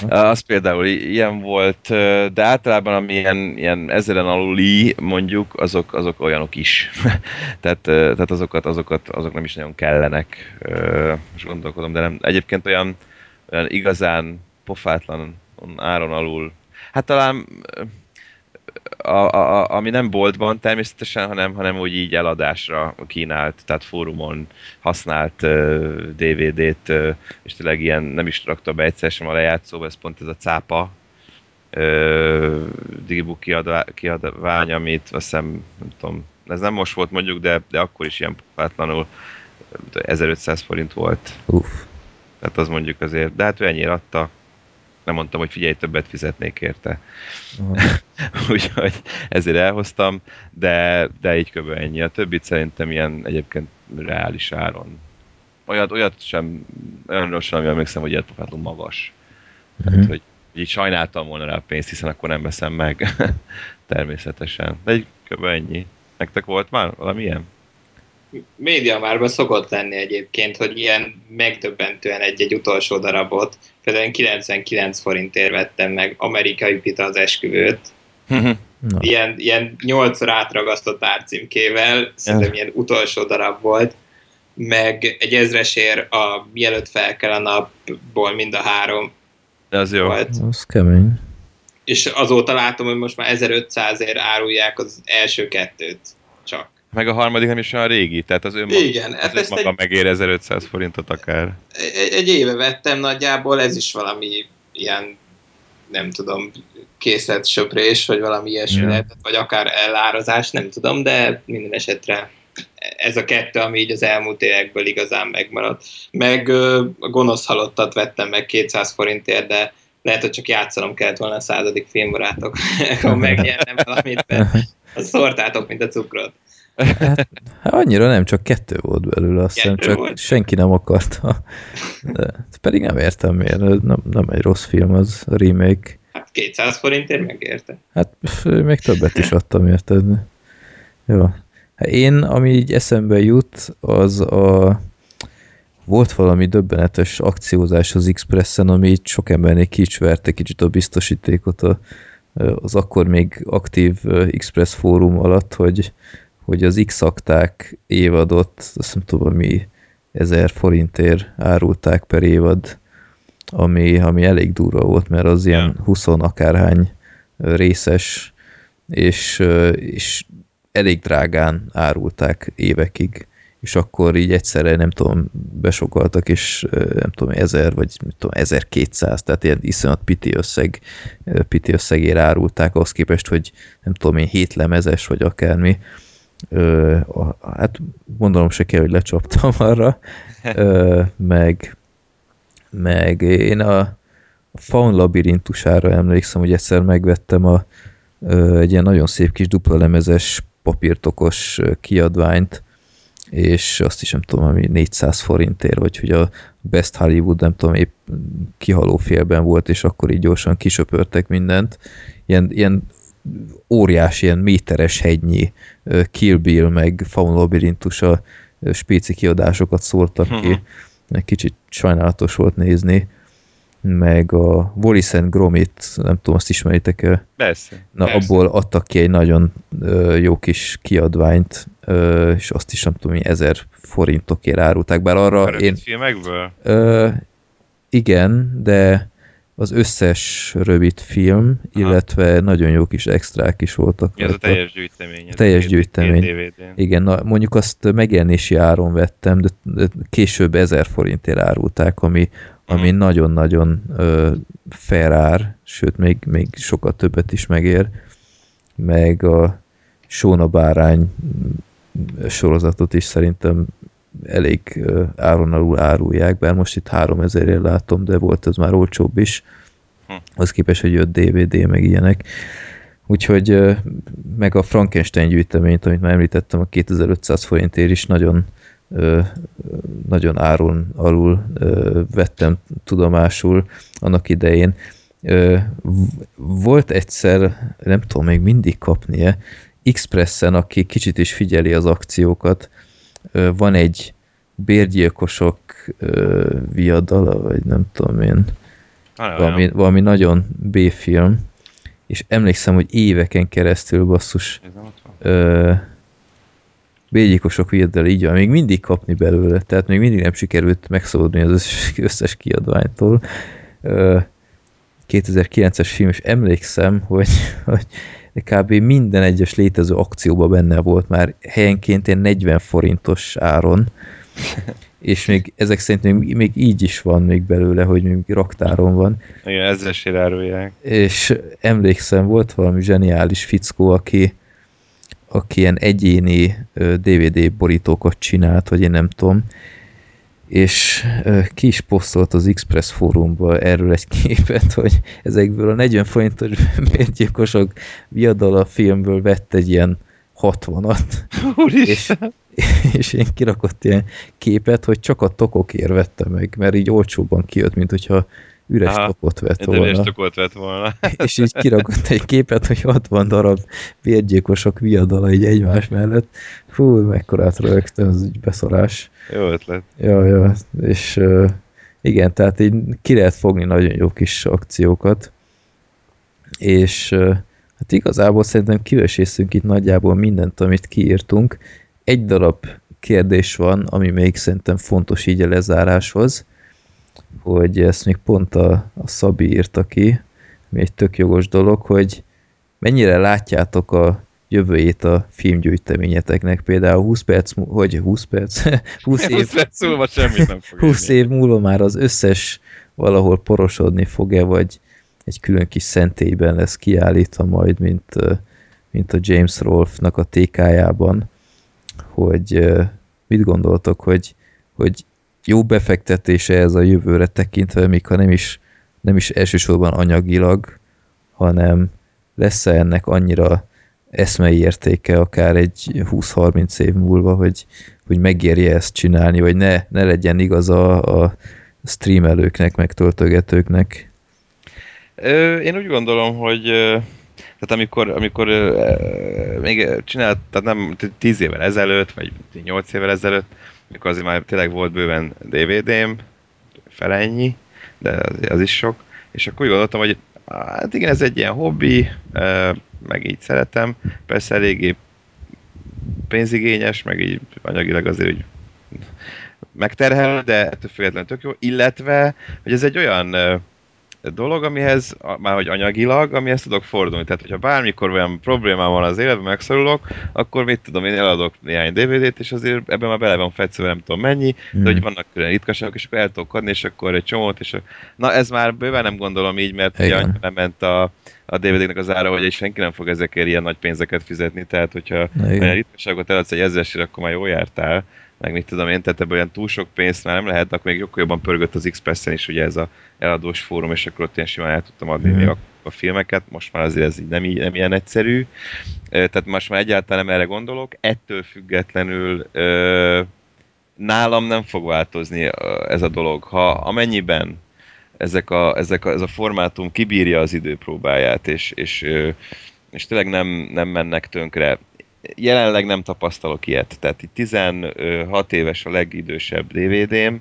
Az például ilyen volt, de általában ami ilyen, ilyen ezeren aluli mondjuk, azok, azok olyanok is. tehát, tehát azokat, azokat, azok nem is nagyon kellenek. Most gondolkodom, de nem. Egyébként olyan, olyan igazán pofátlan áron alul. Hát talán a, a, a, ami nem boltban természetesen, hanem, hanem úgy így eladásra kínált, tehát fórumon használt uh, DVD-t, uh, és tényleg ilyen nem is rakta be egyszer sem a lejátszóba, ez pont ez a cápa uh, Digibook kiadvá, kiadvány, amit azt hiszem, nem tudom, ez nem most volt mondjuk, de, de akkor is ilyen pofátlanul 1500 forint volt. Uff. Tehát az mondjuk azért, de hát ő ennyire adta. Nem mondtam, hogy figyelj, többet fizetnék érte. Úgyhogy ezért elhoztam, de, de így kb. ennyi. A többit szerintem ilyen egyébként reális áron. Olyat, olyat sem, olyanról sem nem emlékszem, hogy ilyet magas. Tehát, Mhm. hogy így sajnáltam volna rá a pénzt, hiszen akkor nem veszem meg. Természetesen. De így kb. ennyi. Nektek volt már valami ilyen? Médiamárban szokott lenni egyébként, hogy ilyen megdöbbentően egy-egy utolsó darabot, például én 99 forintért vettem meg amerikai pita az esküvőt, Na, ilyen, ilyen nyolcszor átragasztott árcímkével, szerintem ilyen utolsó darab volt, meg egy ezresér a mielőtt fel kell a napból mind a három De az jó. volt. az kemény. És azóta látom, hogy most már 1500-ért árulják az első kettőt csak. Meg a harmadik nem is olyan régi, tehát az önmaga, Igen, hát az ezt önmaga egy, megér 1500 forintot akár. egy, egy éve vettem nagyjából, ez is valami ilyen, nem tudom, készletsöprés, vagy valami ilyesmi Ja. lehetett, vagy akár elározás, nem tudom, de minden esetre ez a kettő, ami így az elmúlt évekből igazán megmaradt. Meg ö, a gonosz halottat vettem meg 200 forintért, de lehet, hogy csak játszanom kellett volna a századik filmbarátok, akkor megnyernem valamit, mert azt szórtátok, mint a cukrot. Hát annyira nem, csak kettő volt belőle, azt hiszem, csak volt? senki nem akarta. De pedig nem értem miért, nem, nem egy rossz film, az a remake. Hát 200 forintért megérte. Hát még többet is adtam, érted? Jó. Hát én, ami így eszembe jut, az a volt valami döbbenetes akciózás az Expressen, ami így sok embernél kicsverte kicsit a biztosítékot a, az akkor még aktív Express fórum alatt, hogy, hogy az X-akták évadot, azt nem tudom, mi ezer forintért árulták per évad, ami, ami elég durva volt, mert az ilyen 20 akárhány részes, és, és elég drágán árulták évekig, és akkor így egyszerre, nem tudom, besokaltak, és nem tudom, 1000 vagy nem tudom, 1200, tehát ilyen iszonyat piti összeg, piti összegére árulták, ahhoz képest, hogy nem tudom én, hétlemezes, vagy akármi. Ö, a, hát gondolom se kell, hogy lecsaptam arra, ö, meg, meg én a, Faun labirintusára emlékszem, hogy egyszer megvettem a, ö, egy ilyen nagyon szép kis dupla lemezes papírtokos kiadványt, és azt is nem tudom, ami 400 forintért, vagy hogy a Best Hollywood, nem tudom, épp kihaló félben volt, és akkor így gyorsan kisöpörtek mindent. Ilyen, ilyen óriási, ilyen méteres hegynyi Kill Bill, meg Faun a spéci kiadásokat szórtak ki. Mhm. Egy kicsit sajnálatos volt nézni. Meg a Wallis and Gromit, nem tudom, azt ismeritek-e? Persze. Na, Persze. abból adtak ki egy nagyon ö, jó kis kiadványt, ö, és azt is nem tudom, hogy ezer forintokért árulták, bár arra A én... filmekből? Ö, igen, de az összes rövid film, illetve nagyon jó kis extrák is voltak. Az a teljes gyűjtemény? Ez Teljes a gyűjtemény. DVD-n. Igen, na, mondjuk azt megjelenési áron vettem, de, később ezer forintért árulták, ami, ami Mhm. nagyon-nagyon ö, fair ár, sőt, még, még sokkal többet is megér. Meg a Sóna Bárány sorozatot is szerintem elég áron alul árulják, bár most itt 3000 látom, de volt az már olcsóbb is. Hm. Az képest, hogy jött DVD, meg ilyenek. Úgyhogy meg a Frankenstein gyűjteményt, amit már említettem, a 2500 forintért is nagyon nagyon áron alul vettem tudomásul annak idején. Volt egyszer, nem tudom még mindig kapnie, Expressen, aki kicsit is figyeli az akciókat, van egy bérgyilkosok viadala, vagy nem tudom én, olyan. valami, valami nagyon B-film, és emlékszem, hogy éveken keresztül basszus ö, bégyékosok viadal így van, még mindig kapni belőle, tehát még mindig nem sikerült megszabadulni az összes, összes kiadványtól. Ö, 2009-es film, és emlékszem, hogy, hogy kb. minden egyes létező akcióban benne volt már helyenként ilyen 40 forintos áron, és még ezek szerint még, még így is van még belőle, hogy még raktáron van, Igen, ezresére árulják. és emlékszem, volt valami zseniális fickó, aki, aki ilyen egyéni DVD borítókat csinált, vagy én nem tudom, és ki is posztolt az Express fórumba erről egy képet, hogy ezekből a 40 forintos bérgyilkosok viadala filmből vett egy ilyen 60-at, és, és én kirakott ilyen képet, hogy csak a tokokért vette meg, mert így olcsóbban kijött, mint hogyha üres Aha, tokot vett volna üres tokot vett volna. és így kirakott egy képet, hogy 60 darab vérgyilkosok viadala így egymás mellett. Fú, mekkorát rögtön, az így beszorás. Jó ötlet. Ja, ja, és uh, igen, tehát így ki lehet fogni nagyon jó kis akciókat, és uh, hát igazából szerintem kivesészünk itt nagyjából mindent, amit kiírtunk. Egy darab kérdés van, ami még szerintem fontos így a lezáráshoz, hogy ezt még pont a, a Szabi írta ki, ami egy tök jogos dolog, hogy mennyire látjátok a jövőjét a filmgyűjteményeteknek, például 20 perc, hogy 20 perc, 20 év, 20 perc múlva semmit nem fog 20 írni. év múlva már az összes valahol porosodni fog-e, vagy egy külön kis szentélyben lesz kiállítva majd, mint, mint a James Rolfe-nak a TK-jában, hogy mit gondoltok, hogy, hogy jó befektetése ez a jövőre tekintve, még ha nem is, nem is elsősorban anyagilag, hanem lesz-e ennek annyira eszmei értéke akár egy 20-30 év múlva, hogy, hogy megérje ezt csinálni, vagy ne, ne legyen igaza a streamelőknek, meg én úgy gondolom, hogy tehát amikor, amikor még csinált, tehát nem t- 10 évvel ezelőtt, vagy 8 évvel ezelőtt, mikor azért már tényleg volt bőven DVD-m, fel ennyi, de az, az is sok, és akkor úgy gondoltam, hogy hát igen, ez egy ilyen hobbi, meg így szeretem, persze eléggé pénzigényes, meg így anyagilag azért úgy megterhelő, de ettől függetlenül tök jó, illetve, hogy ez egy olyan dolog, amihez, már hogy anyagilag, amihez tudok fordulni. Tehát, hogyha bármikor olyan problémám van az életben, megszorulok, akkor mit tudom, én eladok néhány DVD-t, és azért ebben már bele van fetszve, nem tudom mennyi, Hmm. de hogy vannak külön ritkaságok, és akkor el tudok adni, és akkor egy csomót, és na ez már bőven nem gondolom így, mert ugye Igen. annyira ment a, a DVD-nek az ára, hogy senki nem fog ezekért ilyen nagy pénzeket fizetni, tehát hogyha olyan ritkaságot eladsz egy ezresért, akkor már jól jártál, meg mit tudom én, tehát ebből olyan túl sok pénzt már nem lehet, akkor még jokkal jobban pörgött az Expressen is ugye ez a eladós fórum, és akkor ott ilyen simán el tudtam adni még a, a filmeket, most már azért ez így nem, így- nem ilyen egyszerű, tehát most már egyáltalán nem erre gondolok, ettől függetlenül ö, nálam nem fog változni ez a dolog. Ha amennyiben ezek a, ezek a, ez a formátum kibírja az időpróbáját, és, és, és tényleg nem, nem mennek tönkre. Jelenleg nem tapasztalok ilyet. Tehát itt 16 éves a legidősebb DVD-m,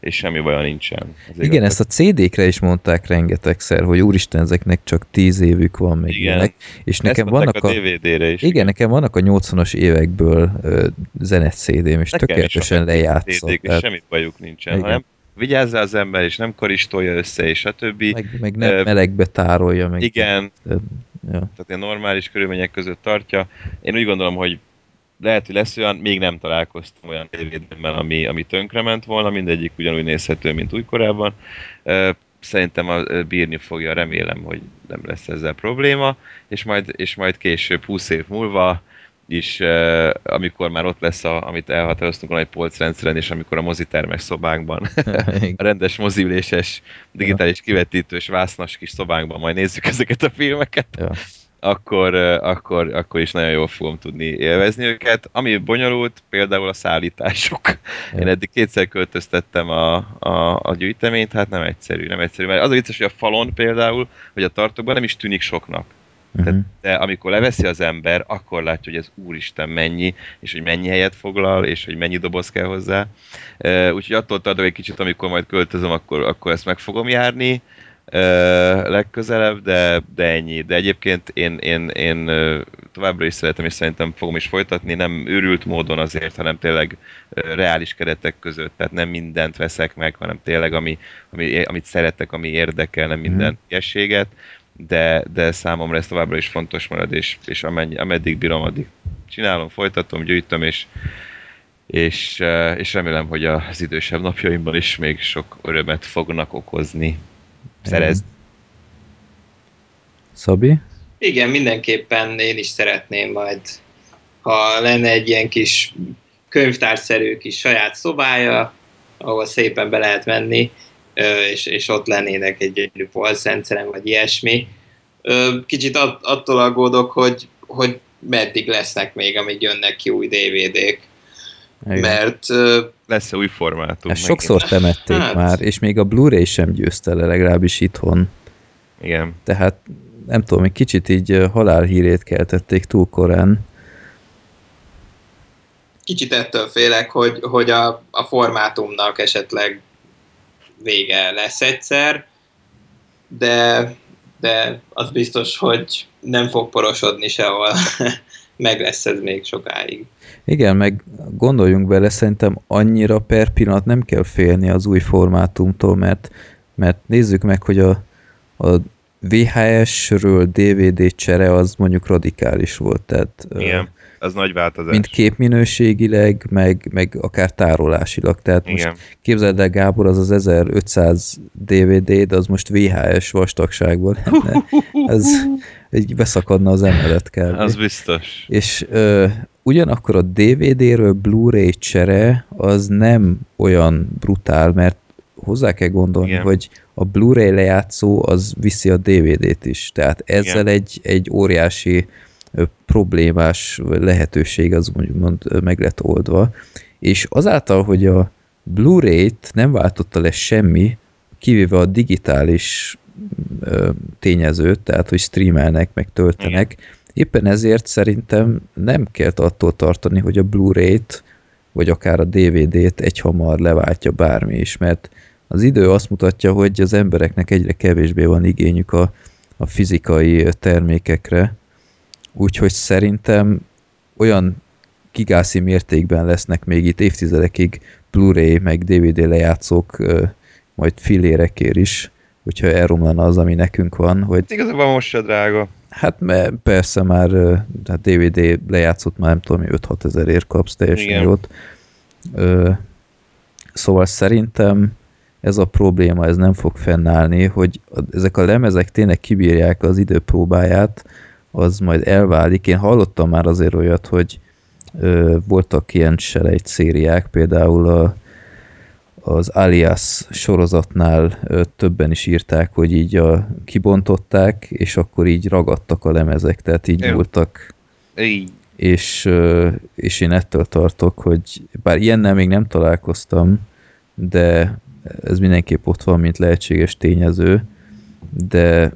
és semmi baja nincsen. Az Igen, ezt a CD-kre is mondták rengetegszer, hogy úristen, ezeknek csak 10 évük van, meg Igen. ilyenek. És nekem ezt vannak a, a DVD-re is. igen, nekem vannak a 80-as évekből ö, zenet CD-m, és Nekem tökéletesen lejátszott. És tehát semmi bajuk nincsen, Igen. hanem vigyázz rá az ember, és nem karistolja össze, és a többi. meg, meg nem melegbe tárolja. Meg, Igen, Ja. tehát ilyen normális körülmények között tartja. Én úgy gondolom, hogy lehet, hogy lesz olyan, még nem találkoztam olyan DVD-ben, ami, ami tönkrement volna, mindegyik ugyanúgy nézhető, mint újkorában. Szerintem a, bírni fogja, remélem, hogy nem lesz ezzel probléma, és majd, és majd később, 20 év múlva is, ö, amikor már ott lesz, a, amit elhatároztunk volna egy polcrendszeren, és amikor a mozitermes szobánkban a rendes moziüléses, digitális kivetítős, vásznas kis szobánkban majd nézzük ezeket a filmeket, Ja. akkor, akkor, akkor is nagyon jól fogom tudni élvezni őket. Ami bonyolult, például a szállítások. Ja. Én eddig kétszer költöztettem a, a, a gyűjteményt, hát nem egyszerű, nem egyszerű. Mert az a vicces, hogy a falon például, vagy a tartókban nem is tűnik soknak. Uh-huh. De amikor leveszi az ember, akkor látja, hogy ez úristen mennyi, és hogy mennyi helyet foglal, és hogy mennyi doboz kell hozzá. Úgyhogy attól tartok egy kicsit, amikor majd költözöm, akkor, akkor ezt meg fogom járni legközelebb, de, de ennyi. De egyébként én, én, én továbbra is szeretem, és szerintem fogom is folytatni, nem őrült módon azért, hanem tényleg reális keretek között, tehát nem mindent veszek meg, hanem tényleg ami, ami, amit szeretek, ami érdekel, nem minden mm de, de számomra ez továbbra is fontos marad, és, és amennyi, ameddig bírom, addig csinálom, folytatom, gyűjtöm, és, és, eh, és remélem, hogy az idősebb napjaimban is még sok örömet fognak okozni. Szerez. Szabi? Igen, mindenképpen én is szeretném majd, ha lenne egy ilyen kis könyvtárszerű kis saját szobája, ahol szépen be lehet menni, és, és ott lennének egy gyönyörű polcrendszerem, vagy ilyesmi. Kicsit att- attól aggódok, hogy, hogy meddig lesznek még, amíg jönnek ki új DVD-k, Igen. mert ö, Lesz-e új formátum? Ezt sokszor temették Hát. már, és még a Blu-ray sem győzte le, legalábbis itthon. Igen. Tehát nem tudom, egy kicsit így halálhírét keltették túl korán. kicsit ettől félek, hogy, hogy a, a formátumnak esetleg vége lesz egyszer, de, de az biztos, hogy nem fog porosodni sehol. Meg lesz ez még sokáig. Igen, meg gondoljunk bele, szerintem annyira per pillanat nem kell félni az új formátumtól, mert, mert nézzük meg, hogy a, a VHS-ről DVD csere az mondjuk radikális volt, tehát Igen. Az nagy változás. mind képminőségileg, meg, meg akár tárolásilag. Tehát most Igen. képzeld el, Gábor, az az 1500 DVD, de az most VHS vastagságban lenne. Ez így beszakadna az emelet kell. Az biztos. És ö, ugyanakkor a DVD-ről Blu-ray csere az nem olyan brutál, mert hozzá kell gondolni, Igen. hogy a Blu-ray lejátszó az viszi a DVD-t is. Tehát ezzel Igen. egy, egy óriási problémás lehetőség az úgymond ö, meg lett oldva. És azáltal, hogy a Blu-ray-t nem váltotta le semmi, kivéve a digitális tényezőt, tehát hogy streamelnek, meg töltenek, éppen ezért szerintem nem kell attól tartani, hogy a Blu-ray-t, vagy akár a DVD-t egyhamar leváltja bármi is, mert az idő azt mutatja, hogy az embereknek egyre kevésbé van igényük a, a fizikai termékekre, úgyhogy szerintem olyan gigászi mértékben lesznek még itt évtizedekig Blu-ray meg DVD lejátszók majd filérekért is, hogyha elromlana az, ami nekünk van, hogy Hát Igazából most se drága. Hát mert persze már hát DVD lejátszott már nem tudom, 5-6 ezerért kapsz teljesen Igen. jót. Ö, szóval szerintem ez a probléma, ez nem fog fennállni, hogy ezek a lemezek tényleg kibírják az idő próbáját, az majd elválik. Én hallottam már azért olyat, hogy, ö, voltak ilyen selejt szériák, például a, az Alias sorozatnál többen is írták, hogy így a, kibontották, és akkor így ragadtak a lemezek, tehát így Így. és, és én ettől tartok, hogy bár ilyennel még nem találkoztam, de ez mindenképp ott van, mint lehetséges tényező, de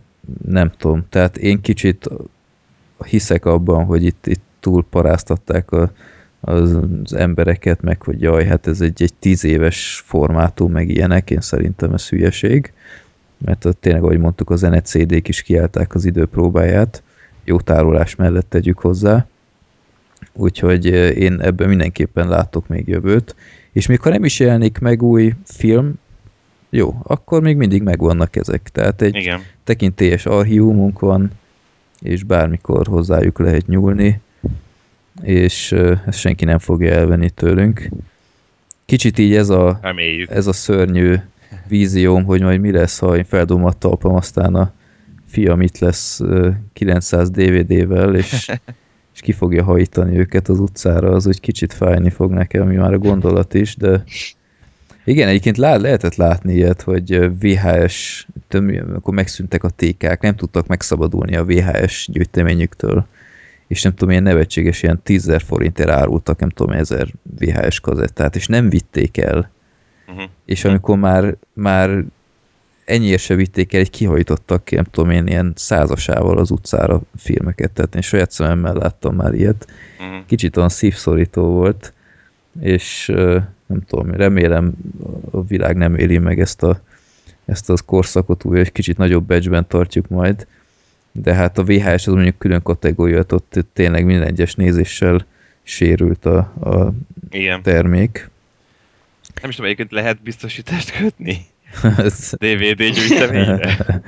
nem tudom, tehát én kicsit hiszek abban, hogy itt, itt túl paráztatták a, az, az embereket, meg hogy jaj, hát ez egy, egy tíz éves formátum, meg ilyenek, én szerintem ez hülyeség, mert tényleg, ahogy mondtuk, a zene CD-k is kiállták az időpróbáját, jó tárolás mellett tegyük hozzá, úgyhogy eh, én ebben mindenképpen látok még jövőt, és még ha nem is jelenik meg új film, jó, akkor még mindig megvannak ezek, tehát egy Igen. tekintélyes archívumunk van, és bármikor hozzájuk lehet nyúlni, és ezt senki nem fogja elvenni tőlünk. Kicsit így ez a, Reméljük. ez a szörnyű vízióm, hogy majd mi lesz, ha én feldom a talpam, aztán a fiam itt lesz ö, 900 DVD-vel, és, és ki fogja hajtani őket az utcára, az úgy kicsit fájni fog nekem, ami már a gondolat is, de igen, egyébként lá, lehetett látni ilyet, hogy VHS, töm, akkor megszűntek a tékák, nem tudtak megszabadulni a VHS gyűjteményüktől, és nem tudom, ilyen nevetséges, ilyen 10 forintért árultak, nem tudom, 1000 VHS kazettát, és nem vitték el. Uh-huh. És amikor már, már ennyiért se vitték el, egy kihajtottak, nem tudom én, ilyen százasával az utcára filmeket, tehát én saját szememmel láttam már ilyet. Uh-huh. Kicsit olyan szívszorító volt, és nem tudom, remélem a világ nem éli meg ezt a ezt az korszakot újra, és kicsit nagyobb becsben tartjuk majd, de hát a VHS az mondjuk külön kategória, ott tényleg minden egyes nézéssel sérült a, a Igen. termék. Nem is tudom, egyébként lehet biztosítást kötni DVD gyűjteményre?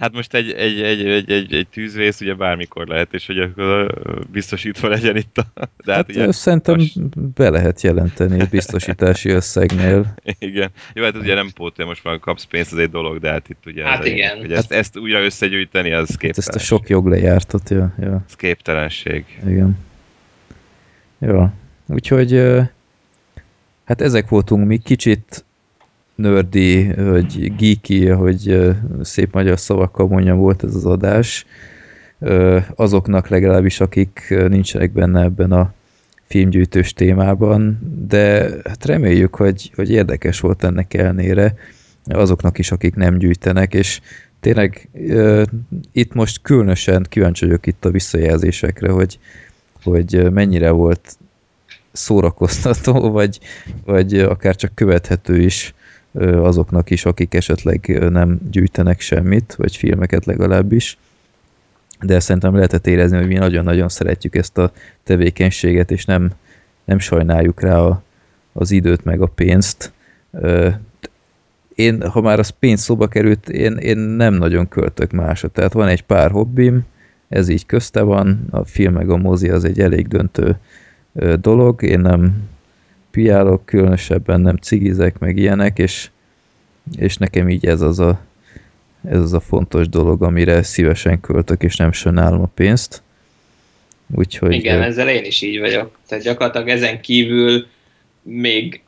Hát most egy, egy, egy, egy, egy, egy tűzvész ugye bármikor lehet, és hogy akkor biztosítva legyen itt a... De hát, hát ugye, szerintem most- be lehet jelenteni egy biztosítási összegnél. igen. Jó, hát ugye nem pótolja, most már kapsz pénzt, az egy dolog, de hát itt ugye Hát ez a- igen. hogy ezt, ezt újra összegyűjteni, az Hát ezt a képtelenség. sok jog lejártat, ja, ja. Ez képtelenség. Igen. Jó. Úgyhogy hát ezek voltunk mi kicsit nördi, hogy geeky, hogy szép magyar szavakkal mondjam volt ez az adás. Azoknak legalábbis, akik nincsenek benne ebben a filmgyűjtős témában, de hát reméljük, hogy, hogy érdekes volt ennek ellenére azoknak is, akik nem gyűjtenek, és tényleg itt most különösen kíváncsi vagyok itt a visszajelzésekre, hogy, hogy mennyire volt szórakoztató, vagy, vagy akár csak követhető is azoknak is, akik esetleg nem gyűjtenek semmit, vagy filmeket legalábbis. De szerintem lehetett érezni, hogy mi nagyon-nagyon szeretjük ezt a tevékenységet, és nem, nem sajnáljuk rá a, az időt meg a pénzt. Én, ha már az pénz szóba került, én, én nem nagyon költök másra. Tehát van egy pár hobbim, ez így közte van, a film meg a mozi az egy elég döntő dolog, én nem piálok, különösebben nem cigizek, meg ilyenek, és, és nekem így ez az a ez az a fontos dolog, amire szívesen költök, és nem sajnálom a pénzt. Úgyhogy... Igen, ezzel én is így vagyok. Tehát gyakorlatilag ezen kívül még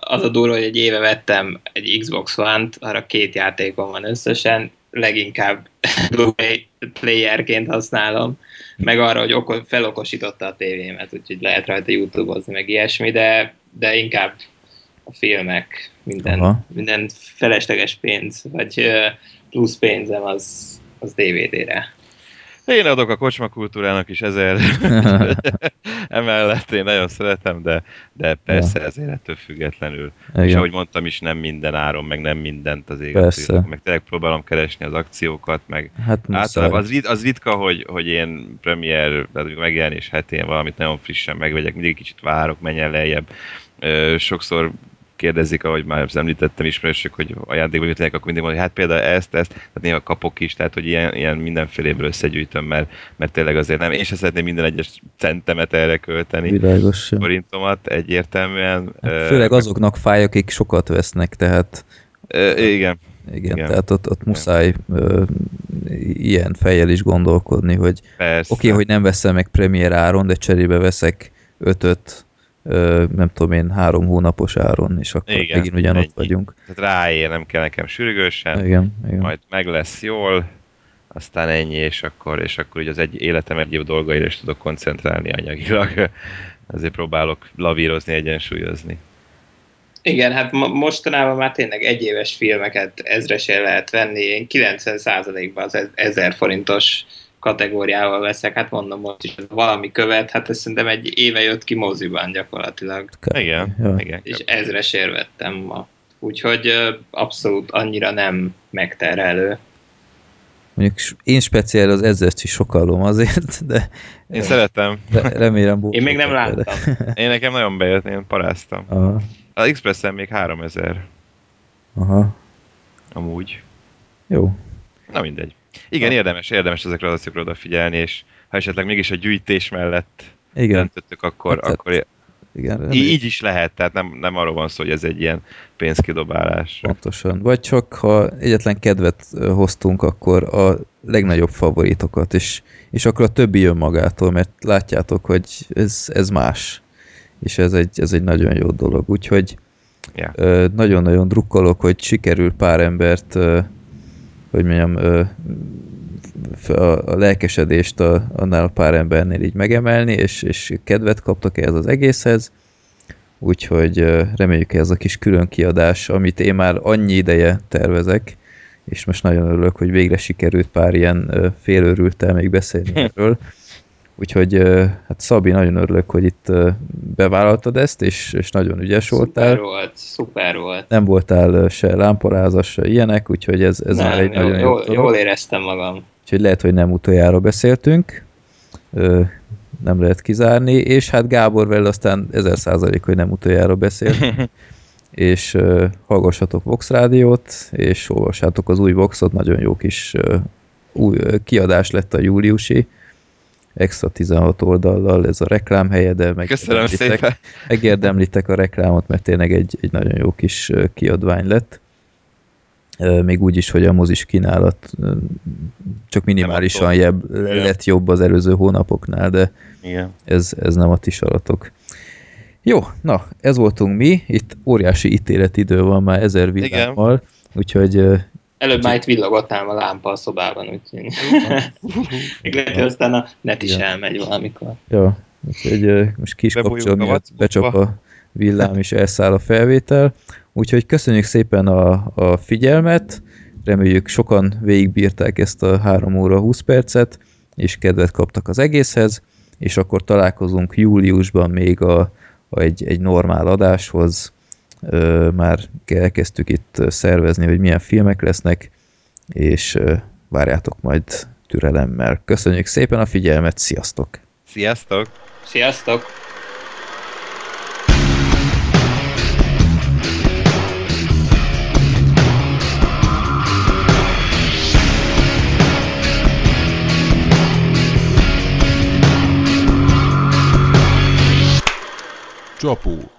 az a durva, hogy egy éve vettem egy Xbox One-t, arra két játékom van összesen, leginkább Blu-ray playerként használom, meg arra, hogy oko- felokosította a tévémet, úgyhogy lehet rajta YouTube-ozni, meg ilyesmi, de, de inkább a filmek, minden, Aha. minden felesleges pénz, vagy plusz pénzem az, az DVD-re. Én adok a kocsmakultúrának is ezer emellett, én nagyon szeretem, de, de persze ezért ettől függetlenül. És igen. ahogy mondtam is, nem minden áron, meg nem mindent az Persze. éget. Meg tényleg próbálom keresni az akciókat, meg Hát általában az, rit- az ritka, hogy, hogy én premier, tehát megjelenés hetén valamit nagyon frissen megvegyek, mindig kicsit várok, menjen lejjebb. Sokszor kérdezik, ahogy már említettem ismerősök, hogy ajándékba jutnak, akkor mindig hogy hát például ezt, ezt, tehát néha kapok is, tehát hogy ilyen, ilyen mindenféléből összegyűjtöm, mert, mert tényleg azért nem, én sem szeretném minden egyes centemet erre költeni, Világos. forintomat egyértelműen. Hát Főleg azoknak fáj, akik sokat vesznek, tehát igen, igen, Igen. tehát ott, ott muszáj ö, ilyen fejjel is gondolkodni, hogy oké, okay, hogy nem veszem meg premier áron, de cserébe veszek ötöt, nem tudom én, három hónapos áron, és akkor Igen, megint ugyanott ennyi. vagyunk. Tehát ráér, nem kell nekem sürgősen, Igen, igen. majd meg lesz jól, aztán ennyi, és akkor, és akkor ugye az egy életem egyéb dolgaira is tudok koncentrálni anyagilag. Ezért próbálok lavírozni, egyensúlyozni. Igen, hát mo- mostanában már tényleg egyéves filmeket ezresért lehet venni. Én 90%-ban az ez- 1000 forintos kategóriával veszek. Hát mondom most is, valami követ, hát ez szerintem egy éve jött ki moziban gyakorlatilag. Igen, igen. És ezresért vettem ma. Úgyhogy abszolút annyira nem megterelő. Mondjuk én speciál az ezért is sokallom azért, de Én szeretem. re- remélem Én még nem láttam. Én nekem nagyon bejött, én paráztam. Aha, Az Expressen még 3000 aha, amúgy. jó. Na mindegy. Igen, érdemes, érdemes ezekre az adatokra odafigyelni, és ha esetleg mégis a gyűjtés mellett Igen, döntöttök, akkor, Hát, akkor igen, reméljük. így is lehet, tehát nem, nem arról van szó, hogy ez egy ilyen pénzkidobálás. Pontosan. Vagy csak, ha egyetlen kedvet hoztunk, akkor a legnagyobb favoritokat, és, és akkor a többi jön magától, mert látjátok, hogy ez, ez más. És ez egy, ez egy nagyon jó dolog. Úgyhogy ö, nagyon-nagyon drukkolok, hogy sikerül pár embert, hogy mondjam, ö, a, a lelkesedést a, annál a pár embernél így megemelni, és, és kedvet kaptak ehhez az egészhez. Úgyhogy reméljük ez a kis külön kiadás, amit én már annyi ideje tervezek, és most nagyon örülök, hogy végre sikerült pár ilyen félőrültel még beszélni erről. Úgyhogy hát Szabi, nagyon örülök, hogy itt bevállaltad ezt, és, és nagyon ügyes voltál. Szuper volt, szuper volt. Nem voltál se lámparázas, se ilyenek, úgyhogy ez, ez már egy jó, nagyon jó jól, jól éreztem magam. Úgyhogy lehet, hogy nem utoljára beszéltünk, nem lehet kizárni, és hát Gábor vele aztán ezer százalék, hogy nem utoljára beszélt, és hallgassatok Vox Rádiót, és olvassátok az új Voxot, nagyon jó kis új kiadás lett a júliusi, extra 16 oldallal ez a reklámhelye, de Köszönöm megérdemlitek, szépen. megérdemlitek a reklámot, mert tényleg egy, egy nagyon jó kis kiadvány lett. Még úgy is, hogy a mozis kínálat csak minimálisan jebb, lett jobb az előző hónapoknál, de Igen. ez, ez nem a ti saratok. Jó, na, ez voltunk mi, itt óriási ítéletidő van már ezer villámmal, úgyhogy Előbb már itt villogott ám a lámpa a szobában, úgyhogy... Még lehet, hogy aztán a net is Igen. elmegy valamikor. Ja, úgyhogy ö, most ki is Bebújunk kapcsol, a miatt becsap a villám, és elszáll a felvétel. Úgyhogy köszönjük szépen a, a figyelmet, reméljük sokan végigbírták ezt a 3 óra 20 percet, és kedvet kaptak az egészhez, és akkor találkozunk júliusban még a, a egy, egy normál adáshoz. Már elkezdtük itt szervezni, hogy milyen filmek lesznek, és várjátok majd türelemmel. Köszönjük szépen a figyelmet, sziasztok! Sziasztok! Sziasztok! Csapó.